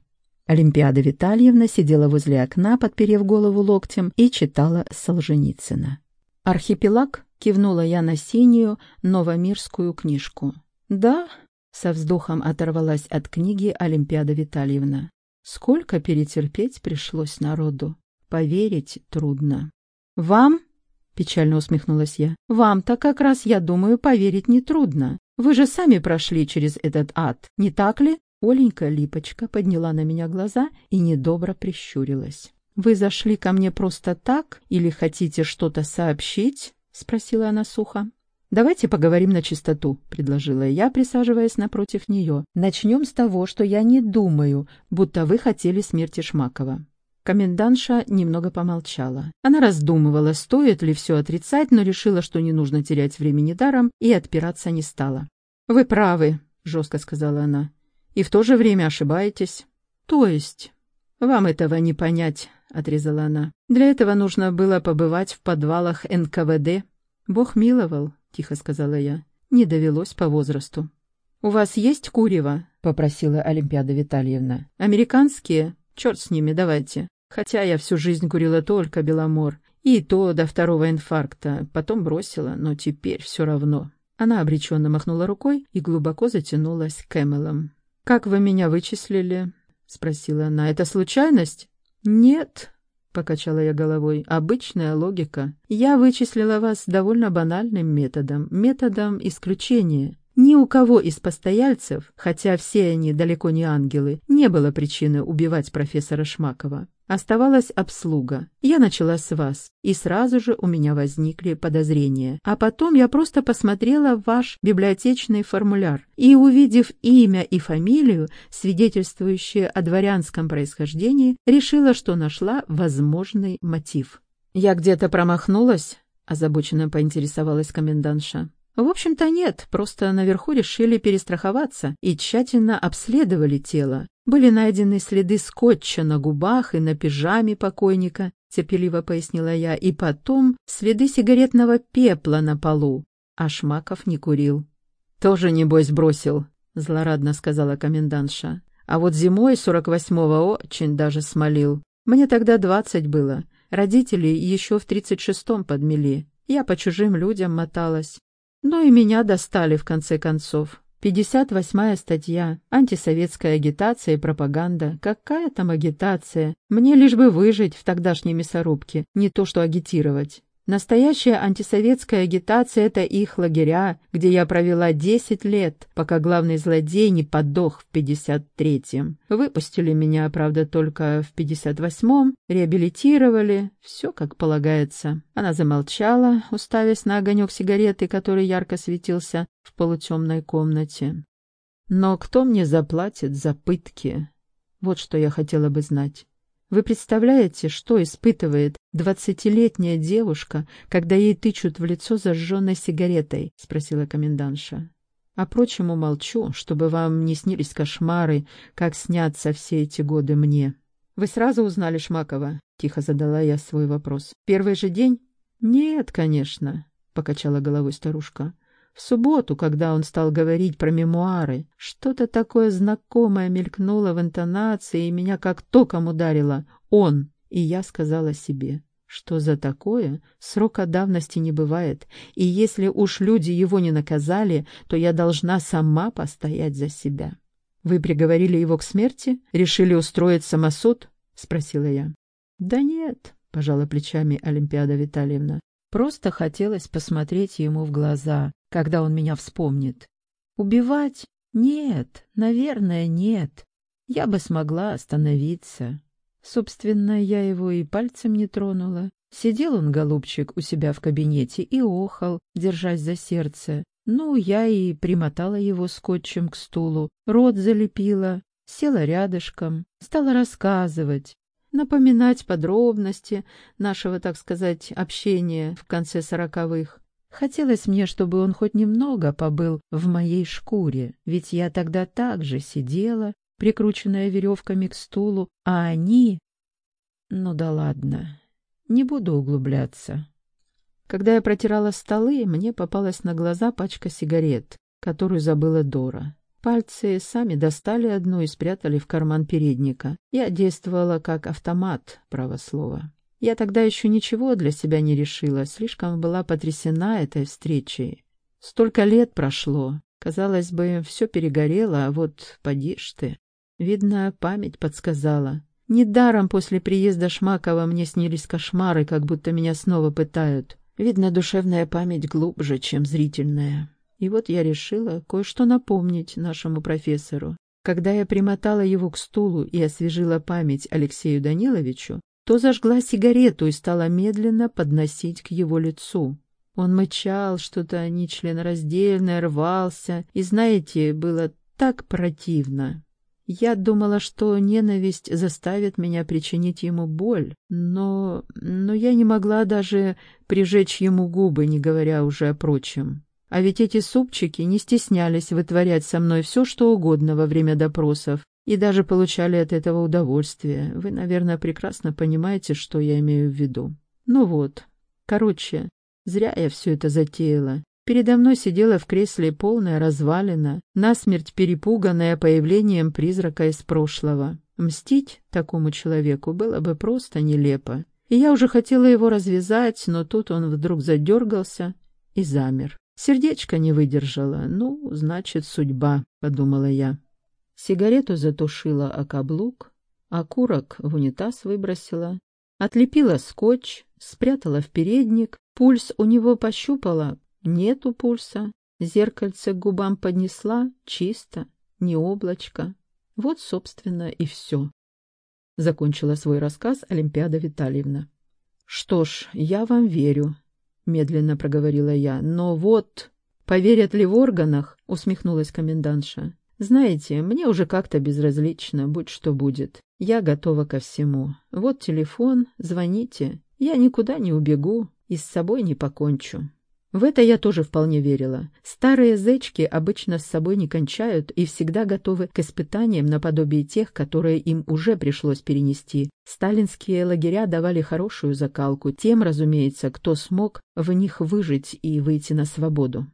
Олимпиада Витальевна сидела возле окна, подперев голову локтем, и читала Солженицына. «Архипелаг?» — кивнула я на синюю новомирскую книжку. «Да», — со вздохом оторвалась от книги Олимпиада Витальевна. Сколько перетерпеть пришлось народу. Поверить трудно. «Вам?» — печально усмехнулась я. «Вам-то как раз, я думаю, поверить нетрудно. Вы же сами прошли через этот ад, не так ли?» Оленька Липочка подняла на меня глаза и недобро прищурилась. «Вы зашли ко мне просто так или хотите что-то сообщить?» — спросила она сухо. «Давайте поговорим на чистоту», — предложила я, присаживаясь напротив нее. «Начнем с того, что я не думаю, будто вы хотели смерти Шмакова». Комендантша немного помолчала. Она раздумывала, стоит ли все отрицать, но решила, что не нужно терять времени даром, и отпираться не стала. «Вы правы», — жестко сказала она, — «и в то же время ошибаетесь». «То есть?» «Вам этого не понять», — отрезала она. «Для этого нужно было побывать в подвалах НКВД. Бог миловал, — тихо сказала я. «Не довелось по возрасту». «У вас есть курево?» — попросила Олимпиада Витальевна. «Американские? Черт с ними, давайте. Хотя я всю жизнь курила только Беломор. И то до второго инфаркта. Потом бросила, но теперь все равно». Она обреченно махнула рукой и глубоко затянулась Кэмелом. «Как вы меня вычислили?» — спросила она. «Это случайность?» «Нет», — покачала я головой. «Обычная логика. Я вычислила вас довольно банальным методом, методом исключения. Ни у кого из постояльцев, хотя все они далеко не ангелы, не было причины убивать профессора Шмакова. Оставалась обслуга. Я начала с вас, и сразу же у меня возникли подозрения. А потом я просто посмотрела ваш библиотечный формуляр и, увидев имя и фамилию, свидетельствующие о дворянском происхождении, решила, что нашла возможный мотив. «Я где-то промахнулась?» – озабоченно поинтересовалась комендантша. В общем-то нет, просто наверху решили перестраховаться и тщательно обследовали тело. Были найдены следы скотча на губах и на пижаме покойника, терпеливо пояснила я, и потом следы сигаретного пепла на полу. А Шмаков не курил. «Тоже, небось, бросил», — злорадно сказала комендантша. «А вот зимой сорок восьмого очень даже смолил. Мне тогда двадцать было. Родители еще в тридцать шестом подмели. Я по чужим людям моталась. Но и меня достали в конце концов. 58-я статья. Антисоветская агитация и пропаганда. Какая там агитация? Мне лишь бы выжить в тогдашней мясорубке, не то что агитировать. Настоящая антисоветская агитация — это их лагеря, где я провела 10 лет, пока главный злодей не подох в 53-м. Выпустили меня, правда, только в 58-м, реабилитировали, все как полагается. Она замолчала, уставясь на огонек сигареты, который ярко светился в полутемной комнате. Но кто мне заплатит за пытки? Вот что я хотела бы знать. Вы представляете, что испытывает двадцатилетняя девушка, когда ей тычут в лицо зажженной сигаретой? — спросила комендантша. А прочему молчу, чтобы вам не снились кошмары, как снятся все эти годы мне. Вы сразу узнали Шмакова? — тихо задала я свой вопрос. Первый же день? Нет, конечно, — покачала головой старушка. В субботу, когда он стал говорить про мемуары, что-то такое знакомое мелькнуло в интонации, и меня как током ударило. Он. И я сказала себе, что за такое срока давности не бывает, и если уж люди его не наказали, то я должна сама постоять за себя. «Вы приговорили его к смерти? Решили устроить самосуд?» — спросила я. «Да нет», — пожала плечами Олимпиада Витальевна. «Просто хотелось посмотреть ему в глаза, когда он меня вспомнит. Убивать? Нет, наверное, нет. Я бы смогла остановиться. Собственно, я его и пальцем не тронула. Сидел он, голубчик, у себя в кабинете и охал, держась за сердце. Ну, я и примотала его скотчем к стулу, рот залепила, села рядышком, стала рассказывать, напоминать подробности нашего, так сказать, общения в конце сороковых. Хотелось мне, чтобы он хоть немного побыл в моей шкуре, ведь я тогда также сидела, прикрученная веревками к стулу, а они... Ну да ладно, не буду углубляться. Когда я протирала столы, мне попалась на глаза пачка сигарет, которую забыла Дора. Пальцы сами достали одну и спрятали в карман передника. Я действовала как автомат, право слово. Я тогда еще ничего для себя не решила, слишком была потрясена этой встречей. Столько лет прошло. Казалось бы, все перегорело, а вот поди ж ты. Видно, память подсказала. Недаром после приезда Шмакова мне снились кошмары, как будто меня снова пытают. Видно, душевная память глубже, чем зрительная. И вот я решила кое-что напомнить нашему профессору. Когда я примотала его к стулу и освежила память Алексею Даниловичу, то зажгла сигарету и стала медленно подносить к его лицу. Он мычал, что-то нечленораздельное, рвался, и, знаете, было так противно. Я думала, что ненависть заставит меня причинить ему боль, но... но я не могла даже прижечь ему губы, не говоря уже о прочем. А ведь эти супчики не стеснялись вытворять со мной все, что угодно во время допросов, и даже получали от этого удовольствие. Вы, наверное, прекрасно понимаете, что я имею в виду. Ну вот. Короче, зря я все это затеяла. Передо мной сидела в кресле полная развалина, насмерть перепуганная появлением призрака из прошлого. Мстить такому человеку было бы просто нелепо. И я уже хотела его развязать, но тут он вдруг задергался и замер. Сердечко не выдержало. Ну, значит, судьба, подумала я. Сигарету затушила о каблук, окурок в унитаз выбросила, отлепила скотч, спрятала в передник, пульс у него пощупала, нету пульса, зеркальце к губам поднесла, чисто, не облачко. Вот, собственно, и все. Закончила свой рассказ Олимпиада Витальевна. «Что ж, я вам верю», — медленно проговорила я. «Но вот...» «Поверят ли в органах?» — усмехнулась комендантша. Знаете, мне уже как-то безразлично, будь что будет. Я готова ко всему. Вот телефон, звоните. Я никуда не убегу и с собой не покончу. В это я тоже вполне верила. Старые зечки обычно с собой не кончают и всегда готовы к испытаниям наподобие тех, которые им уже пришлось перенести. Сталинские лагеря давали хорошую закалку тем, разумеется, кто смог в них выжить и выйти на свободу.